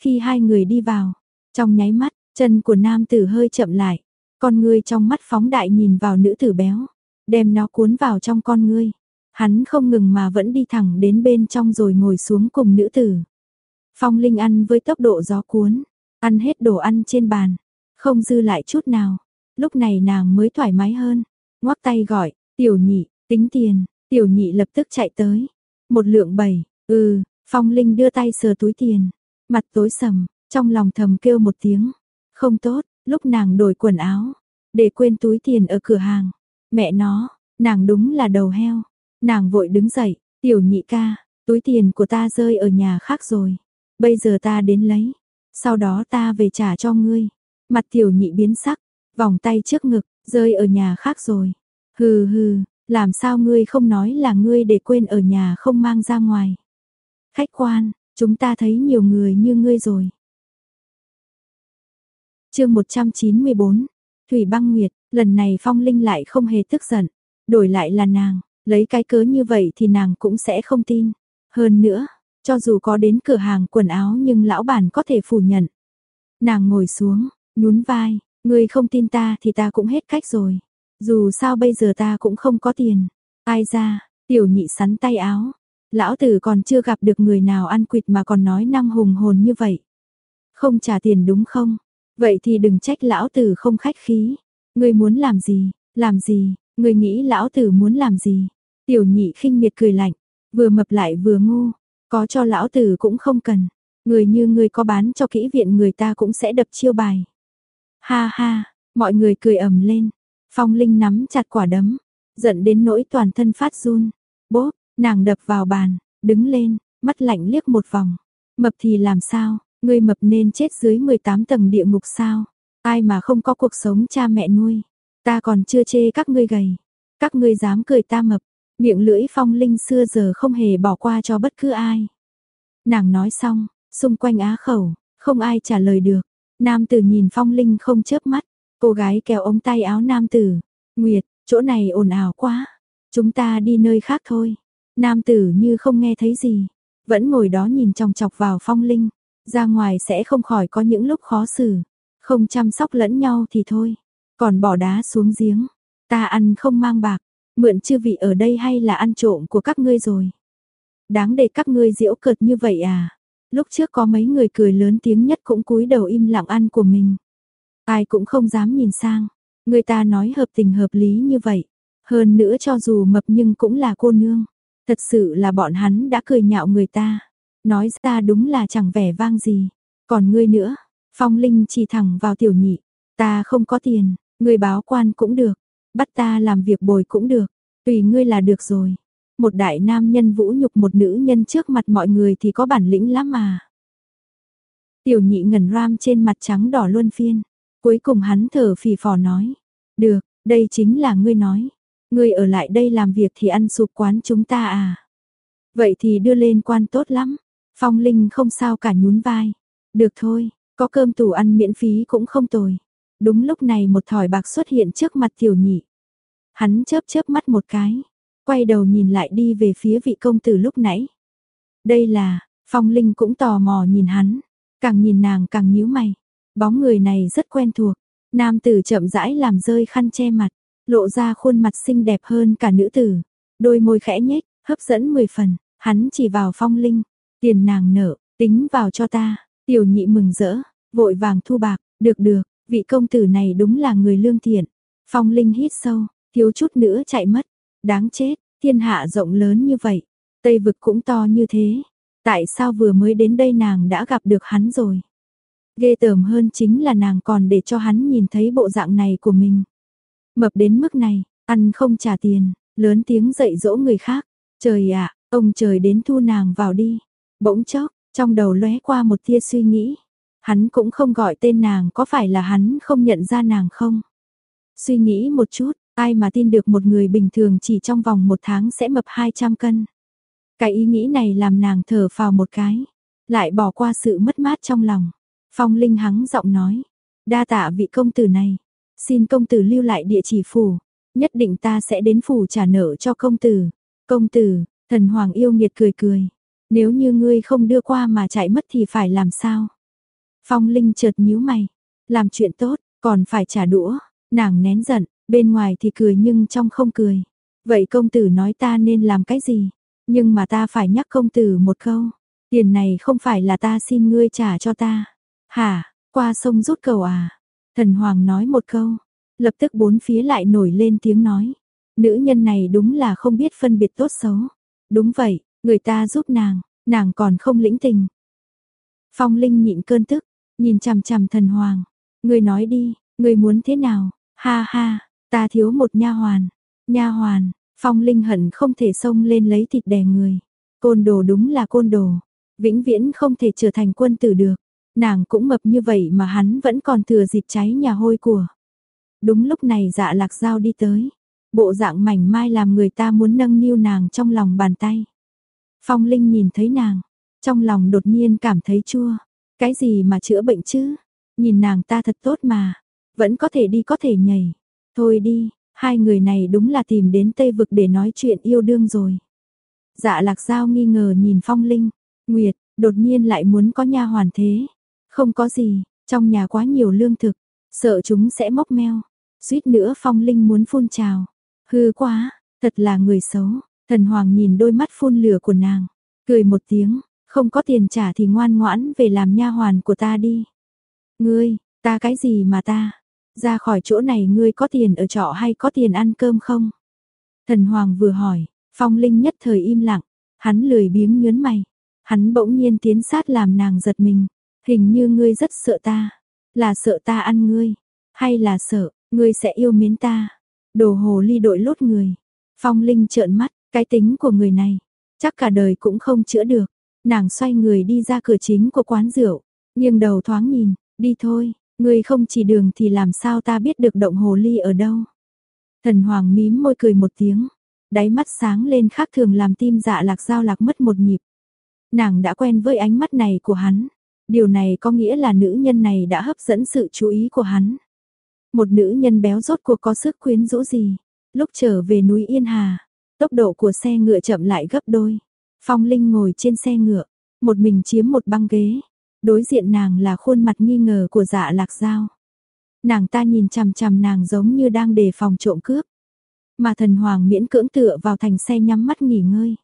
Khi hai người đi vào, trong nháy mắt, Chân của nam tử hơi chậm lại, con ngươi trong mắt phóng đại nhìn vào nữ tử béo, đem nó cuốn vào trong con ngươi. Hắn không ngừng mà vẫn đi thẳng đến bên trong rồi ngồi xuống cùng nữ tử. Phong Linh ăn với tốc độ gió cuốn, ăn hết đồ ăn trên bàn, không dư lại chút nào. Lúc này nàng mới thoải mái hơn, ngoắc tay gọi, tiểu nhị, tính tiền, tiểu nhị lập tức chạy tới. Một lượng bảy, ừ, Phong Linh đưa tay sờ túi tiền, mặt tối sầm, trong lòng thầm kêu một tiếng, Không tốt, lúc nàng đổi quần áo, để quên túi tiền ở cửa hàng. Mẹ nó, nàng đúng là đầu heo. Nàng vội đứng dậy, tiểu nhị ca, túi tiền của ta rơi ở nhà khác rồi. Bây giờ ta đến lấy, sau đó ta về trả cho ngươi. Mặt tiểu nhị biến sắc, vòng tay trước ngực, rơi ở nhà khác rồi. Hừ hừ, làm sao ngươi không nói là ngươi để quên ở nhà không mang ra ngoài. Khách quan, chúng ta thấy nhiều người như ngươi rồi. chương 194, Thủy băng nguyệt, lần này Phong Linh lại không hề tức giận. Đổi lại là nàng, lấy cái cớ như vậy thì nàng cũng sẽ không tin. Hơn nữa, cho dù có đến cửa hàng quần áo nhưng lão bản có thể phủ nhận. Nàng ngồi xuống, nhún vai, ngươi không tin ta thì ta cũng hết cách rồi. Dù sao bây giờ ta cũng không có tiền. Ai ra, tiểu nhị sắn tay áo. Lão tử còn chưa gặp được người nào ăn quỵt mà còn nói năng hùng hồn như vậy. Không trả tiền đúng không? Vậy thì đừng trách lão tử không khách khí. Ngươi muốn làm gì? Làm gì? Ngươi nghĩ lão tử muốn làm gì? Tiểu nhị khinh miệt cười lạnh, vừa mập lại vừa ngu, có cho lão tử cũng không cần. Người như ngươi có bán cho kỹ viện người ta cũng sẽ đập chiêu bài. Ha ha, mọi người cười ầm lên. Phong Linh nắm chặt quả đấm, giận đến nỗi toàn thân phát run. Bốp, nàng đập vào bàn, đứng lên, mắt lạnh liếc một vòng. Mập thì làm sao, ngươi mập nên chết dưới 18 tầng địa ngục sao? Ai mà không có cuộc sống cha mẹ nuôi, ta còn chưa chê các ngươi gầy. Các ngươi dám cười ta mập, miệng lưỡi Phong Linh xưa giờ không hề bỏ qua cho bất cứ ai. Nàng nói xong, xung quanh á khẩu, không ai trả lời được. Nam tử nhìn Phong Linh không chớp mắt, cô gái kéo ống tay áo nam tử. Nguyệt, chỗ này ồn ào quá, chúng ta đi nơi khác thôi. Nam tử như không nghe thấy gì, vẫn ngồi đó nhìn chòng chọc vào Phong Linh. Ra ngoài sẽ không khỏi có những lúc khó xử, không chăm sóc lẫn nhau thì thôi. Còn bỏ đá xuống giếng, ta ăn không mang bạc, mượn chư vị ở đây hay là ăn trộm của các ngươi rồi. Đáng để các ngươi diễu cợt như vậy à? Lúc trước có mấy người cười lớn tiếng nhất cũng cúi đầu im lặng ăn của mình. Ai cũng không dám nhìn sang. Người ta nói hợp tình hợp lý như vậy. Hơn nữa cho dù mập nhưng cũng là cô nương. Thật sự là bọn hắn đã cười nhạo người ta. Nói ra đúng là chẳng vẻ vang gì. Còn ngươi nữa, Phong Linh chỉ thẳng vào tiểu nhị. Ta không có tiền, ngươi báo quan cũng được. Bắt ta làm việc bồi cũng được. Tùy ngươi là được rồi. Một đại nam nhân vũ nhục một nữ nhân trước mặt mọi người thì có bản lĩnh lắm mà. Tiểu nhị ngẩn ram trên mặt trắng đỏ luôn phiên. Cuối cùng hắn thở phì phò nói. Được, đây chính là ngươi nói. Ngươi ở lại đây làm việc thì ăn sụp quán chúng ta à. Vậy thì đưa lên quan tốt lắm. Phong Linh không sao cả nhún vai. Được thôi, có cơm tủ ăn miễn phí cũng không tồi. Đúng lúc này một thỏi bạc xuất hiện trước mặt tiểu nhị. Hắn chớp chớp mắt một cái, quay đầu nhìn lại đi về phía vị công tử lúc nãy. Đây là, Phong Linh cũng tò mò nhìn hắn, càng nhìn nàng càng nhíu mày. Bóng người này rất quen thuộc, nam tử chậm rãi làm rơi khăn che mặt, lộ ra khuôn mặt xinh đẹp hơn cả nữ tử, đôi môi khẽ nhếch, hấp dẫn mười phần, hắn chỉ vào Phong Linh, tiền nàng nợ, tính vào cho ta. Tiểu nhị mừng rỡ, vội vàng thu bạc, được được, vị công tử này đúng là người lương thiện. Phong Linh hít sâu, thiếu chút nữa chạy mất. Đáng chết, thiên hạ rộng lớn như vậy, Tây vực cũng to như thế. Tại sao vừa mới đến đây nàng đã gặp được hắn rồi? Ghê tởm hơn chính là nàng còn để cho hắn nhìn thấy bộ dạng này của mình. Mập đến mức này, ăn không trả tiền, lớn tiếng dạy dỗ người khác. Trời ạ, ông trời đến thu nàng vào đi. Bỗng chốc, trong đầu lóe qua một tia suy nghĩ. Hắn cũng không gọi tên nàng có phải là hắn không nhận ra nàng không? Suy nghĩ một chút, ai mà tin được một người bình thường chỉ trong vòng một tháng sẽ mập 200 cân. Cái ý nghĩ này làm nàng thở phào một cái, lại bỏ qua sự mất mát trong lòng. Phong Linh hắng giọng nói, đa tạ vị công tử này, xin công tử lưu lại địa chỉ phủ, nhất định ta sẽ đến phủ trả nợ cho công tử. Công tử, thần hoàng yêu nghiệt cười cười, nếu như ngươi không đưa qua mà chạy mất thì phải làm sao? Phong Linh chợt nhíu mày, làm chuyện tốt, còn phải trả đũa, nàng nén giận, bên ngoài thì cười nhưng trong không cười. Vậy công tử nói ta nên làm cái gì? Nhưng mà ta phải nhắc công tử một câu, tiền này không phải là ta xin ngươi trả cho ta. Hả, qua sông rút cầu à? Thần Hoàng nói một câu, lập tức bốn phía lại nổi lên tiếng nói. Nữ nhân này đúng là không biết phân biệt tốt xấu. Đúng vậy, người ta giúp nàng, nàng còn không lĩnh tình. Phong Linh nhịn cơn tức, nhìn chằm chằm thần hoàng, Ngươi nói đi, ngươi muốn thế nào? Ha ha, ta thiếu một nha hoàn. Nha hoàn, Phong Linh hận không thể xông lên lấy thịt đè người. Côn đồ đúng là côn đồ, vĩnh viễn không thể trở thành quân tử được. Nàng cũng mập như vậy mà hắn vẫn còn thừa dịp cháy nhà hôi của. Đúng lúc này dạ lạc dao đi tới. Bộ dạng mảnh mai làm người ta muốn nâng niu nàng trong lòng bàn tay. Phong Linh nhìn thấy nàng, trong lòng đột nhiên cảm thấy chua. Cái gì mà chữa bệnh chứ? Nhìn nàng ta thật tốt mà, vẫn có thể đi có thể nhảy. Thôi đi, hai người này đúng là tìm đến Tây Vực để nói chuyện yêu đương rồi. Dạ lạc giao nghi ngờ nhìn Phong Linh, Nguyệt, đột nhiên lại muốn có nha hoàn thế. Không có gì, trong nhà quá nhiều lương thực, sợ chúng sẽ móc meo. Suýt nữa Phong Linh muốn phun trào. Hư quá, thật là người xấu. Thần Hoàng nhìn đôi mắt phun lửa của nàng, cười một tiếng, không có tiền trả thì ngoan ngoãn về làm nha hoàn của ta đi. Ngươi, ta cái gì mà ta? Ra khỏi chỗ này ngươi có tiền ở trọ hay có tiền ăn cơm không? Thần Hoàng vừa hỏi, Phong Linh nhất thời im lặng, hắn lười biếng nhớn mày. Hắn bỗng nhiên tiến sát làm nàng giật mình, hình như ngươi rất sợ ta, là sợ ta ăn ngươi, hay là sợ ngươi sẽ yêu mến ta? Đồ hồ ly đội lốt người. Phong Linh trợn mắt, cái tính của người này, chắc cả đời cũng không chữa được. Nàng xoay người đi ra cửa chính của quán rượu, nghiêng đầu thoáng nhìn, đi thôi, ngươi không chỉ đường thì làm sao ta biết được động hồ ly ở đâu. Thần Hoàng mím môi cười một tiếng, đáy mắt sáng lên khác thường làm tim dạ lạc giao lạc mất một nhịp. Nàng đã quen với ánh mắt này của hắn, điều này có nghĩa là nữ nhân này đã hấp dẫn sự chú ý của hắn. Một nữ nhân béo rốt cuộc có sức quyến rũ gì, lúc trở về núi Yên Hà, tốc độ của xe ngựa chậm lại gấp đôi. Phong Linh ngồi trên xe ngựa, một mình chiếm một băng ghế. Đối diện nàng là khuôn mặt nghi ngờ của dạ lạc giao. Nàng ta nhìn chằm chằm nàng giống như đang đề phòng trộm cướp. Mà thần hoàng miễn cưỡng tựa vào thành xe nhắm mắt nghỉ ngơi.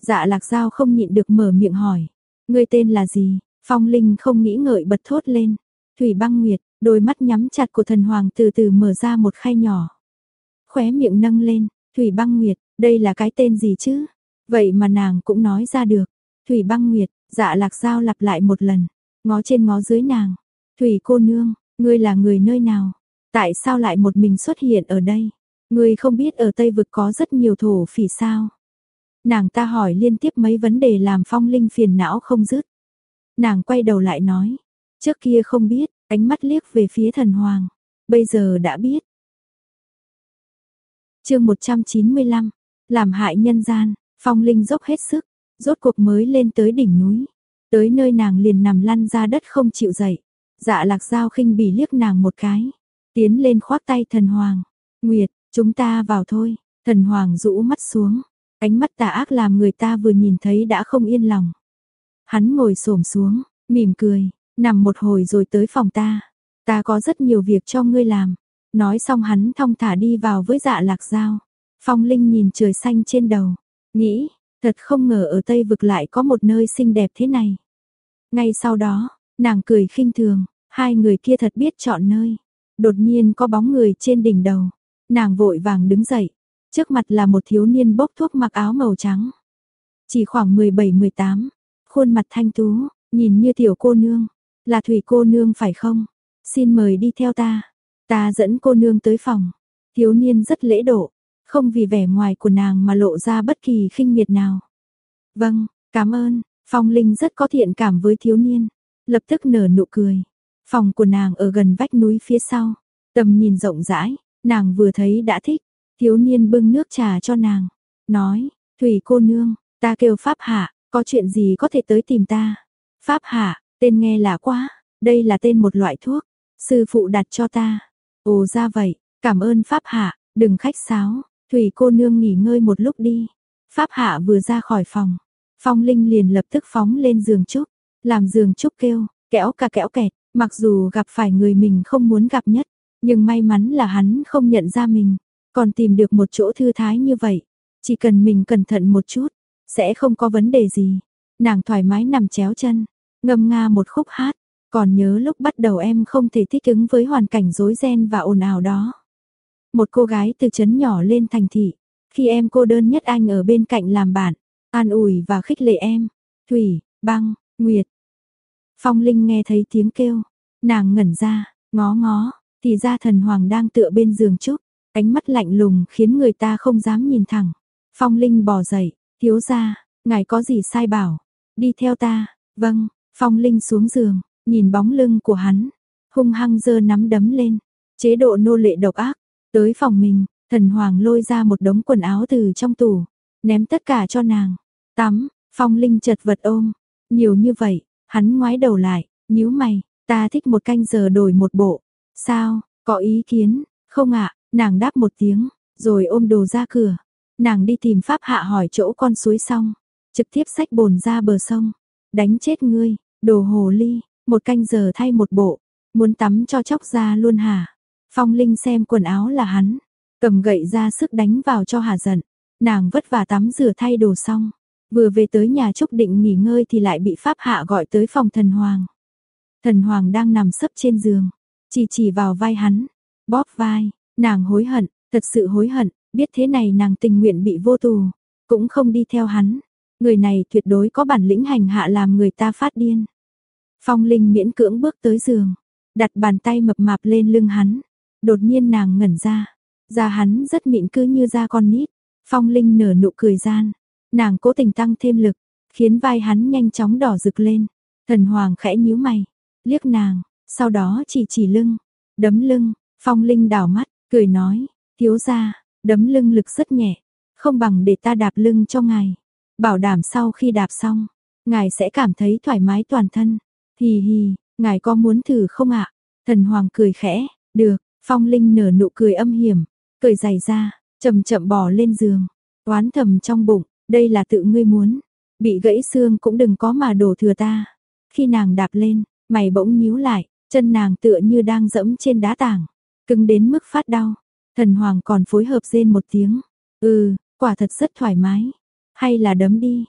Dạ lạc giao không nhịn được mở miệng hỏi. Ngươi tên là gì? Phong Linh không nghĩ ngợi bật thốt lên. Thủy băng nguyệt, đôi mắt nhắm chặt của thần hoàng từ từ mở ra một khay nhỏ. Khóe miệng nâng lên, Thủy băng nguyệt, đây là cái tên gì chứ? Vậy mà nàng cũng nói ra được. Thủy băng nguyệt, dạ lạc giao lặp lại một lần. Ngó trên ngó dưới nàng. Thủy cô nương, ngươi là người nơi nào? Tại sao lại một mình xuất hiện ở đây? Ngươi không biết ở Tây Vực có rất nhiều thổ phỉ sao? Nàng ta hỏi liên tiếp mấy vấn đề làm phong linh phiền não không dứt. Nàng quay đầu lại nói. Trước kia không biết, ánh mắt liếc về phía thần hoàng. Bây giờ đã biết. chương 195, làm hại nhân gian, Phong Linh dốc hết sức, rốt cuộc mới lên tới đỉnh núi. Tới nơi nàng liền nằm lăn ra đất không chịu dậy. Dạ lạc giao khinh bỉ liếc nàng một cái. Tiến lên khoác tay thần hoàng. Nguyệt, chúng ta vào thôi. Thần hoàng rũ mắt xuống. Ánh mắt tà ác làm người ta vừa nhìn thấy đã không yên lòng. Hắn ngồi xổm xuống, mỉm cười, nằm một hồi rồi tới phòng ta. Ta có rất nhiều việc cho ngươi làm. Nói xong hắn thong thả đi vào với dạ lạc dao. Phong Linh nhìn trời xanh trên đầu, Nghĩ, thật không ngờ ở Tây Vực lại có một nơi xinh đẹp thế này. Ngay sau đó, nàng cười khinh thường, hai người kia thật biết chọn nơi. Đột nhiên có bóng người trên đỉnh đầu. Nàng vội vàng đứng dậy. Trước mặt là một thiếu niên bốc thuốc mặc áo màu trắng. Chỉ khoảng 17-18, khuôn mặt thanh tú, nhìn như tiểu cô nương. Là thủy cô nương phải không? Xin mời đi theo ta. Ta dẫn cô nương tới phòng. Thiếu niên rất lễ độ, không vì vẻ ngoài của nàng mà lộ ra bất kỳ khinh miệt nào. Vâng, cảm ơn, Phong Linh rất có thiện cảm với thiếu niên, lập tức nở nụ cười. Phòng của nàng ở gần vách núi phía sau, tầm nhìn rộng rãi, nàng vừa thấy đã thích, thiếu niên bưng nước trà cho nàng, nói, Thủy cô nương, ta kêu Pháp Hạ, có chuyện gì có thể tới tìm ta. Pháp Hạ, tên nghe lạ quá, đây là tên một loại thuốc, sư phụ đặt cho ta. Ồ ra vậy, cảm ơn Pháp Hạ, đừng khách sáo, Thủy cô nương nghỉ ngơi một lúc đi. Pháp hạ vừa ra khỏi phòng. Phong Linh liền lập tức phóng lên giường trúc. Làm giường trúc kêu, kẽo cả kẽo kẹt. Mặc dù gặp phải người mình không muốn gặp nhất. Nhưng may mắn là hắn không nhận ra mình. Còn tìm được một chỗ thư thái như vậy. Chỉ cần mình cẩn thận một chút. Sẽ không có vấn đề gì. Nàng thoải mái nằm chéo chân. Ngâm nga một khúc hát. Còn nhớ lúc bắt đầu em không thể thích ứng với hoàn cảnh rối ren và ồn ào đó. Một cô gái từ trấn nhỏ lên thành thị, khi em cô đơn nhất anh ở bên cạnh làm bạn, an ủi và khích lệ em. Thủy, băng, nguyệt. Phong Linh nghe thấy tiếng kêu, Nàng ngẩn ra, ngó ngó, thì ra thần hoàng đang tựa bên giường trúc, ánh mắt lạnh lùng khiến người ta không dám nhìn thẳng. Phong Linh bò dậy, thiếu gia, ngài có gì sai bảo, đi theo ta, vâng, Phong Linh xuống giường, nhìn bóng lưng của hắn, hung hăng giơ nắm đấm lên, chế độ nô lệ độc ác, tới phòng mình, thần hoàng lôi ra một đống quần áo từ trong tủ, ném tất cả cho nàng, tắm, Phong Linh chật vật ôm, nhiều như vậy, hắn ngoái đầu lại, nhíu mày, ta thích một canh giờ đổi một bộ, sao, có ý kiến, không ạ, nàng đáp một tiếng, rồi ôm đồ ra cửa, nàng đi tìm pháp hạ hỏi chỗ con suối xong, trực tiếp xách bồn ra bờ sông, đánh chết ngươi, đồ hồ ly, một canh giờ thay một bộ, muốn tắm cho chóc ra luôn hả? Phong Linh xem quần áo là hắn, cầm gậy ra sức đánh vào cho hà giận, nàng vất vả tắm rửa thay đồ xong, vừa về tới nhà Trúc định nghỉ ngơi thì lại bị Pháp Hạ gọi tới phòng thần hoàng. Thần hoàng đang nằm sấp trên giường, chỉ chỉ vào vai hắn, bóp vai, nàng hối hận, thật sự hối hận, biết thế này nàng tình nguyện bị vô tù, cũng không đi theo hắn. Người này tuyệt đối có bản lĩnh hành hạ làm người ta phát điên. Phong Linh miễn cưỡng bước tới giường, đặt bàn tay mập mạp lên lưng hắn. Đột nhiên nàng ngẩn ra, da hắn rất mịn cứ như da con nít. Phong Linh nở nụ cười gian, nàng cố tình tăng thêm lực, khiến vai hắn nhanh chóng đỏ rực lên. Thần Hoàng khẽ nhíu mày, liếc nàng, sau đó chỉ chỉ lưng, đấm lưng, Phong Linh đảo mắt, cười nói, thiếu gia, đấm lưng lực rất nhẹ, không bằng để ta đạp lưng cho ngài. Bảo đảm sau khi đạp xong, ngài sẽ cảm thấy thoải mái toàn thân. Hì hì, ngài có muốn thử không ạ? Thần Hoàng cười khẽ, được, Phong Linh nở nụ cười âm hiểm, cười giày ra, chậm chậm bò lên giường, oán thầm trong bụng, đây là tự ngươi muốn, bị gãy xương cũng đừng có mà đổ thừa ta. Khi nàng đạp lên, mày bỗng nhíu lại, chân nàng tựa như đang dẫm trên đá tảng, cứng đến mức phát đau. Thần Hoàng còn phối hợp rên một tiếng, ừ, quả thật rất thoải mái, hay là đấm đi.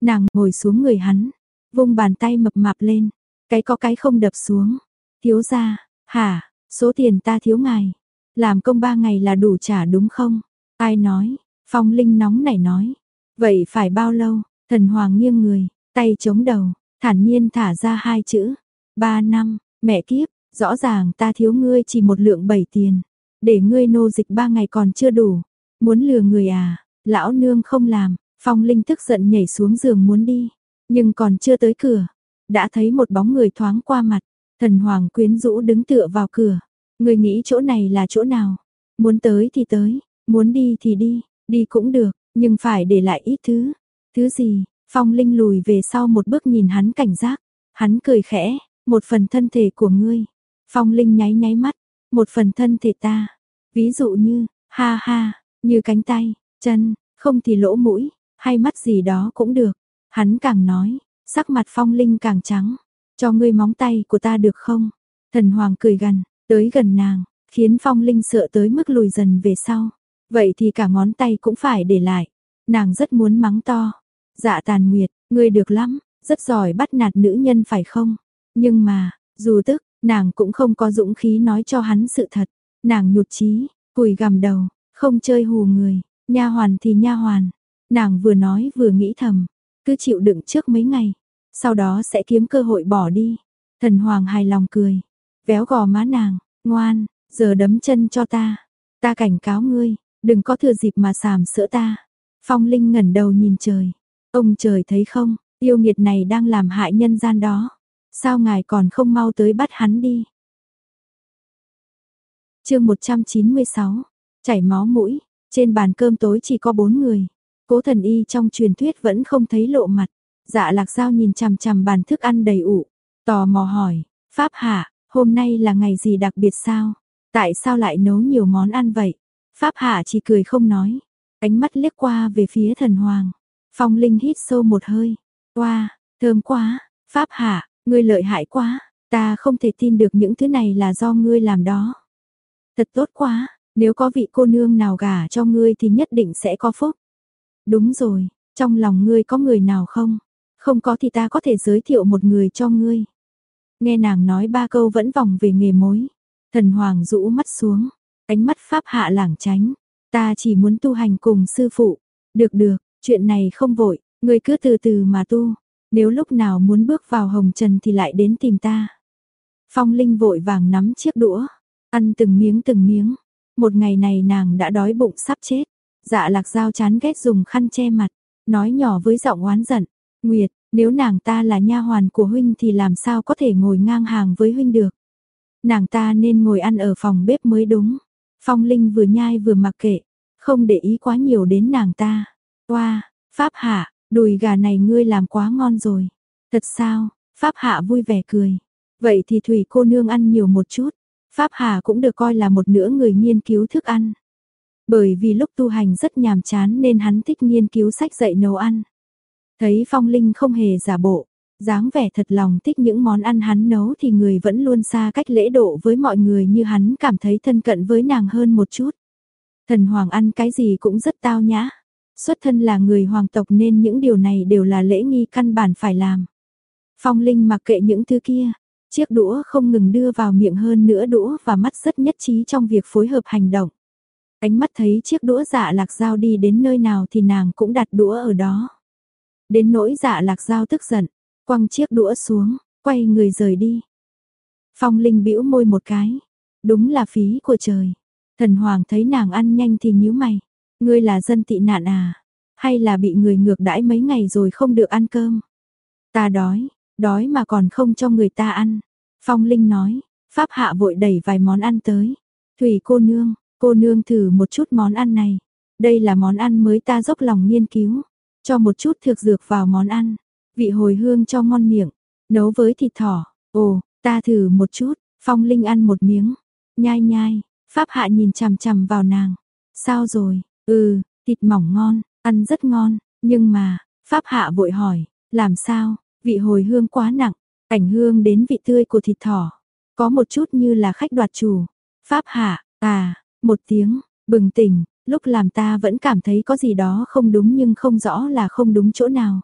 Nàng ngồi xuống người hắn, vung bàn tay mập mạp lên, cái có cái không đập xuống. Thiếu gia, hả, số tiền ta thiếu ngài, làm công ba ngày là đủ trả đúng không? Ai nói, Phong Linh nóng nảy nói. Vậy phải bao lâu? Thần Hoàng nghiêng người, tay chống đầu, thản nhiên thả ra hai chữ. Ba năm, mẹ kiếp, rõ ràng ta thiếu ngươi chỉ một lượng bảy tiền. Để ngươi nô dịch ba ngày còn chưa đủ. Muốn lừa người à? Lão nương không làm, Phong Linh tức giận nhảy xuống giường muốn đi. Nhưng còn chưa tới cửa, đã thấy một bóng người thoáng qua mặt. Thần Hoàng quyến rũ đứng tựa vào cửa. Người nghĩ chỗ này là chỗ nào? Muốn tới thì tới, muốn đi thì đi, đi cũng được, nhưng phải để lại ít thứ. Thứ gì? Phong Linh lùi về sau một bước nhìn hắn cảnh giác. Hắn cười khẽ, một phần thân thể của ngươi. Phong Linh nháy nháy mắt, một phần thân thể ta. Ví dụ như, ha ha, như cánh tay, chân, không thì lỗ mũi, hay mắt gì đó cũng được. Hắn càng nói, sắc mặt Phong Linh càng trắng. Cho ngươi móng tay của ta được không? Thần Hoàng cười gần, tới gần nàng, khiến Phong Linh sợ tới mức lùi dần về sau. Vậy thì cả ngón tay cũng phải để lại. Nàng rất muốn mắng to. Dạ tàn nguyệt, ngươi được lắm, rất giỏi bắt nạt nữ nhân phải không? Nhưng mà, dù tức, nàng cũng không có dũng khí nói cho hắn sự thật. Nàng nhụt chí, cùi gằm đầu, không chơi hù người, nha hoàn thì nha hoàn. Nàng vừa nói vừa nghĩ thầm, cứ chịu đựng trước mấy ngày, sau đó sẽ kiếm cơ hội bỏ đi. Thần Hoàng hài lòng cười, véo gò má nàng, ngoan, giờ đấm chân cho ta. Ta cảnh cáo ngươi, đừng có thừa dịp mà sàm sỡ ta. Phong Linh ngẩn đầu nhìn trời. Ông trời thấy không, yêu nghiệt này đang làm hại nhân gian đó. Sao ngài còn không mau tới bắt hắn đi? chương 196, chảy máu mũi, trên bàn cơm tối chỉ có bốn người. Cố thần y trong truyền thuyết vẫn không thấy lộ mặt. Dạ lạc giao nhìn chằm chằm bàn thức ăn đầy ủ. Tò mò hỏi, Pháp hạ, hôm nay là ngày gì đặc biệt sao? Tại sao lại nấu nhiều món ăn vậy? Pháp hạ chỉ cười không nói. Ánh mắt liếc qua về phía thần hoàng. Phong Linh hít sâu một hơi. Wow, thơm quá. Pháp hạ, ngươi lợi hại quá. Ta không thể tin được những thứ này là do ngươi làm đó. Thật tốt quá, nếu có vị cô nương nào gả cho ngươi thì nhất định sẽ có phúc. Đúng rồi, trong lòng ngươi có người nào không? Không có thì ta có thể giới thiệu một người cho ngươi. Nghe nàng nói ba câu vẫn vòng về nghề mối. Thần Hoàng rũ mắt xuống, ánh mắt pháp hạ lảng tránh. Ta chỉ muốn tu hành cùng sư phụ. Được được, chuyện này không vội, ngươi cứ từ từ mà tu. Nếu lúc nào muốn bước vào hồng trần thì lại đến tìm ta. Phong Linh vội vàng nắm chiếc đũa, ăn từng miếng từng miếng. Một ngày này nàng đã đói bụng sắp chết. Dạ lạc dao chán ghét dùng khăn che mặt, nói nhỏ với giọng oán giận. Nguyệt, nếu nàng ta là nha hoàn của huynh thì làm sao có thể ngồi ngang hàng với huynh được. Nàng ta nên ngồi ăn ở phòng bếp mới đúng. Phong Linh vừa nhai vừa mặc kệ, không để ý quá nhiều đến nàng ta. Oa, Pháp Hạ, đùi gà này ngươi làm quá ngon rồi. Thật sao? Pháp Hạ vui vẻ cười. Vậy thì Thủy cô nương ăn nhiều một chút. Pháp Hạ cũng được coi là một nửa người nghiên cứu thức ăn. Bởi vì lúc tu hành rất nhàm chán nên hắn thích nghiên cứu sách dạy nấu ăn. Thấy Phong Linh không hề giả bộ, dáng vẻ thật lòng thích những món ăn hắn nấu thì người vẫn luôn xa cách lễ độ với mọi người như hắn cảm thấy thân cận với nàng hơn một chút. Thần Hoàng ăn cái gì cũng rất tao nhã. Xuất thân là người hoàng tộc nên những điều này đều là lễ nghi căn bản phải làm. Phong Linh mặc kệ những thứ kia, chiếc đũa không ngừng đưa vào miệng hơn nữa đũa và mắt rất nhất trí trong việc phối hợp hành động. Ánh mắt thấy chiếc đũa dạ lạc dao đi đến nơi nào thì nàng cũng đặt đũa ở đó. Đến nỗi dạ lạc dao tức giận, quăng chiếc đũa xuống, quay người rời đi. Phong Linh bĩu môi một cái, đúng là phí của trời. Thần Hoàng thấy nàng ăn nhanh thì nhíu mày, ngươi là dân tị nạn à, hay là bị người ngược đãi mấy ngày rồi không được ăn cơm? Ta đói, đói mà còn không cho người ta ăn. Phong Linh nói, Pháp Hạ vội đẩy vài món ăn tới. Thủy cô nương, cô nương thử một chút món ăn này. Đây là món ăn mới ta dốc lòng nghiên cứu. Cho một chút thực dược vào món ăn. Vị hồi hương cho ngon miệng. Nấu với thịt thỏ. Ồ, ta thử một chút. Phong Linh ăn một miếng. Nhai nhai. Pháp Hạ nhìn chằm chằm vào nàng. Sao rồi? Ừ, thịt mỏng ngon, ăn rất ngon. Nhưng mà, Pháp Hạ vội hỏi. Làm sao? Vị hồi hương quá nặng. Ảnh hương đến vị tươi của thịt thỏ. Có một chút như là khách đoạt chủ. Pháp Hạ, à, một tiếng, bừng tỉnh, lúc làm ta vẫn cảm thấy có gì đó không đúng nhưng không rõ là không đúng chỗ nào.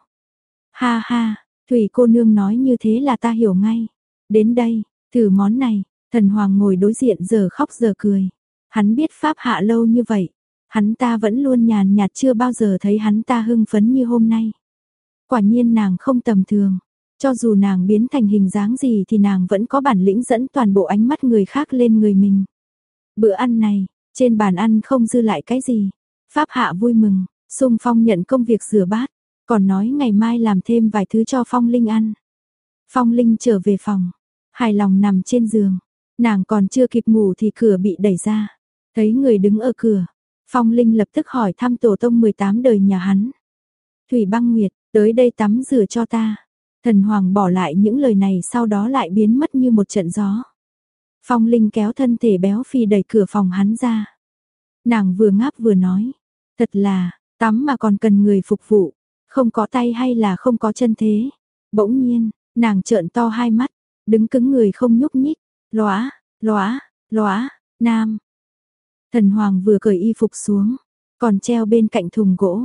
Ha ha, Thủy cô nương nói như thế là ta hiểu ngay. Đến đây, thử món này, thần hoàng ngồi đối diện giờ khóc giờ cười. Hắn biết pháp hạ lâu như vậy, hắn ta vẫn luôn nhàn nhạt chưa bao giờ thấy hắn ta hưng phấn như hôm nay. Quả nhiên nàng không tầm thường, cho dù nàng biến thành hình dáng gì thì nàng vẫn có bản lĩnh dẫn toàn bộ ánh mắt người khác lên người mình. Bữa ăn này, trên bàn ăn không dư lại cái gì. Pháp hạ vui mừng, sung phong nhận công việc rửa bát, còn nói ngày mai làm thêm vài thứ cho Phong Linh ăn. Phong Linh trở về phòng, hài lòng nằm trên giường, nàng còn chưa kịp ngủ thì cửa bị đẩy ra. Thấy người đứng ở cửa, Phong Linh lập tức hỏi thăm tổ tông 18 đời nhà hắn. Thủy băng nguyệt, tới đây tắm rửa cho ta. Thần Hoàng bỏ lại những lời này sau đó lại biến mất như một trận gió. Phong Linh kéo thân thể béo phì đẩy cửa phòng hắn ra. Nàng vừa ngáp vừa nói, thật là, tắm mà còn cần người phục vụ, không có tay hay là không có chân thế. Bỗng nhiên, nàng trợn to hai mắt, đứng cứng người không nhúc nhích, lóa, lóa, lóa, nam. Thần Hoàng vừa cởi y phục xuống, còn treo bên cạnh thùng gỗ.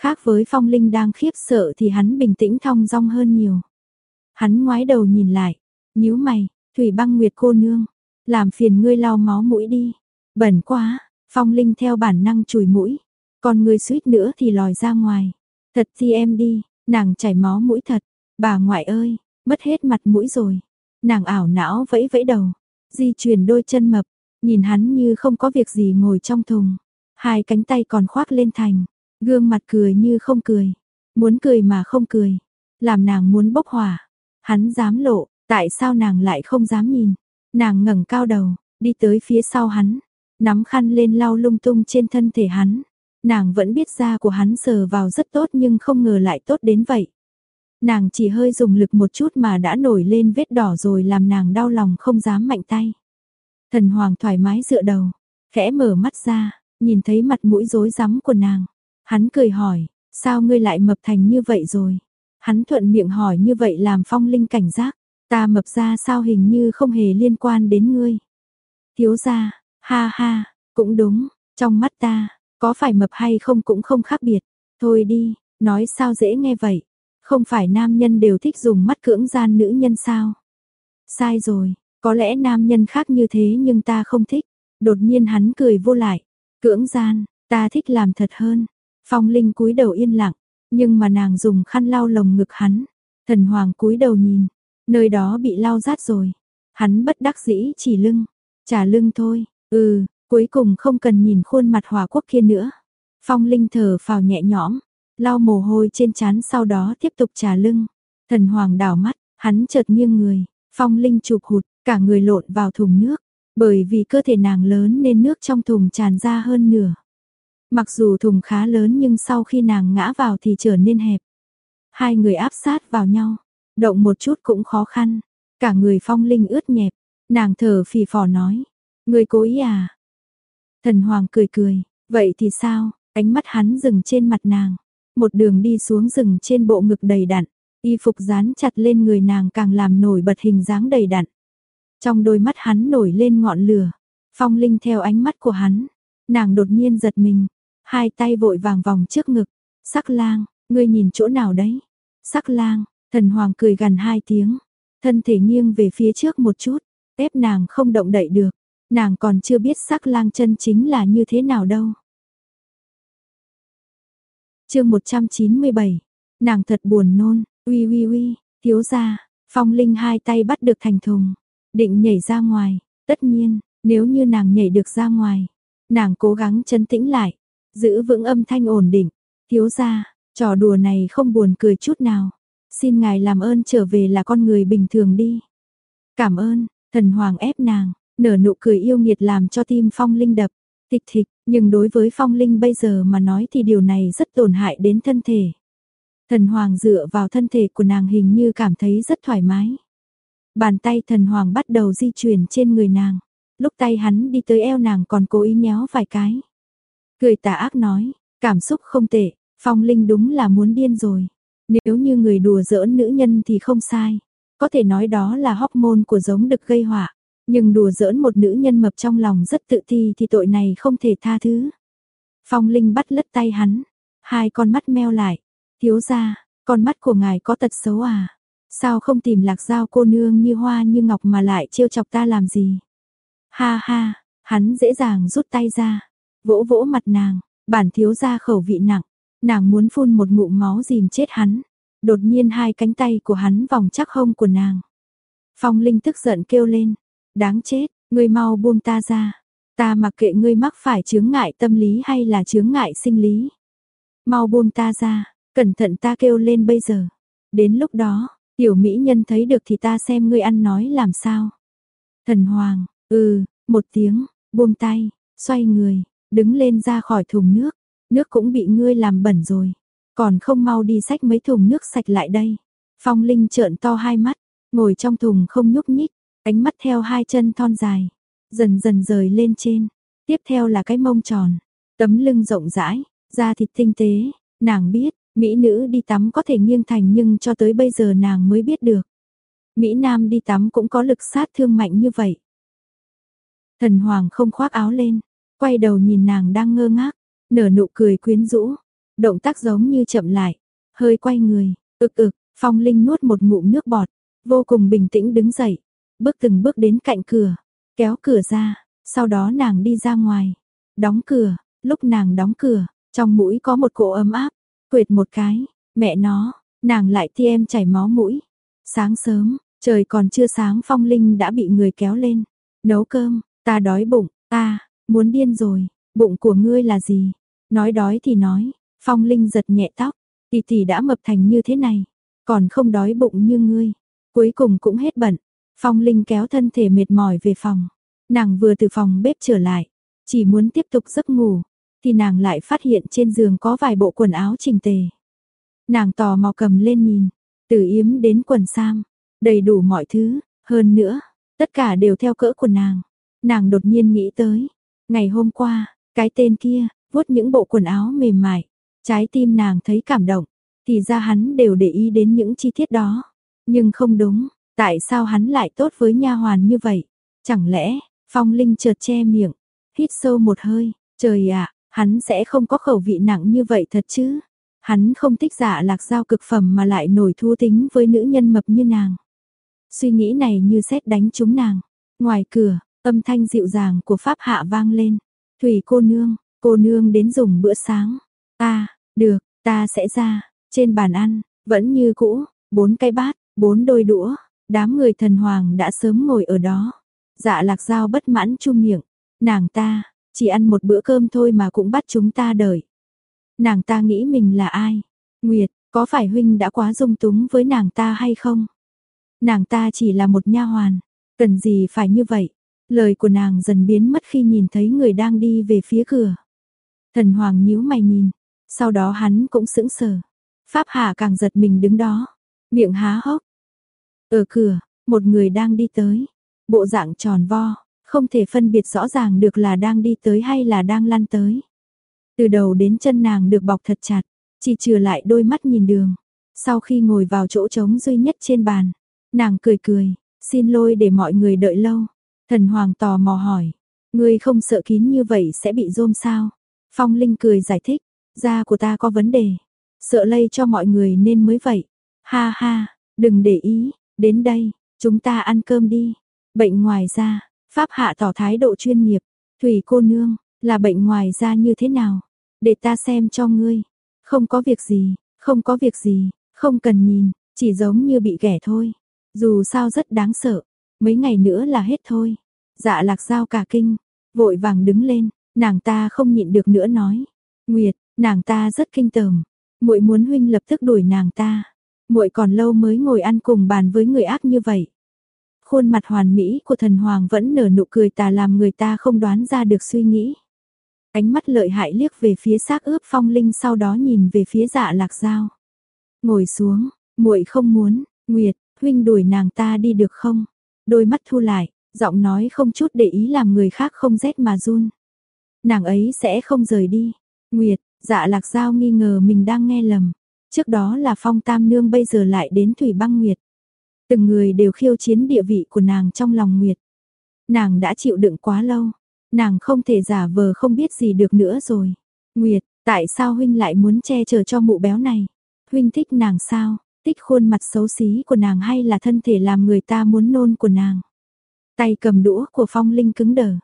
Khác với Phong Linh đang khiếp sợ thì hắn bình tĩnh thong dong hơn nhiều. Hắn ngoái đầu nhìn lại, nhíu mày, Thủy Băng Nguyệt cô nương, làm phiền ngươi lau máu mũi đi. Bẩn quá, Phong Linh theo bản năng chùi mũi, còn ngươi suýt nữa thì lòi ra ngoài. Thật thì em đi, nàng chảy máu mũi thật, bà ngoại ơi, mất hết mặt mũi rồi. Nàng ảo não vẫy vẫy đầu, di chuyển đôi chân mập, nhìn hắn như không có việc gì ngồi trong thùng. Hai cánh tay còn khoác lên thành, gương mặt cười như không cười, muốn cười mà không cười, làm nàng muốn bốc hỏa. Hắn dám lộ, tại sao nàng lại không dám nhìn? Nàng ngẩng cao đầu, đi tới phía sau hắn, nắm khăn lên lau lung tung trên thân thể hắn. Nàng vẫn biết da của hắn sờ vào rất tốt nhưng không ngờ lại tốt đến vậy. Nàng chỉ hơi dùng lực một chút mà đã nổi lên vết đỏ rồi làm nàng đau lòng không dám mạnh tay. Thần Hoàng thoải mái dựa đầu, khẽ mở mắt ra, nhìn thấy mặt mũi rối rắm của nàng. Hắn cười hỏi, sao ngươi lại mập thành như vậy rồi? Hắn thuận miệng hỏi như vậy làm phong linh cảnh giác. Ta mập ra sao hình như không hề liên quan đến ngươi. Thiếu gia, ha ha, cũng đúng, trong mắt ta, có phải mập hay không cũng không khác biệt. Thôi đi, nói sao dễ nghe vậy. Không phải nam nhân đều thích dùng mắt cưỡng gian nữ nhân sao? Sai rồi, có lẽ nam nhân khác như thế nhưng ta không thích. Đột nhiên hắn cười vô lại. Cưỡng gian, ta thích làm thật hơn. Phong Linh cúi đầu yên lặng, nhưng mà nàng dùng khăn lau lồng ngực hắn. Thần Hoàng cúi đầu nhìn, Nơi đó bị lau rát rồi. Hắn bất đắc dĩ chỉ lưng, trả lưng thôi, ừ, cuối cùng không cần nhìn khuôn mặt hòa quốc kia nữa. Phong Linh thở phào nhẹ nhõm, lau mồ hôi trên trán sau đó tiếp tục trả lưng. Thần Hoàng đảo mắt, hắn chợt nghiêng người, Phong Linh chụp hụt, cả người lộn vào thùng nước. Bởi vì cơ thể nàng lớn nên nước trong thùng tràn ra hơn nửa. Mặc dù thùng khá lớn nhưng sau khi nàng ngã vào thì trở nên hẹp. Hai người áp sát vào nhau, động một chút cũng khó khăn. Cả người phong linh ướt nhẹp, nàng thở phì phò nói. Người cố ý à? Thần Hoàng cười cười, vậy thì sao? Ánh mắt hắn dừng trên mặt nàng. Một đường đi xuống rừng trên bộ ngực đầy đặn. Y phục dán chặt lên người nàng càng làm nổi bật hình dáng đầy đặn. Trong đôi mắt hắn nổi lên ngọn lửa. Phong Linh theo ánh mắt của hắn. Nàng đột nhiên giật mình. Hai tay vội vàng vòng trước ngực. Sắc lang, ngươi nhìn chỗ nào đấy? Sắc lang, thần hoàng cười gần hai tiếng. Thân thể nghiêng về phía trước một chút. Ép nàng không động đậy được. Nàng còn chưa biết sắc lang chân chính là như thế nào đâu. chương 197. Nàng thật buồn nôn. Uy uy uy, thiếu gia, Phong Linh hai tay bắt được thành thùng, định nhảy ra ngoài, tất nhiên, nếu như nàng nhảy được ra ngoài, nàng cố gắng chân tĩnh lại, giữ vững âm thanh ổn định, thiếu gia, trò đùa này không buồn cười chút nào, xin ngài làm ơn trở về là con người bình thường đi. Cảm ơn, thần hoàng ép nàng, nở nụ cười yêu nghiệt làm cho tim Phong Linh đập, tịch thịch, nhưng đối với Phong Linh bây giờ mà nói thì điều này rất tổn hại đến thân thể. Thần Hoàng dựa vào thân thể của nàng hình như cảm thấy rất thoải mái. Bàn tay thần Hoàng bắt đầu di chuyển trên người nàng. Lúc tay hắn đi tới eo nàng còn cố ý nhéo vài cái. Cười tà ác nói, cảm xúc không tệ, Phong Linh đúng là muốn điên rồi. Nếu như người đùa giỡn nữ nhân thì không sai. Có thể nói đó là hormone của giống đực gây họa. Nhưng đùa giỡn một nữ nhân mập trong lòng rất tự ti thì tội này không thể tha thứ. Phong Linh bắt lất tay hắn, hai con mắt meo lại, Thiếu gia, con mắt của ngài có tật xấu à? Sao không tìm lạc giao cô nương như hoa như ngọc mà lại trêu chọc ta làm gì? Ha ha, hắn dễ dàng rút tay ra, vỗ vỗ mặt nàng, bản thiếu gia khẩu vị nặng, nàng muốn phun một ngụm máu dìm chết hắn. Đột nhiên hai cánh tay của hắn vòng chắc hông của nàng. Phong Linh tức giận kêu lên, đáng chết, ngươi mau buông ta ra. Ta mặc kệ ngươi mắc phải chướng ngại tâm lý hay là chướng ngại sinh lý. Mau buông ta ra. Cẩn thận ta kêu lên bây giờ. Đến lúc đó, tiểu mỹ nhân thấy được thì ta xem ngươi ăn nói làm sao. Thần hoàng, ừ, một tiếng, buông tay, xoay người, đứng lên ra khỏi thùng nước. Nước cũng bị ngươi làm bẩn rồi. Còn không mau đi xách mấy thùng nước sạch lại đây. Phong Linh trợn to hai mắt, ngồi trong thùng không nhúc nhích, ánh mắt theo hai chân thon dài, dần dần rời lên trên. Tiếp theo là cái mông tròn, tấm lưng rộng rãi, da thịt tinh tế, nàng biết, Mỹ nữ đi tắm có thể nghiêng thành nhưng cho tới bây giờ nàng mới biết được. Mỹ Nam đi tắm cũng có lực sát thương mạnh như vậy. Thần Hoàng không khoác áo lên, quay đầu nhìn nàng đang ngơ ngác, nở nụ cười quyến rũ, động tác giống như chậm lại, hơi quay người, ực ực, Phong Linh nuốt một ngụm nước bọt, vô cùng bình tĩnh đứng dậy, bước từng bước đến cạnh cửa, kéo cửa ra, sau đó nàng đi ra ngoài, đóng cửa, lúc nàng đóng cửa, trong mũi có một cỗ ấm áp, Quệt một cái, mẹ nó, nàng lại thi em chảy máu mũi. Sáng sớm, trời còn chưa sáng phong linh đã bị người kéo lên. Nấu cơm, ta đói bụng, ta, muốn điên rồi, bụng của ngươi là gì? Nói đói thì nói, phong linh giật nhẹ tóc, tỷ tỷ đã mập thành như thế này, còn không đói bụng như ngươi. Cuối cùng cũng hết bận, phong linh kéo thân thể mệt mỏi về phòng. Nàng vừa từ phòng bếp trở lại, chỉ muốn tiếp tục giấc ngủ, thì nàng lại phát hiện trên giường có vài bộ quần áo chỉnh tề. Nàng tò mò cầm lên nhìn, từ yếm đến quần sam, đầy đủ mọi thứ, hơn nữa, tất cả đều theo cỡ của nàng. Nàng đột nhiên nghĩ tới, ngày hôm qua, cái tên kia, vuốt những bộ quần áo mềm mại, trái tim nàng thấy cảm động, thì ra hắn đều để ý đến những chi tiết đó. Nhưng không đúng, tại sao hắn lại tốt với nha hoàn như vậy? Chẳng lẽ, Phong Linh chợt che miệng, hít sâu một hơi, trời ạ, Hắn sẽ không có khẩu vị nặng như vậy thật chứ. Hắn không thích giả lạc giao cực phẩm mà lại nổi thu tính với nữ nhân mập như nàng. Suy nghĩ này như xét đánh trúng nàng. Ngoài cửa, âm thanh dịu dàng của Pháp Hạ vang lên. Thủy cô nương, cô nương đến dùng bữa sáng. Ta, được, ta sẽ ra. Trên bàn ăn, vẫn như cũ, bốn cái bát, bốn đôi đũa, Đám người thần hoàng đã sớm ngồi ở đó. Dạ lạc dao bất mãn chu miệng. Nàng ta, chỉ ăn một bữa cơm thôi mà cũng bắt chúng ta đợi. Nàng ta nghĩ mình là ai? Nguyệt, có phải huynh đã quá dung túng với nàng ta hay không? Nàng ta chỉ là một nha hoàn, cần gì phải như vậy? Lời của nàng dần biến mất khi nhìn thấy người đang đi về phía cửa. Thần Hoàng nhíu mày nhìn, sau đó hắn cũng sững sờ. Pháp Hạ càng giật mình đứng đó, miệng há hốc. Ở cửa, một người đang đi tới, bộ dạng tròn vo, không thể phân biệt rõ ràng được là đang đi tới hay là đang lăn tới. Từ đầu đến chân nàng được bọc thật chặt, chỉ trừ lại đôi mắt nhìn đường. Sau khi ngồi vào chỗ trống duy nhất trên bàn, nàng cười cười, xin lỗi để mọi người đợi lâu. Thần Hoàng tò mò hỏi, ngươi không sợ kín như vậy sẽ bị rôm sao? Phong Linh cười giải thích, da của ta có vấn đề, sợ lây cho mọi người nên mới vậy. Ha ha, đừng để ý, đến đây, chúng ta ăn cơm đi. Bệnh ngoài da, Pháp Hạ tỏ thái độ chuyên nghiệp, Thủy cô nương, là bệnh ngoài da như thế nào? Để ta xem cho ngươi. Không có việc gì, không có việc gì, không cần nhìn, chỉ giống như bị ghẻ thôi. Dù sao rất đáng sợ, mấy ngày nữa là hết thôi. Dạ lạc giao cả kinh, vội vàng đứng lên, nàng ta không nhịn được nữa nói. Nguyệt, nàng ta rất kinh tởm, muội muốn huynh lập tức đuổi nàng ta. Muội còn lâu mới ngồi ăn cùng bàn với người ác như vậy. Khuôn mặt hoàn mỹ của thần hoàng vẫn nở nụ cười tà làm người ta không đoán ra được suy nghĩ. Ánh mắt lợi hại liếc về phía xác ướp phong linh sau đó nhìn về phía dạ lạc dao. Ngồi xuống, muội không muốn, Nguyệt, huynh đuổi nàng ta đi được không? Đôi mắt thu lại, giọng nói không chút để ý làm người khác không rét mà run. Nàng ấy sẽ không rời đi. Nguyệt, dạ lạc giao nghi ngờ mình đang nghe lầm. Trước đó là phong tam nương bây giờ lại đến thủy băng Nguyệt. Từng người đều khiêu chiến địa vị của nàng trong lòng Nguyệt. Nàng đã chịu đựng quá lâu, nàng không thể giả vờ không biết gì được nữa rồi. Nguyệt, tại sao huynh lại muốn che chở cho mụ béo này? Huynh thích nàng sao? Tích khuôn mặt xấu xí của nàng hay là thân thể làm người ta muốn nôn của nàng? Tay cầm đũa của Phong Linh cứng đờ,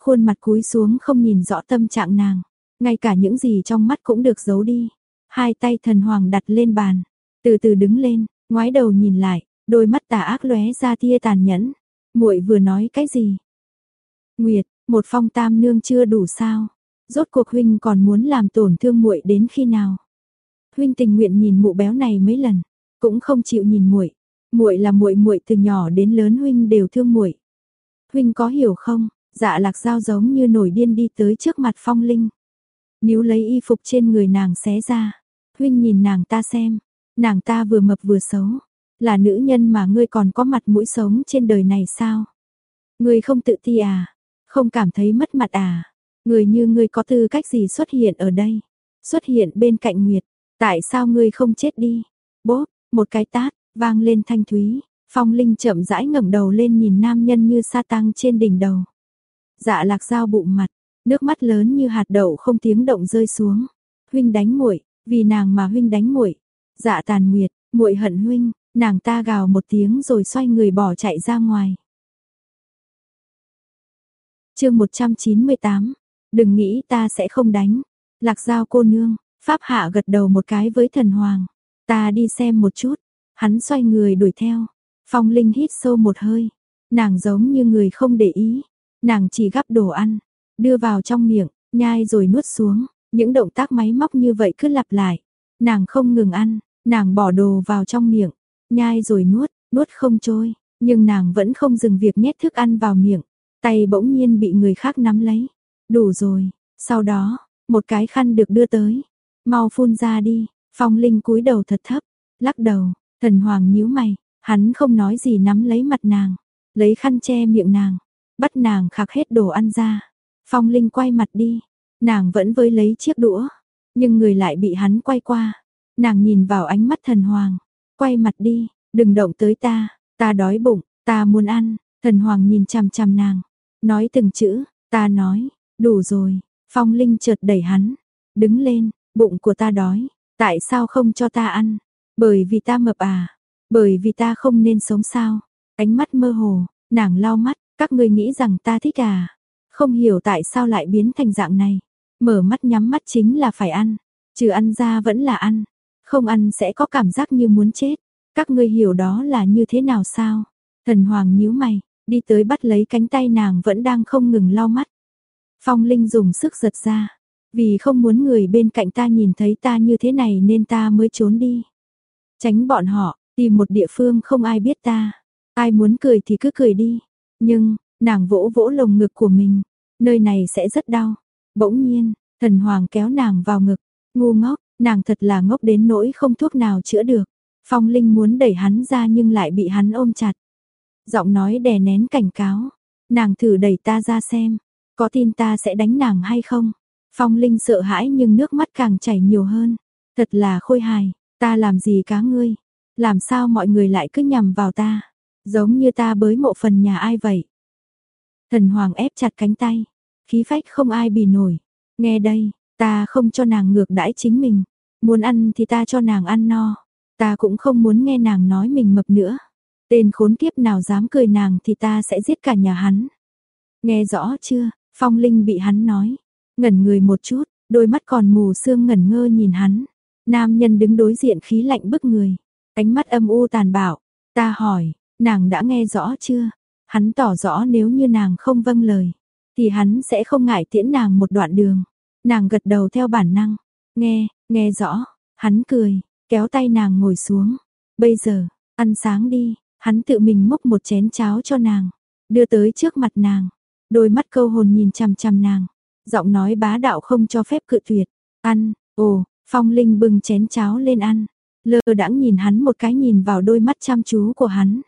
khuôn mặt cúi xuống không nhìn rõ tâm trạng nàng, ngay cả những gì trong mắt cũng được giấu đi. Hai tay thần hoàng đặt lên bàn, từ từ đứng lên, ngoái đầu nhìn lại, đôi mắt tà ác lóe ra tia tàn nhẫn. Muội vừa nói cái gì? Nguyệt, một phong tam nương chưa đủ sao? Rốt cuộc huynh còn muốn làm tổn thương muội đến khi nào? Huynh tình nguyện nhìn mụ béo này mấy lần, cũng không chịu nhìn muội. Muội là muội muội từ nhỏ đến lớn huynh đều thương muội. Huynh có hiểu không? Dạ Lạc Dao giống như nổi điên đi tới trước mặt Phong Linh. Níu lấy y phục trên người nàng xé ra. Huynh nhìn nàng ta xem, nàng ta vừa mập vừa xấu, là nữ nhân mà ngươi còn có mặt mũi sống trên đời này sao? Ngươi không tự ti à? Không cảm thấy mất mặt à? Người như ngươi có tư cách gì xuất hiện ở đây? Xuất hiện bên cạnh Nguyệt, tại sao ngươi không chết đi? Bốp, một cái tát, vang lên thanh thúy, Phong Linh chậm rãi ngẩng đầu lên nhìn nam nhân như sa tăng trên đỉnh đầu. Dạ lạc dao bụng mặt, nước mắt lớn như hạt đậu không tiếng động rơi xuống. Huynh đánh muội, vì nàng mà huynh đánh muội. Dạ tàn nguyệt, muội hận huynh, nàng ta gào một tiếng rồi xoay người bỏ chạy ra ngoài. Chương 198. Đừng nghĩ ta sẽ không đánh. Lạc Giao cô nương, Pháp Hạ gật đầu một cái với thần hoàng. Ta đi xem một chút. Hắn xoay người đuổi theo. Phong Linh hít sâu một hơi. Nàng giống như người không để ý. Nàng chỉ gắp đồ ăn, đưa vào trong miệng, nhai rồi nuốt xuống. Những động tác máy móc như vậy cứ lặp lại. Nàng không ngừng ăn, nàng bỏ đồ vào trong miệng, nhai rồi nuốt, nuốt không trôi. Nhưng nàng vẫn không dừng việc nhét thức ăn vào miệng. Tay bỗng nhiên bị người khác nắm lấy. Đủ rồi, sau đó, một cái khăn được đưa tới. Mau phun ra đi, Phong Linh cúi đầu thật thấp, lắc đầu, thần hoàng nhíu mày, hắn không nói gì nắm lấy mặt nàng, lấy khăn che miệng nàng, bắt nàng khạc hết đồ ăn ra. Phong Linh quay mặt đi, nàng vẫn với lấy chiếc đũa, nhưng người lại bị hắn quay qua. Nàng nhìn vào ánh mắt thần hoàng, quay mặt đi, đừng động tới ta, ta đói bụng, ta muốn ăn. Thần hoàng nhìn chằm chằm nàng, nói từng chữ, ta nói, đủ rồi. Phong Linh chợt đẩy hắn, đứng lên, bụng của ta đói, tại sao không cho ta ăn? Bởi vì ta mập à? Bởi vì ta không nên sống sao? Ánh mắt mơ hồ, nàng lau mắt, các ngươi nghĩ rằng ta thích à? Không hiểu tại sao lại biến thành dạng này. Mở mắt nhắm mắt chính là phải ăn, trừ ăn ra vẫn là ăn. Không ăn sẽ có cảm giác như muốn chết. Các ngươi hiểu đó là như thế nào sao? Thần Hoàng nhíu mày, đi tới bắt lấy cánh tay nàng vẫn đang không ngừng lau mắt. Phong Linh dùng sức giật ra, vì không muốn người bên cạnh ta nhìn thấy ta như thế này nên ta mới trốn đi. Tránh bọn họ, tìm một địa phương không ai biết ta. Ai muốn cười thì cứ cười đi. Nhưng, nàng vỗ vỗ lồng ngực của mình, nơi này sẽ rất đau. Bỗng nhiên, thần hoàng kéo nàng vào ngực, ngu ngốc, nàng thật là ngốc đến nỗi không thuốc nào chữa được. Phong Linh muốn đẩy hắn ra nhưng lại bị hắn ôm chặt. Giọng nói đè nén cảnh cáo, nàng thử đẩy ta ra xem, có tin ta sẽ đánh nàng hay không? Phong Linh sợ hãi nhưng nước mắt càng chảy nhiều hơn. Thật là khôi hài, ta làm gì cá ngươi? Làm sao mọi người lại cứ nhầm vào ta? Giống như ta bới mộ phần nhà ai vậy? Thần Hoàng ép chặt cánh tay, khí phách không ai bì nổi. Nghe đây, ta không cho nàng ngược đãi chính mình. Muốn ăn thì ta cho nàng ăn no. Ta cũng không muốn nghe nàng nói mình mập nữa. Tên khốn kiếp nào dám cười nàng thì ta sẽ giết cả nhà hắn. Nghe rõ chưa, Phong Linh bị hắn nói. Ngẩn người một chút, đôi mắt còn mù sương ngẩn ngơ nhìn hắn. Nam nhân đứng đối diện khí lạnh bức người. Ánh mắt âm u tàn bạo. Ta hỏi, nàng đã nghe rõ chưa? Hắn tỏ rõ nếu như nàng không vâng lời. Thì hắn sẽ không ngại tiễn nàng một đoạn đường. Nàng gật đầu theo bản năng. Nghe, nghe rõ. Hắn cười, kéo tay nàng ngồi xuống. Bây giờ, ăn sáng đi. Hắn tự mình múc một chén cháo cho nàng. Đưa tới trước mặt nàng. Đôi mắt câu hồn nhìn chằm chằm nàng. Giọng nói bá đạo không cho phép cự tuyệt. Ăn, ồ, Phong Linh bưng chén cháo lên ăn. Lơ đãng nhìn hắn một cái nhìn vào đôi mắt chăm chú của hắn.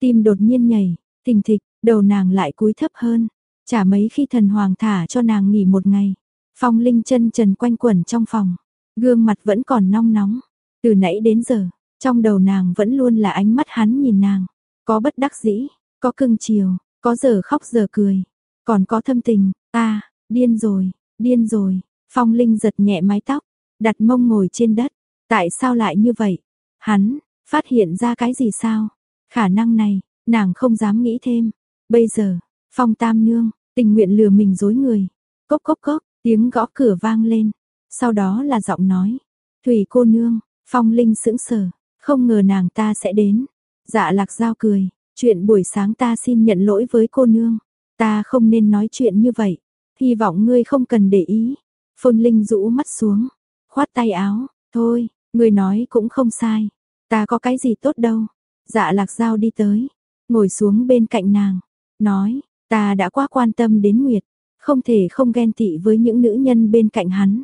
Tim đột nhiên nhảy, tình thịch, đầu nàng lại cúi thấp hơn. Chả mấy khi thần hoàng thả cho nàng nghỉ một ngày. Phong Linh chân trần quanh quẩn trong phòng. Gương mặt vẫn còn nong nóng. Từ nãy đến giờ, trong đầu nàng vẫn luôn là ánh mắt hắn nhìn nàng. Có bất đắc dĩ, có cưng chiều, có giờ khóc giờ cười. Còn có thâm tình, ta, điên rồi, điên rồi. Phong Linh giật nhẹ mái tóc, đặt mông ngồi trên đất. Tại sao lại như vậy? Hắn, phát hiện ra cái gì sao? Khả năng này, nàng không dám nghĩ thêm. Bây giờ, Phong Tam Nương, tình nguyện lừa mình dối người. Cốc cốc cốc, tiếng gõ cửa vang lên. Sau đó là giọng nói. Thủy cô nương, Phong Linh sững sờ, không ngờ nàng ta sẽ đến. Dạ lạc giao cười, chuyện buổi sáng ta xin nhận lỗi với cô nương. Ta không nên nói chuyện như vậy. Hy vọng ngươi không cần để ý. Phôn Linh rũ mắt xuống, khoát tay áo, thôi, ngươi nói cũng không sai. Ta có cái gì tốt đâu. Dạ lạc giao đi tới, ngồi xuống bên cạnh nàng, nói, ta đã quá quan tâm đến Nguyệt, không thể không ghen tị với những nữ nhân bên cạnh hắn.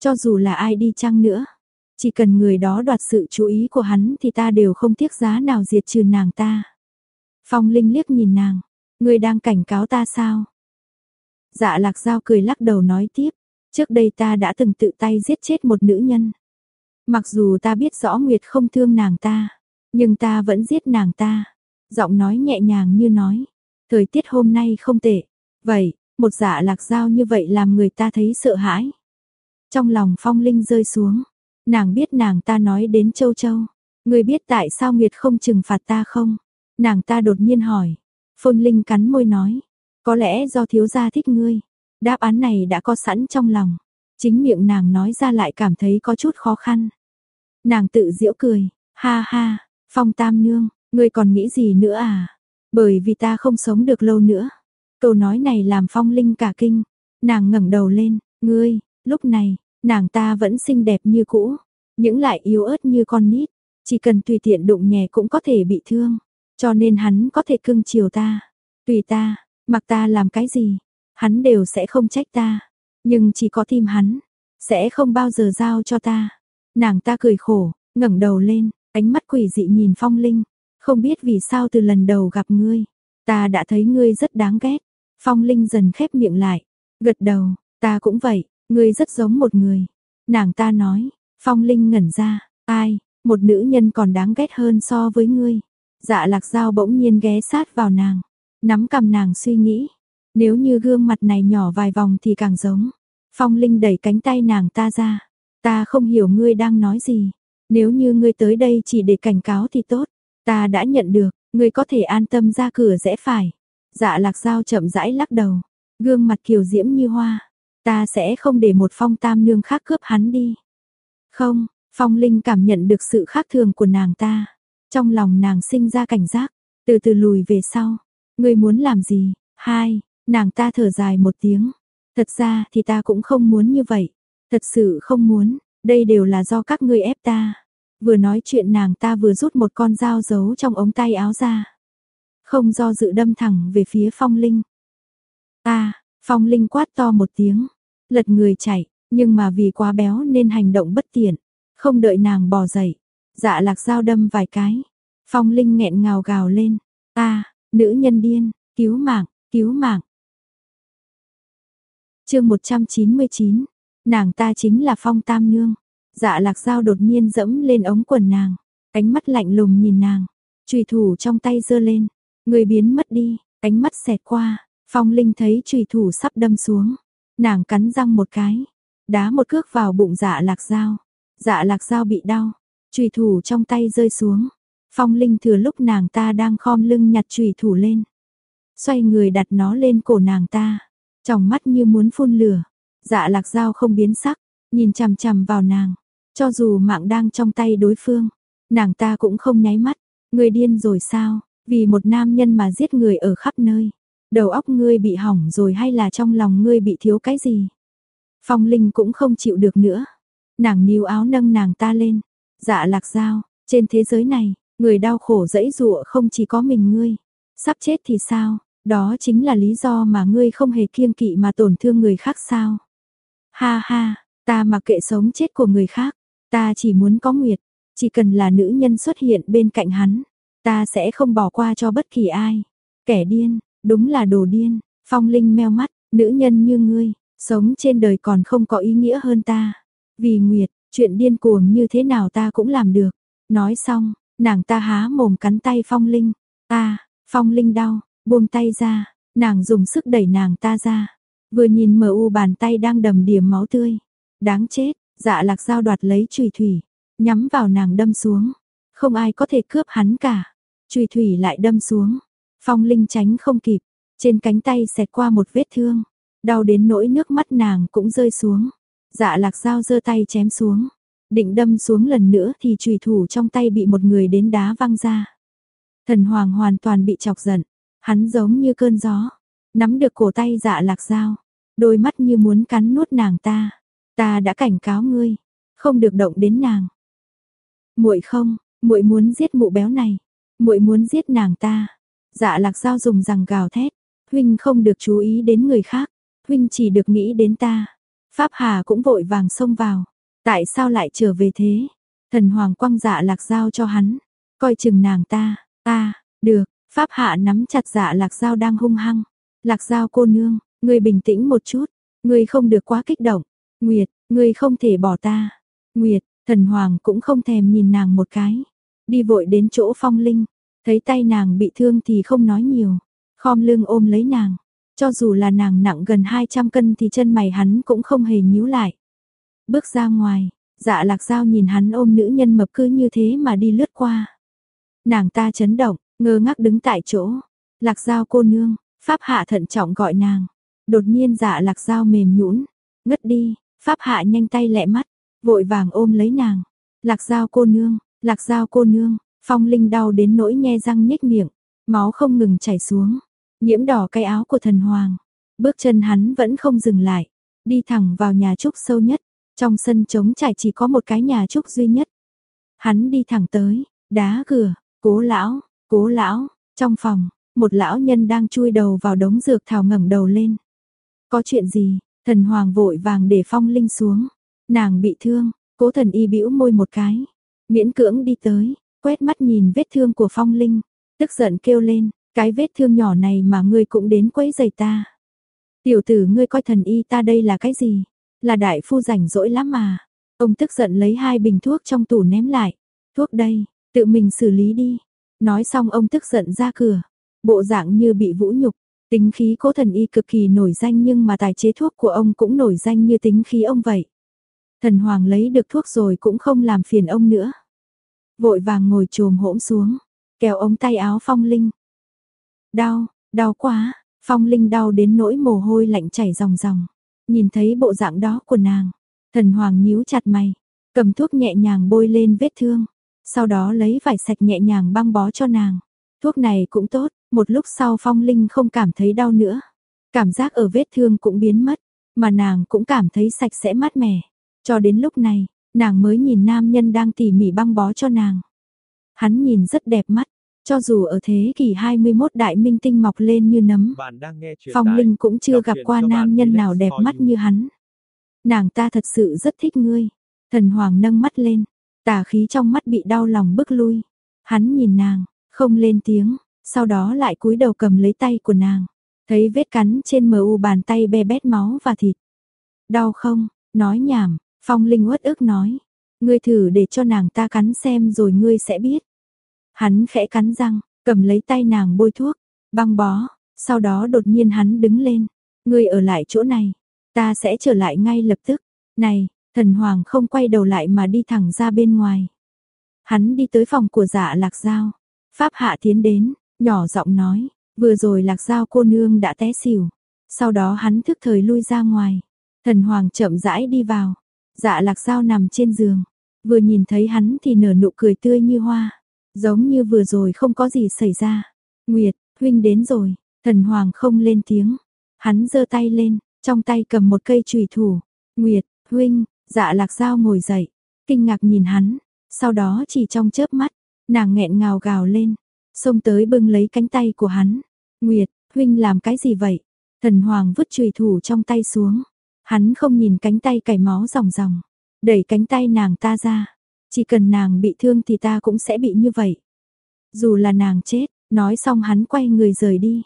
Cho dù là ai đi chăng nữa, chỉ cần người đó đoạt sự chú ý của hắn thì ta đều không tiếc giá nào diệt trừ nàng ta. Phong Linh liếc nhìn nàng, ngươi đang cảnh cáo ta sao? Dạ lạc giao cười lắc đầu nói tiếp, trước đây ta đã từng tự tay giết chết một nữ nhân. Mặc dù ta biết rõ Nguyệt không thương nàng ta, nhưng ta vẫn giết nàng ta. Giọng nói nhẹ nhàng như nói, thời tiết hôm nay không tệ. Vậy, một dạ lạc giao như vậy làm người ta thấy sợ hãi. Trong lòng phong linh rơi xuống, nàng biết nàng ta nói đến châu châu. Người biết tại sao Nguyệt không trừng phạt ta không? Nàng ta đột nhiên hỏi. phong Linh cắn môi nói. Có lẽ do thiếu gia thích ngươi. Đáp án này đã có sẵn trong lòng. Chính miệng nàng nói ra lại cảm thấy có chút khó khăn. Nàng tự giễu cười. Ha ha, Phong Tam Nương, ngươi còn nghĩ gì nữa à? Bởi vì ta không sống được lâu nữa. Câu nói này làm Phong Linh cả kinh. Nàng ngẩng đầu lên, ngươi, lúc này, nàng ta vẫn xinh đẹp như cũ, những lại yếu ớt như con nít, chỉ cần tùy tiện đụng nhẹ cũng có thể bị thương, cho nên hắn có thể cưng chiều ta, tùy ta, mặc ta làm cái gì, hắn đều sẽ không trách ta, nhưng chỉ có tim hắn, sẽ không bao giờ giao cho ta. Nàng ta cười khổ, ngẩng đầu lên, ánh mắt quỷ dị nhìn Phong Linh, không biết vì sao từ lần đầu gặp ngươi, ta đã thấy ngươi rất đáng ghét. Phong Linh dần khép miệng lại, gật đầu, ta cũng vậy, ngươi rất giống một người. Nàng ta nói, Phong Linh ngẩn ra, ai, một nữ nhân còn đáng ghét hơn so với ngươi. Dạ lạc dao bỗng nhiên ghé sát vào nàng, nắm cầm nàng suy nghĩ, nếu như gương mặt này nhỏ vài vòng thì càng giống. Phong Linh đẩy cánh tay nàng ta ra, ta không hiểu ngươi đang nói gì, nếu như ngươi tới đây chỉ để cảnh cáo thì tốt, ta đã nhận được, ngươi có thể an tâm ra cửa rẽ phải. Dạ lạc dao chậm rãi lắc đầu, gương mặt kiều diễm như hoa, ta sẽ không để một phong tam nương khác cướp hắn đi. Không, phong linh cảm nhận được sự khác thường của nàng ta, trong lòng nàng sinh ra cảnh giác, từ từ lùi về sau. Ngươi muốn làm gì? Hai, nàng ta thở dài một tiếng. Thật ra thì ta cũng không muốn như vậy. Thật sự không muốn, đây đều là do các ngươi ép ta. Vừa nói chuyện nàng ta vừa rút một con dao giấu trong ống tay áo ra. Không do dự đâm thẳng về phía phong linh. Ta, phong linh quát to một tiếng. Lật người chạy, nhưng mà vì quá béo nên hành động bất tiện. Không đợi nàng bò dậy. Dạ lạc dao đâm vài cái. Phong linh nghẹn ngào gào lên. Ta, nữ nhân điên, cứu mạng, cứu mạng. chương 199, nàng ta chính là phong tam nương. Dạ lạc dao đột nhiên dẫm lên ống quần nàng, ánh mắt lạnh lùng nhìn nàng, chùy thủ trong tay giơ lên, người biến mất đi, ánh mắt xẹt qua, phong linh thấy chùy thủ sắp đâm xuống, nàng cắn răng một cái, đá một cước vào bụng dạ lạc dao, dạ lạc dao bị đau, chùy thủ trong tay rơi xuống, phong linh thừa lúc nàng ta đang khom lưng nhặt chùy thủ lên, xoay người đặt nó lên cổ nàng ta, trong mắt như muốn phun lửa, dạ lạc dao không biến sắc, nhìn chằm chằm vào nàng, cho dù mạng đang trong tay đối phương, nàng ta cũng không nháy mắt, người điên rồi sao, vì một nam nhân mà giết người ở khắp nơi. Đầu óc ngươi bị hỏng rồi hay là trong lòng ngươi bị thiếu cái gì? Phong Linh cũng không chịu được nữa. Nàng níu áo nâng nàng ta lên. Dạ lạc dao, trên thế giới này, người đau khổ dẫy dụa không chỉ có mình ngươi. Sắp chết thì sao? Đó chính là lý do mà ngươi không hề kiêng kỵ mà tổn thương người khác sao? Ha ha, ta mặc kệ sống chết của người khác, Ta chỉ muốn có Nguyệt, chỉ cần là nữ nhân xuất hiện bên cạnh hắn, ta sẽ không bỏ qua cho bất kỳ ai. Kẻ điên, đúng là đồ điên, phong linh meo mắt, nữ nhân như ngươi, sống trên đời còn không có ý nghĩa hơn ta. Vì Nguyệt, chuyện điên cuồng như thế nào ta cũng làm được. Nói xong, nàng ta há mồm cắn tay phong linh. Ta, phong linh đau, buông tay ra, nàng dùng sức đẩy nàng ta ra. Vừa nhìn mờ u bàn tay đang đầm đìa máu tươi. Đáng chết, Dạ lạc dao đoạt lấy chùy thủy, nhắm vào nàng đâm xuống. Không ai có thể cướp hắn cả. Chùy thủy lại đâm xuống. Phong Linh tránh không kịp, trên cánh tay xẹt qua một vết thương, đau đến nỗi nước mắt nàng cũng rơi xuống. Dạ lạc dao giơ tay chém xuống, định đâm xuống lần nữa thì chùy thủ trong tay bị một người đến đá văng ra. Thần Hoàng hoàn toàn bị chọc giận, hắn giống như cơn gió, nắm được cổ tay dạ lạc dao, đôi mắt như muốn cắn nuốt nàng ta. Ta đã cảnh cáo ngươi, không được động đến nàng. Muội không, muội muốn giết mụ béo này, muội muốn giết nàng ta. Dạ Lạc dao dùng rằng gào thét, huynh không được chú ý đến người khác, huynh chỉ được nghĩ đến ta. Pháp Hà cũng vội vàng xông vào, tại sao lại trở về thế? Thần Hoàng quăng Dạ Lạc Giao cho hắn, coi chừng nàng ta, ta, được, Pháp Hạ nắm chặt Dạ Lạc Giao đang hung hăng. Lạc Giao cô nương, ngươi bình tĩnh một chút, ngươi không được quá kích động. Nguyệt, ngươi không thể bỏ ta. Nguyệt, thần hoàng cũng không thèm nhìn nàng một cái. Đi vội đến chỗ phong linh, thấy tay nàng bị thương thì không nói nhiều. Khom lưng ôm lấy nàng. Cho dù là nàng nặng gần 200 cân thì chân mày hắn cũng không hề nhíu lại. Bước ra ngoài, dạ lạc dao nhìn hắn ôm nữ nhân mập cứ như thế mà đi lướt qua. Nàng ta chấn động, ngơ ngác đứng tại chỗ. Lạc dao cô nương, pháp hạ thận trọng gọi nàng. Đột nhiên dạ lạc dao mềm nhũn, ngất đi, Pháp hạ nhanh tay lẹ mắt, vội vàng ôm lấy nàng. Lạc giao cô nương, lạc giao cô nương, phong linh đau đến nỗi nhe răng nhếch miệng, máu không ngừng chảy xuống, nhiễm đỏ cái áo của thần hoàng. Bước chân hắn vẫn không dừng lại, đi thẳng vào nhà trúc sâu nhất, trong sân trống trải chỉ có một cái nhà trúc duy nhất. Hắn đi thẳng tới, đá cửa, cố lão, cố lão, trong phòng, một lão nhân đang chui đầu vào đống dược thảo ngẩng đầu lên. Có chuyện gì, Thần hoàng vội vàng để phong linh xuống. Nàng bị thương, cố thần y bĩu môi một cái. Miễn cưỡng đi tới, quét mắt nhìn vết thương của phong linh. Tức giận kêu lên, cái vết thương nhỏ này mà ngươi cũng đến quấy giày ta. Tiểu tử ngươi coi thần y ta đây là cái gì? Là đại phu rảnh rỗi lắm mà. Ông tức giận lấy hai bình thuốc trong tủ ném lại. Thuốc đây, tự mình xử lý đi. Nói xong ông tức giận ra cửa. Bộ dạng như bị vũ nhục. Tính khí cố thần y cực kỳ nổi danh nhưng mà tài chế thuốc của ông cũng nổi danh như tính khí ông vậy. Thần hoàng lấy được thuốc rồi cũng không làm phiền ông nữa. Vội vàng ngồi trồm hỗn xuống, kéo ống tay áo phong linh. Đau, đau quá, phong linh đau đến nỗi mồ hôi lạnh chảy ròng ròng. Nhìn thấy bộ dạng đó của nàng, thần hoàng nhíu chặt mày, cầm thuốc nhẹ nhàng bôi lên vết thương. Sau đó lấy vải sạch nhẹ nhàng băng bó cho nàng. Thuốc này cũng tốt, một lúc sau Phong Linh không cảm thấy đau nữa. Cảm giác ở vết thương cũng biến mất, mà nàng cũng cảm thấy sạch sẽ mát mẻ. Cho đến lúc này, nàng mới nhìn nam nhân đang tỉ mỉ băng bó cho nàng. Hắn nhìn rất đẹp mắt, cho dù ở thế kỷ 21 đại minh tinh mọc lên như nấm, Phong Linh cũng chưa gặp qua nam nhân nào đẹp mắt như hắn. Nàng ta thật sự rất thích ngươi. Thần Hoàng nâng mắt lên, tà khí trong mắt bị đau lòng bức lui. Hắn nhìn nàng, không lên tiếng, sau đó lại cúi đầu cầm lấy tay của nàng. Thấy vết cắn trên mờ u bàn tay be bét máu và thịt. Đau không? Nói nhảm, Phong Linh uất ức nói. Ngươi thử để cho nàng ta cắn xem rồi ngươi sẽ biết. Hắn khẽ cắn răng, cầm lấy tay nàng bôi thuốc, băng bó, sau đó đột nhiên hắn đứng lên. Ngươi ở lại chỗ này, ta sẽ trở lại ngay lập tức. Này, thần hoàng không quay đầu lại mà đi thẳng ra bên ngoài. Hắn đi tới phòng của dạ lạc giao. Pháp hạ tiến đến, nhỏ giọng nói, vừa rồi lạc giao cô nương đã té xỉu. Sau đó hắn thức thời lui ra ngoài. Thần hoàng chậm rãi đi vào. Dạ lạc giao nằm trên giường. Vừa nhìn thấy hắn thì nở nụ cười tươi như hoa. Giống như vừa rồi không có gì xảy ra. Nguyệt, huynh đến rồi. Thần hoàng không lên tiếng. Hắn giơ tay lên, trong tay cầm một cây chùy thủ. Nguyệt, huynh, dạ lạc giao ngồi dậy. Kinh ngạc nhìn hắn. Sau đó chỉ trong chớp mắt, nàng nghẹn ngào gào lên. Xông tới bưng lấy cánh tay của hắn. Nguyệt, huynh làm cái gì vậy? Thần hoàng vứt chùy thủ trong tay xuống. Hắn không nhìn cánh tay cầy máu ròng ròng. Đẩy cánh tay nàng ta ra. Chỉ cần nàng bị thương thì ta cũng sẽ bị như vậy. Dù là nàng chết, nói xong hắn quay người rời đi.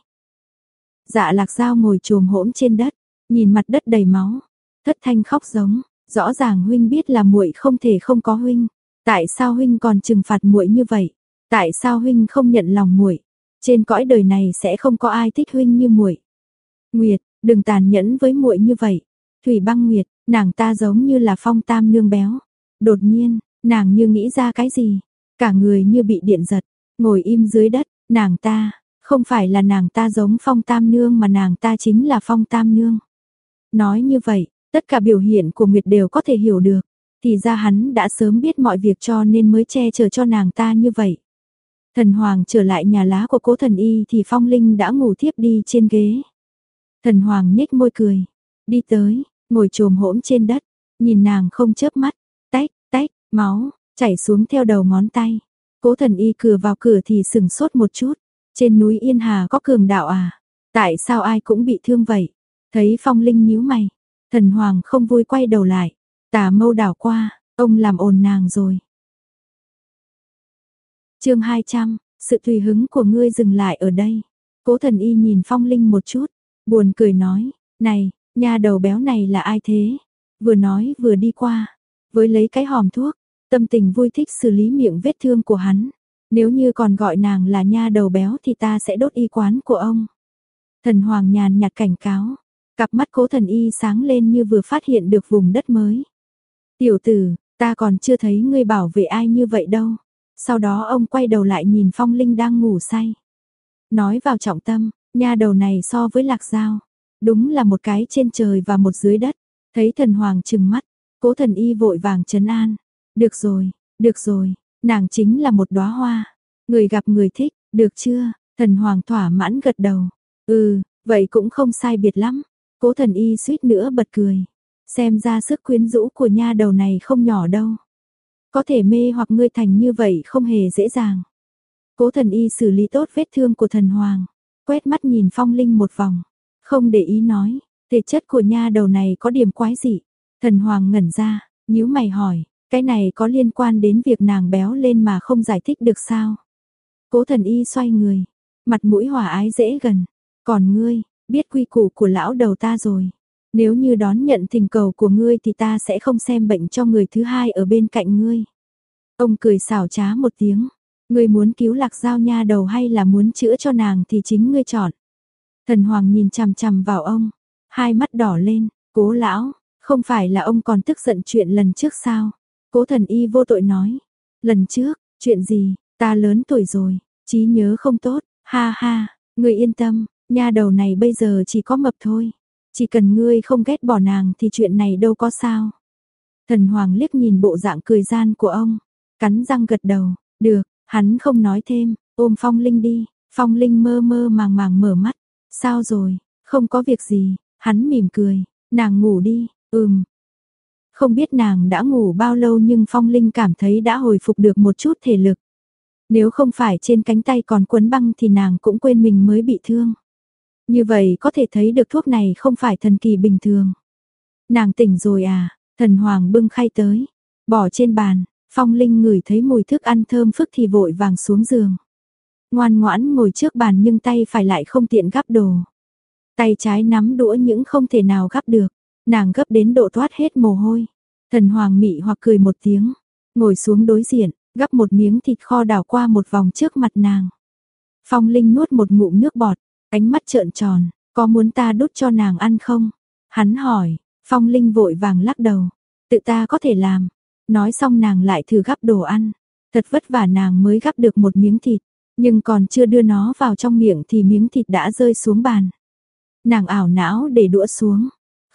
Dạ lạc dao ngồi trồm hỗn trên đất, nhìn mặt đất đầy máu, thất thanh khóc giống, rõ ràng huynh biết là muội không thể không có huynh, tại sao huynh còn trừng phạt muội như vậy? Tại sao huynh không nhận lòng muội? Trên cõi đời này sẽ không có ai thích huynh như muội. Nguyệt, đừng tàn nhẫn với muội như vậy. Thủy Băng Nguyệt, nàng ta giống như là phong tam nương béo. Đột nhiên, Nàng như nghĩ ra cái gì, cả người như bị điện giật, ngồi im dưới đất, nàng ta, không phải là nàng ta giống phong tam nương mà nàng ta chính là phong tam nương. Nói như vậy, tất cả biểu hiện của Nguyệt đều có thể hiểu được, thì ra hắn đã sớm biết mọi việc cho nên mới che chở cho nàng ta như vậy. Thần Hoàng trở lại nhà lá của cố thần y thì Phong Linh đã ngủ thiếp đi trên ghế. Thần Hoàng nhếch môi cười, đi tới, ngồi trồm hỗn trên đất, nhìn nàng không chớp mắt, Máu, chảy xuống theo đầu ngón tay. Cố thần y cửa vào cửa thì sừng sốt một chút. Trên núi Yên Hà có cường đạo à? Tại sao ai cũng bị thương vậy? Thấy phong linh nhíu mày. Thần hoàng không vui quay đầu lại. Tà mâu đảo qua, ông làm ồn nàng rồi. chương 200, sự tùy hứng của ngươi dừng lại ở đây. Cố thần y nhìn phong linh một chút, buồn cười nói, này, nhà đầu béo này là ai thế? Vừa nói vừa đi qua, với lấy cái hòm thuốc, tâm tình vui thích xử lý miệng vết thương của hắn. Nếu như còn gọi nàng là nha đầu béo thì ta sẽ đốt y quán của ông. Thần Hoàng nhàn nhạt cảnh cáo, cặp mắt cố thần y sáng lên như vừa phát hiện được vùng đất mới. Tiểu tử, ta còn chưa thấy ngươi bảo vệ ai như vậy đâu. Sau đó ông quay đầu lại nhìn Phong Linh đang ngủ say. Nói vào trọng tâm, nha đầu này so với lạc dao, đúng là một cái trên trời và một dưới đất. Thấy thần hoàng trừng mắt, Cố thần y vội vàng trấn an. Được rồi, được rồi, nàng chính là một đóa hoa. Người gặp người thích, được chưa? Thần hoàng thỏa mãn gật đầu. Ừ, vậy cũng không sai biệt lắm. Cố thần y suýt nữa bật cười. Xem ra sức quyến rũ của nha đầu này không nhỏ đâu. Có thể mê hoặc ngươi thành như vậy không hề dễ dàng. Cố thần y xử lý tốt vết thương của thần hoàng. Quét mắt nhìn phong linh một vòng. Không để ý nói, thể chất của nha đầu này có điểm quái dị. Thần Hoàng ngẩn ra, nhíu mày hỏi, cái này có liên quan đến việc nàng béo lên mà không giải thích được sao? Cố thần y xoay người, mặt mũi hòa ái dễ gần, còn ngươi, biết quy củ của lão đầu ta rồi. Nếu như đón nhận thỉnh cầu của ngươi thì ta sẽ không xem bệnh cho người thứ hai ở bên cạnh ngươi. Ông cười xảo trá một tiếng, ngươi muốn cứu lạc giao nha đầu hay là muốn chữa cho nàng thì chính ngươi chọn. Thần Hoàng nhìn chằm chằm vào ông, hai mắt đỏ lên, cố lão, không phải là ông còn tức giận chuyện lần trước sao? Cố thần y vô tội nói. Lần trước, chuyện gì, ta lớn tuổi rồi, trí nhớ không tốt, ha ha, người yên tâm, nha đầu này bây giờ chỉ có mập thôi. Chỉ cần ngươi không ghét bỏ nàng thì chuyện này đâu có sao. Thần Hoàng liếc nhìn bộ dạng cười gian của ông, cắn răng gật đầu, được, hắn không nói thêm, ôm Phong Linh đi, Phong Linh mơ mơ màng màng mở mắt, sao rồi, không có việc gì, hắn mỉm cười, nàng ngủ đi, ừm. Không biết nàng đã ngủ bao lâu nhưng Phong Linh cảm thấy đã hồi phục được một chút thể lực. Nếu không phải trên cánh tay còn quấn băng thì nàng cũng quên mình mới bị thương. Như vậy có thể thấy được thuốc này không phải thần kỳ bình thường. Nàng tỉnh rồi à, thần hoàng bưng khay tới, bỏ trên bàn, Phong Linh ngửi thấy mùi thức ăn thơm phức thì vội vàng xuống giường. Ngoan ngoãn ngồi trước bàn nhưng tay phải lại không tiện gắp đồ. Tay trái nắm đũa những không thể nào gắp được, nàng gấp đến độ thoát hết mồ hôi. Thần hoàng mị hoặc cười một tiếng, ngồi xuống đối diện, gắp một miếng thịt kho đảo qua một vòng trước mặt nàng. Phong Linh nuốt một ngụm nước bọt, ánh mắt trợn tròn, có muốn ta đút cho nàng ăn không? Hắn hỏi, Phong Linh vội vàng lắc đầu, tự ta có thể làm. Nói xong nàng lại thử gắp đồ ăn, thật vất vả nàng mới gắp được một miếng thịt, nhưng còn chưa đưa nó vào trong miệng thì miếng thịt đã rơi xuống bàn. Nàng ảo não để đũa xuống,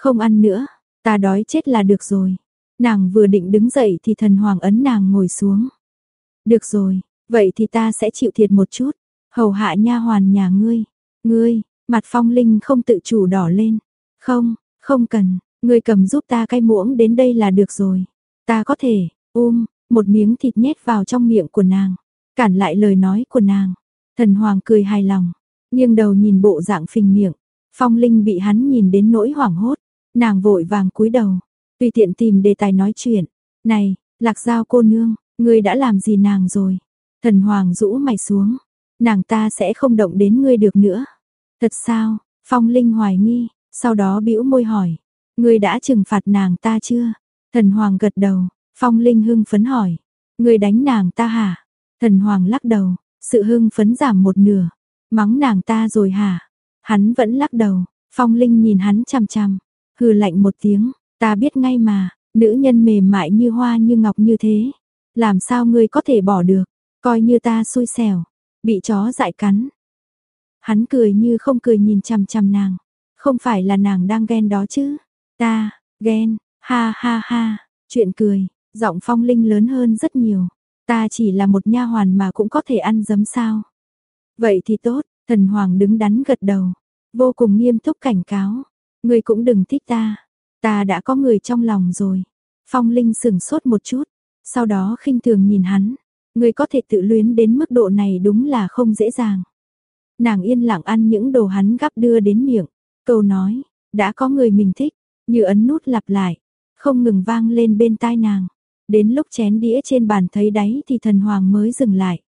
không ăn nữa, ta đói chết là được rồi. Nàng vừa định đứng dậy thì thần hoàng ấn nàng ngồi xuống. Được rồi, vậy thì ta sẽ chịu thiệt một chút, hầu hạ nha hoàn nhà ngươi. Ngươi, mặt phong linh không tự chủ đỏ lên. Không, không cần, ngươi cầm giúp ta cái muỗng đến đây là được rồi. Ta có thể, um, một miếng thịt nhét vào trong miệng của nàng, cản lại lời nói của nàng. Thần hoàng cười hài lòng, nghiêng đầu nhìn bộ dạng phình miệng. Phong Linh bị hắn nhìn đến nỗi hoảng hốt, nàng vội vàng cúi đầu, tùy tiện tìm đề tài nói chuyện. Này, lạc giao cô nương, ngươi đã làm gì nàng rồi? Thần hoàng rũ mày xuống, nàng ta sẽ không động đến ngươi được nữa. Thật sao? Phong Linh hoài nghi, sau đó bĩu môi hỏi, ngươi đã trừng phạt nàng ta chưa? Thần Hoàng gật đầu, Phong Linh hưng phấn hỏi, ngươi đánh nàng ta hả? Thần Hoàng lắc đầu, sự hưng phấn giảm một nửa, mắng nàng ta rồi hả? Hắn vẫn lắc đầu, Phong Linh nhìn hắn chằm chằm, hừ lạnh một tiếng, ta biết ngay mà, nữ nhân mềm mại như hoa như ngọc như thế, làm sao ngươi có thể bỏ được, coi như ta xui xẻo, bị chó dại cắn. Hắn cười như không cười nhìn chằm chằm nàng, không phải là nàng đang ghen đó chứ? Ta, ghen, ha ha ha, chuyện cười, giọng Phong Linh lớn hơn rất nhiều. Ta chỉ là một nha hoàn mà cũng có thể ăn dấm sao? Vậy thì tốt, thần hoàng đứng đắn gật đầu, vô cùng nghiêm túc cảnh cáo, ngươi cũng đừng thích ta, ta đã có người trong lòng rồi. Phong Linh sững sốt một chút, sau đó khinh thường nhìn hắn, ngươi có thể tự luyến đến mức độ này đúng là không dễ dàng. Nàng yên lặng ăn những đồ hắn gắp đưa đến miệng, câu nói, đã có người mình thích, như ấn nút lặp lại, không ngừng vang lên bên tai nàng. Đến lúc chén đĩa trên bàn thấy đáy thì thần hoàng mới dừng lại.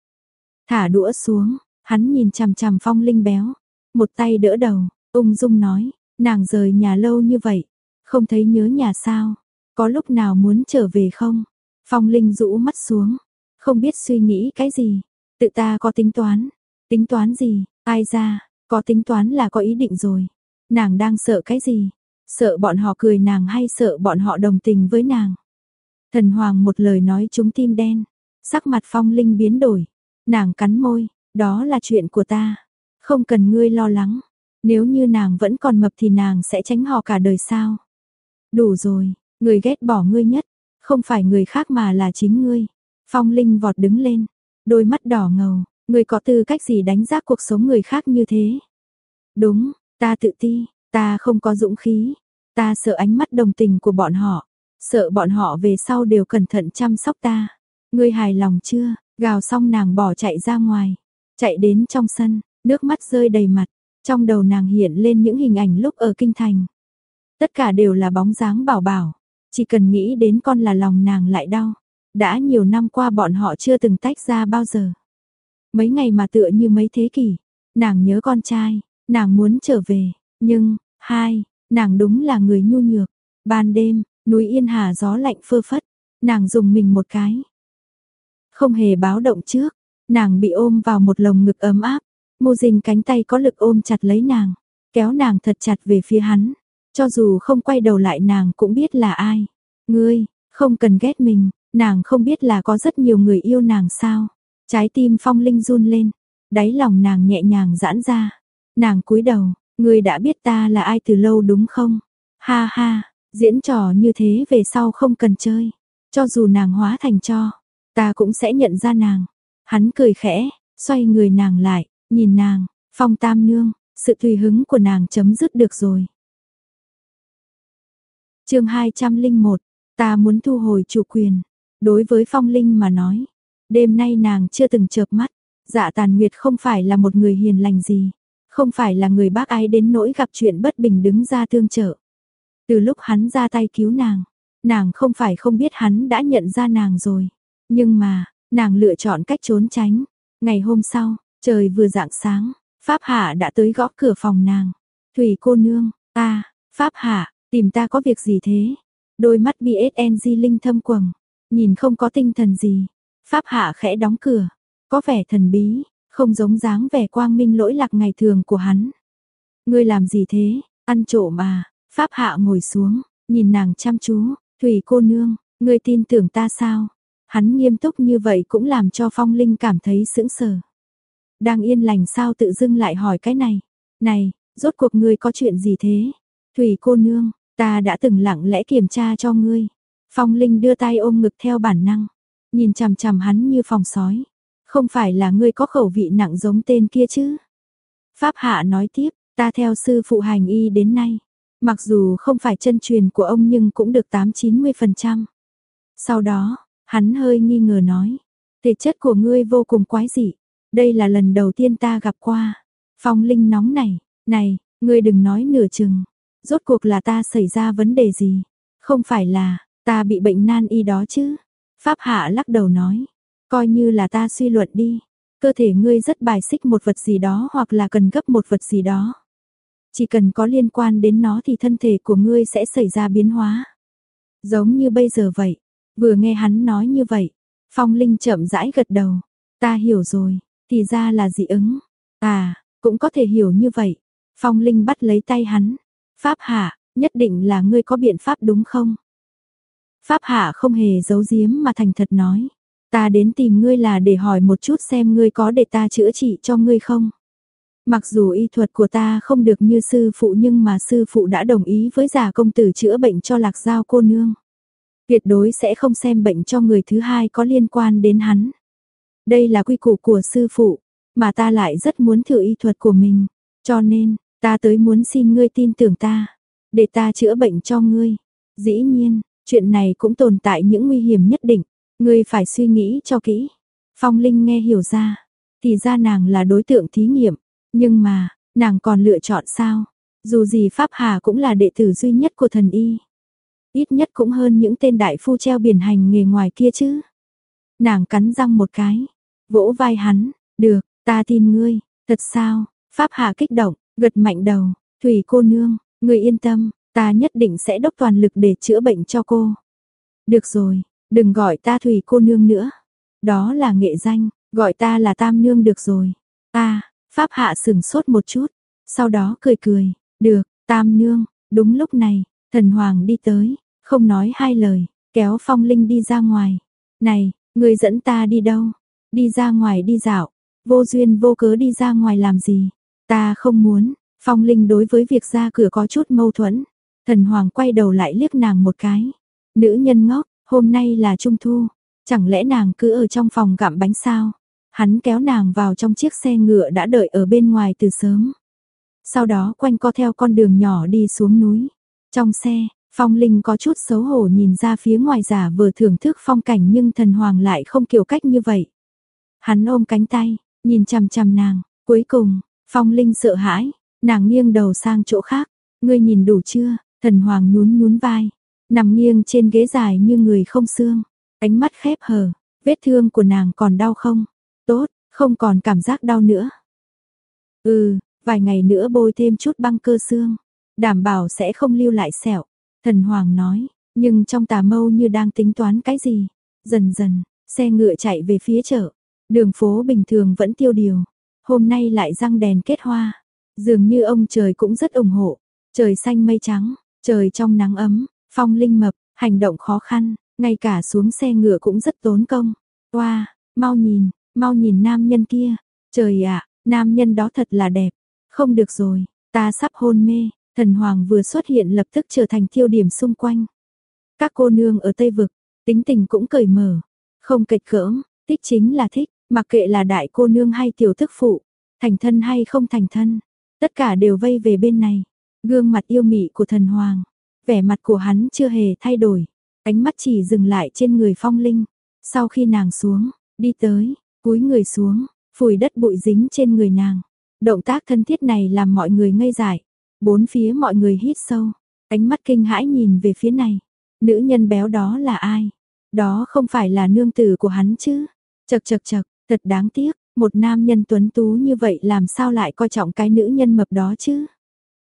Thả đũa xuống, hắn nhìn chằm chằm phong linh béo, một tay đỡ đầu, ung dung nói, nàng rời nhà lâu như vậy, không thấy nhớ nhà sao, có lúc nào muốn trở về không? Phong linh rũ mắt xuống, không biết suy nghĩ cái gì, tự ta có tính toán, tính toán gì, ai ra, có tính toán là có ý định rồi, nàng đang sợ cái gì, sợ bọn họ cười nàng hay sợ bọn họ đồng tình với nàng. Thần Hoàng một lời nói chúng tim đen, sắc mặt phong linh biến đổi, nàng cắn môi, đó là chuyện của ta, không cần ngươi lo lắng, nếu như nàng vẫn còn mập thì nàng sẽ tránh họ cả đời sao. Đủ rồi, người ghét bỏ ngươi nhất, không phải người khác mà là chính ngươi. Phong Linh vọt đứng lên, đôi mắt đỏ ngầu, ngươi có tư cách gì đánh giá cuộc sống người khác như thế? Đúng, ta tự ti, ta không có dũng khí, ta sợ ánh mắt đồng tình của bọn họ, sợ bọn họ về sau đều cẩn thận chăm sóc ta. Ngươi hài lòng chưa? Gào xong nàng bỏ chạy ra ngoài, chạy đến trong sân, nước mắt rơi đầy mặt, trong đầu nàng hiện lên những hình ảnh lúc ở kinh thành. Tất cả đều là bóng dáng bảo bảo, chỉ cần nghĩ đến con là lòng nàng lại đau. Đã nhiều năm qua bọn họ chưa từng tách ra bao giờ. Mấy ngày mà tựa như mấy thế kỷ, nàng nhớ con trai, nàng muốn trở về, nhưng, hai, nàng đúng là người nhu nhược. Ban đêm, núi Yên Hà gió lạnh phơ phất, nàng dùng mình một cái. Không hề báo động trước, nàng bị ôm vào một lồng ngực ấm áp, Ngô Dình cánh tay có lực ôm chặt lấy nàng, kéo nàng thật chặt về phía hắn. Cho dù không quay đầu lại nàng cũng biết là ai. Ngươi, không cần ghét mình, nàng không biết là có rất nhiều người yêu nàng sao. Trái tim phong linh run lên, đáy lòng nàng nhẹ nhàng giãn ra. Nàng cúi đầu, ngươi đã biết ta là ai từ lâu đúng không? Ha ha, diễn trò như thế về sau không cần chơi. Cho dù nàng hóa thành cho, ta cũng sẽ nhận ra nàng. Hắn cười khẽ, Xoay người nàng lại, nhìn nàng, phong tam nương, sự tùy hứng của nàng chấm dứt được rồi. chương 201, ta muốn thu hồi chủ quyền. Đối với phong linh mà nói, đêm nay nàng chưa từng chợp mắt, dạ tàn nguyệt không phải là một người hiền lành gì, không phải là người bác ái đến nỗi gặp chuyện bất bình đứng ra thương trợ. Từ lúc hắn ra tay cứu nàng, nàng không phải không biết hắn đã nhận ra nàng rồi, nhưng mà, nàng lựa chọn cách trốn tránh. Ngày hôm sau, trời vừa rạng sáng, Pháp Hạ đã tới gõ cửa phòng nàng. Thủy cô nương, ta, Pháp Hạ, tìm ta có việc gì thế? Đôi mắt BSNG linh thâm quầng, nhìn không có tinh thần gì. Pháp Hạ khẽ đóng cửa, có vẻ thần bí, không giống dáng vẻ quang minh lỗi lạc ngày thường của hắn. Ngươi làm gì thế? Ăn trộm mà. Pháp Hạ ngồi xuống, nhìn nàng chăm chú, "Thủy cô nương, ngươi tin tưởng ta sao?" Hắn nghiêm túc như vậy cũng làm cho Phong Linh cảm thấy sững sờ. Đang yên lành sao tự dưng lại hỏi cái này? Này, rốt cuộc ngươi có chuyện gì thế? Thủy cô nương, ta đã từng lặng lẽ kiểm tra cho ngươi. Phong Linh đưa tay ôm ngực theo bản năng, nhìn chằm chằm hắn như phòng sói. Không phải là ngươi có khẩu vị nặng giống tên kia chứ? Pháp Hạ nói tiếp, ta theo sư phụ hành y đến nay, mặc dù không phải chân truyền của ông nhưng cũng được 8-90%. Sau đó, hắn hơi nghi ngờ nói, thể chất của ngươi vô cùng quái dị, đây là lần đầu tiên ta gặp qua. Phong Linh nóng này, này, ngươi đừng nói nửa chừng, rốt cuộc là ta xảy ra vấn đề gì? Không phải là, ta bị bệnh nan y đó chứ? Pháp Hạ lắc đầu nói, coi như là ta suy luận đi, cơ thể ngươi rất bài xích một vật gì đó hoặc là cần gấp một vật gì đó. Chỉ cần có liên quan đến nó thì thân thể của ngươi sẽ xảy ra biến hóa. Giống như bây giờ vậy. Vừa nghe hắn nói như vậy, Phong Linh chậm rãi gật đầu. Ta hiểu rồi, thì ra là dị ứng. À, cũng có thể hiểu như vậy. Phong Linh bắt lấy tay hắn. Pháp Hạ, nhất định là ngươi có biện pháp đúng không? Pháp Hạ không hề giấu giếm mà thành thật nói. Ta đến tìm ngươi là để hỏi một chút xem ngươi có để ta chữa trị cho ngươi không? Mặc dù y thuật của ta không được như sư phụ nhưng mà sư phụ đã đồng ý với giả công tử chữa bệnh cho lạc giao cô nương. Tuyệt đối sẽ không xem bệnh cho người thứ hai có liên quan đến hắn. Đây là quy củ của sư phụ, mà ta lại rất muốn thử y thuật của mình. Cho nên, ta tới muốn xin ngươi tin tưởng ta, để ta chữa bệnh cho ngươi. Dĩ nhiên, chuyện này cũng tồn tại những nguy hiểm nhất định, ngươi phải suy nghĩ cho kỹ. Phong Linh nghe hiểu ra, thì ra nàng là đối tượng thí nghiệm, nhưng mà, nàng còn lựa chọn sao? Dù gì Pháp Hà cũng là đệ tử duy nhất của thần y. Ít nhất cũng hơn những tên đại phu treo biển hành nghề ngoài kia chứ. Nàng cắn răng một cái, vỗ vai hắn, được, ta tin ngươi, thật sao? Pháp hạ kích động, gật mạnh đầu, Thủy cô nương, ngươi yên tâm, ta nhất định sẽ đốc toàn lực để chữa bệnh cho cô. Được rồi, đừng gọi ta Thủy cô nương nữa. Đó là nghệ danh, gọi ta là Tam nương được rồi. Ta, Pháp Hạ sừng sốt một chút, sau đó cười cười, được, Tam nương, đúng lúc này, thần hoàng đi tới, không nói hai lời, kéo Phong Linh đi ra ngoài. Này, người dẫn ta đi đâu? Đi ra ngoài đi dạo, vô duyên vô cớ đi ra ngoài làm gì? Ta không muốn, Phong Linh đối với việc ra cửa có chút mâu thuẫn. Thần Hoàng quay đầu lại liếc nàng một cái. Nữ nhân ngốc, hôm nay là trung thu, chẳng lẽ nàng cứ ở trong phòng gặm bánh sao? Hắn kéo nàng vào trong chiếc xe ngựa đã đợi ở bên ngoài từ sớm. Sau đó quanh co theo con đường nhỏ đi xuống núi. Trong xe, Phong Linh có chút xấu hổ nhìn ra phía ngoài giả vừa thưởng thức phong cảnh nhưng thần hoàng lại không kiểu cách như vậy. Hắn ôm cánh tay, nhìn chằm chằm nàng, cuối cùng, Phong Linh sợ hãi, nàng nghiêng đầu sang chỗ khác, ngươi nhìn đủ chưa, thần hoàng nhún nhún vai, nằm nghiêng trên ghế dài như người không xương, ánh mắt khép hờ, vết thương của nàng còn đau không? Tốt, không còn cảm giác đau nữa. Ừ, vài ngày nữa bôi thêm chút băng cơ xương, đảm bảo sẽ không lưu lại sẹo. Thần Hoàng nói, nhưng trong tà mâu như đang tính toán cái gì. Dần dần, xe ngựa chạy về phía chợ. Đường phố bình thường vẫn tiêu điều. Hôm nay lại răng đèn kết hoa. Dường như ông trời cũng rất ủng hộ. Trời xanh mây trắng, trời trong nắng ấm, phong linh mập, hành động khó khăn, ngay cả xuống xe ngựa cũng rất tốn công. Oa, mau nhìn, mau nhìn nam nhân kia. Trời ạ, nam nhân đó thật là đẹp. Không được rồi, ta sắp hôn mê. Thần Hoàng vừa xuất hiện lập tức trở thành tiêu điểm xung quanh. Các cô nương ở Tây Vực, tính tình cũng cởi mở, không kịch cỡm, thích chính là thích, Mặc kệ là đại cô nương hay tiểu thức phụ, thành thân hay không thành thân, tất cả đều vây về bên này. Gương mặt yêu mị của thần hoàng, vẻ mặt của hắn chưa hề thay đổi, ánh mắt chỉ dừng lại trên người phong linh. Sau khi nàng xuống, đi tới, cúi người xuống, phủi đất bụi dính trên người nàng. Động tác thân thiết này làm mọi người ngây dại. Bốn phía mọi người hít sâu, ánh mắt kinh hãi nhìn về phía này. Nữ nhân béo đó là ai? Đó không phải là nương tử của hắn chứ? Chậc chậc chậc, thật đáng tiếc, một nam nhân tuấn tú như vậy làm sao lại coi trọng cái nữ nhân mập đó chứ?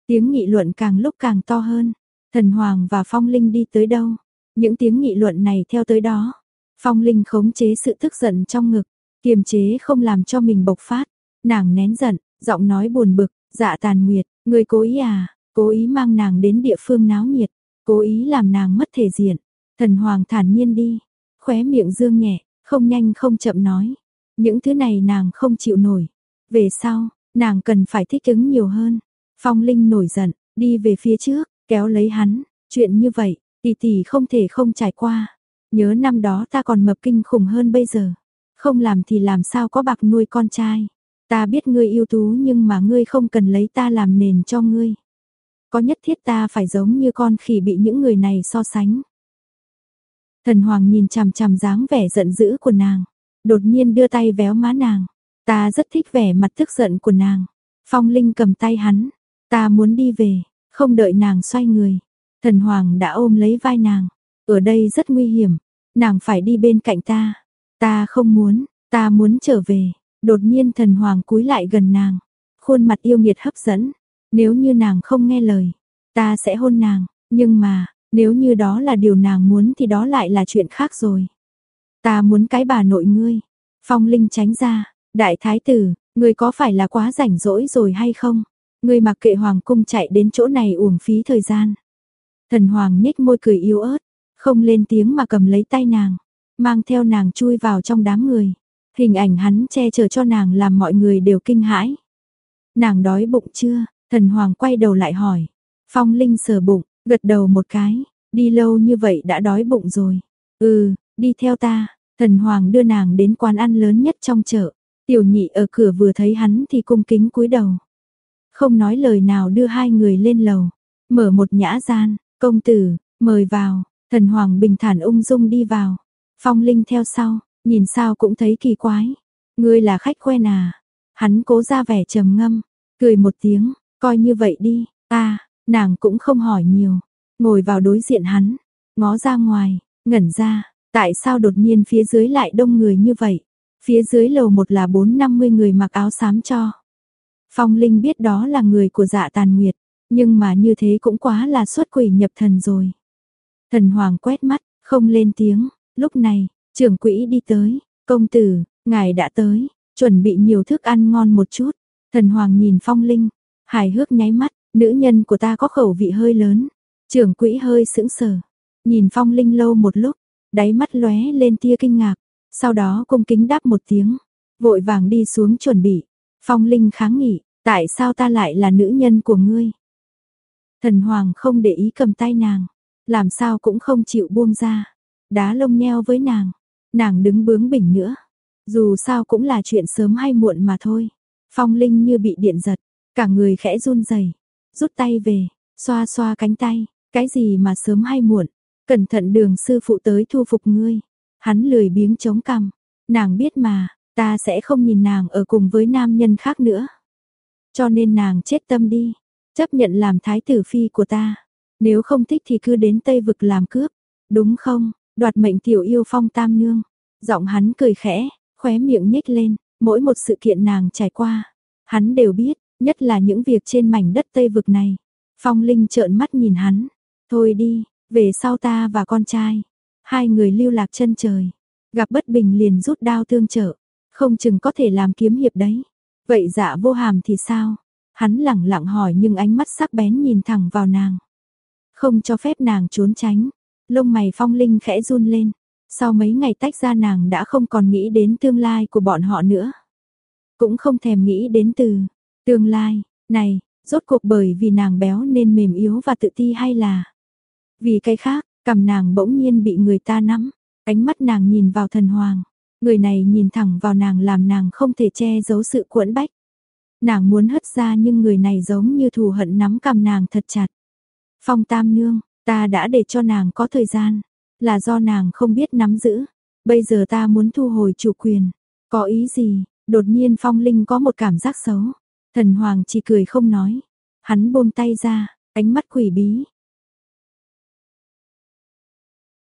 Tiếng nghị luận càng lúc càng to hơn. Thần Hoàng và Phong Linh đi tới đâu? Những tiếng nghị luận này theo tới đó. Phong Linh khống chế sự tức giận trong ngực, kiềm chế không làm cho mình bộc phát. Nàng nén giận, giọng nói buồn bực, dạ tàn nguyệt, người cố ý à, cố ý mang nàng đến địa phương náo nhiệt, cố ý làm nàng mất thể diện. Thần Hoàng thản nhiên đi, khóe miệng dương nhẹ, không nhanh không chậm nói. Những thứ này nàng không chịu nổi. Về sau, nàng cần phải thích ứng nhiều hơn. Phong Linh nổi giận, đi về phía trước, kéo lấy hắn. Chuyện như vậy, tỷ tỷ không thể không trải qua. Nhớ năm đó ta còn mập kinh khủng hơn bây giờ. Không làm thì làm sao có bạc nuôi con trai. Ta biết ngươi yêu tú nhưng mà ngươi không cần lấy ta làm nền cho ngươi. Có nhất thiết ta phải giống như con khỉ bị những người này so sánh. Thần Hoàng nhìn chằm chằm dáng vẻ giận dữ của nàng, đột nhiên đưa tay véo má nàng. Ta rất thích vẻ mặt tức giận của nàng. Phong Linh cầm tay hắn, ta muốn đi về, không đợi nàng xoay người. Thần Hoàng đã ôm lấy vai nàng, ở đây rất nguy hiểm, nàng phải đi bên cạnh ta. Ta không muốn, ta muốn trở về. Đột nhiên thần hoàng cúi lại gần nàng, khuôn mặt yêu nghiệt hấp dẫn. Nếu như nàng không nghe lời, ta sẽ hôn nàng, nhưng mà, nếu như đó là điều nàng muốn thì đó lại là chuyện khác rồi. Ta muốn cái bà nội ngươi. Phong Linh tránh ra, đại thái tử, ngươi có phải là quá rảnh rỗi rồi hay không? Ngươi mặc kệ hoàng cung chạy đến chỗ này uổng phí thời gian. Thần hoàng nhếch môi cười yếu ớt, không lên tiếng mà cầm lấy tay nàng, mang theo nàng chui vào trong đám người. Hình ảnh hắn che chở cho nàng làm mọi người đều kinh hãi. Nàng đói bụng chưa? Thần Hoàng quay đầu lại hỏi. Phong Linh sờ bụng, gật đầu một cái. Đi lâu như vậy đã đói bụng rồi. Ừ, đi theo ta. Thần Hoàng đưa nàng đến quán ăn lớn nhất trong chợ. Tiểu nhị ở cửa vừa thấy hắn thì cung kính cúi đầu. Không nói lời nào đưa hai người lên lầu. Mở một nhã gian, công tử, mời vào. Thần Hoàng bình thản ung dung đi vào. Phong Linh theo sau. Nhìn sao cũng thấy kỳ quái. Ngươi là khách quen à? Hắn cố ra vẻ trầm ngâm, cười một tiếng, coi như vậy đi. Ta, nàng cũng không hỏi nhiều, ngồi vào đối diện hắn, ngó ra ngoài, ngẩn ra, tại sao đột nhiên phía dưới lại đông người như vậy? Phía dưới lầu một là bốn năm mươi người mặc áo xám cho. Phong Linh biết đó là người của dạ tàn nguyệt, nhưng mà như thế cũng quá là xuất quỷ nhập thần rồi. Thần Hoàng quét mắt, không lên tiếng, lúc này, Trưởng quỹ đi tới, công tử, ngài đã tới, chuẩn bị nhiều thức ăn ngon một chút. Thần Hoàng nhìn Phong Linh, hài hước nháy mắt, nữ nhân của ta có khẩu vị hơi lớn. Trưởng quỹ hơi sững sờ, nhìn Phong Linh lâu một lúc, đáy mắt lóe lên tia kinh ngạc, sau đó cung kính đáp một tiếng, vội vàng đi xuống chuẩn bị. Phong Linh kháng nghị, tại sao ta lại là nữ nhân của ngươi? Thần Hoàng không để ý cầm tay nàng, làm sao cũng không chịu buông ra, đá lông nheo với nàng, Nàng đứng bướng bỉnh nữa. Dù sao cũng là chuyện sớm hay muộn mà thôi. Phong Linh như bị điện giật, cả người khẽ run rẩy, rút tay về, xoa xoa cánh tay, cái gì mà sớm hay muộn, cẩn thận đường sư phụ tới thu phục ngươi. Hắn lười biếng chống cằm, nàng biết mà, ta sẽ không nhìn nàng ở cùng với nam nhân khác nữa. Cho nên nàng chết tâm đi, chấp nhận làm thái tử phi của ta. Nếu không thích thì cứ đến Tây vực làm cướp, đúng không? Đoạt mệnh tiểu yêu phong tam nương. Giọng hắn cười khẽ, khóe miệng nhếch lên, mỗi một sự kiện nàng trải qua. Hắn đều biết, nhất là những việc trên mảnh đất Tây vực này. Phong Linh trợn mắt nhìn hắn. Thôi đi, về sau ta và con trai. Hai người lưu lạc chân trời. Gặp bất bình liền rút đao tương trợ. Không chừng có thể làm kiếm hiệp đấy. Vậy dạ vô hàm thì sao? Hắn lẳng lặng hỏi nhưng ánh mắt sắc bén nhìn thẳng vào nàng. Không cho phép nàng trốn tránh. Lông mày phong linh khẽ run lên. Sau mấy ngày tách ra nàng đã không còn nghĩ đến tương lai của bọn họ nữa. Cũng không thèm nghĩ đến từ tương lai, này, rốt cuộc bởi vì nàng béo nên mềm yếu và tự ti hay là vì cái khác, cầm nàng bỗng nhiên bị người ta nắm, ánh mắt nàng nhìn vào thần hoàng, Người này nhìn thẳng vào nàng làm nàng không thể che giấu sự cuộn bách. Nàng muốn hất ra nhưng người này giống như thù hận nắm cầm nàng thật chặt. Phong tam nương, ta đã để cho nàng có thời gian, là do nàng không biết nắm giữ. Bây giờ ta muốn thu hồi chủ quyền. Có ý gì? Đột nhiên phong linh có một cảm giác xấu. Thần hoàng chỉ cười không nói. Hắn buông tay ra, ánh mắt quỷ bí,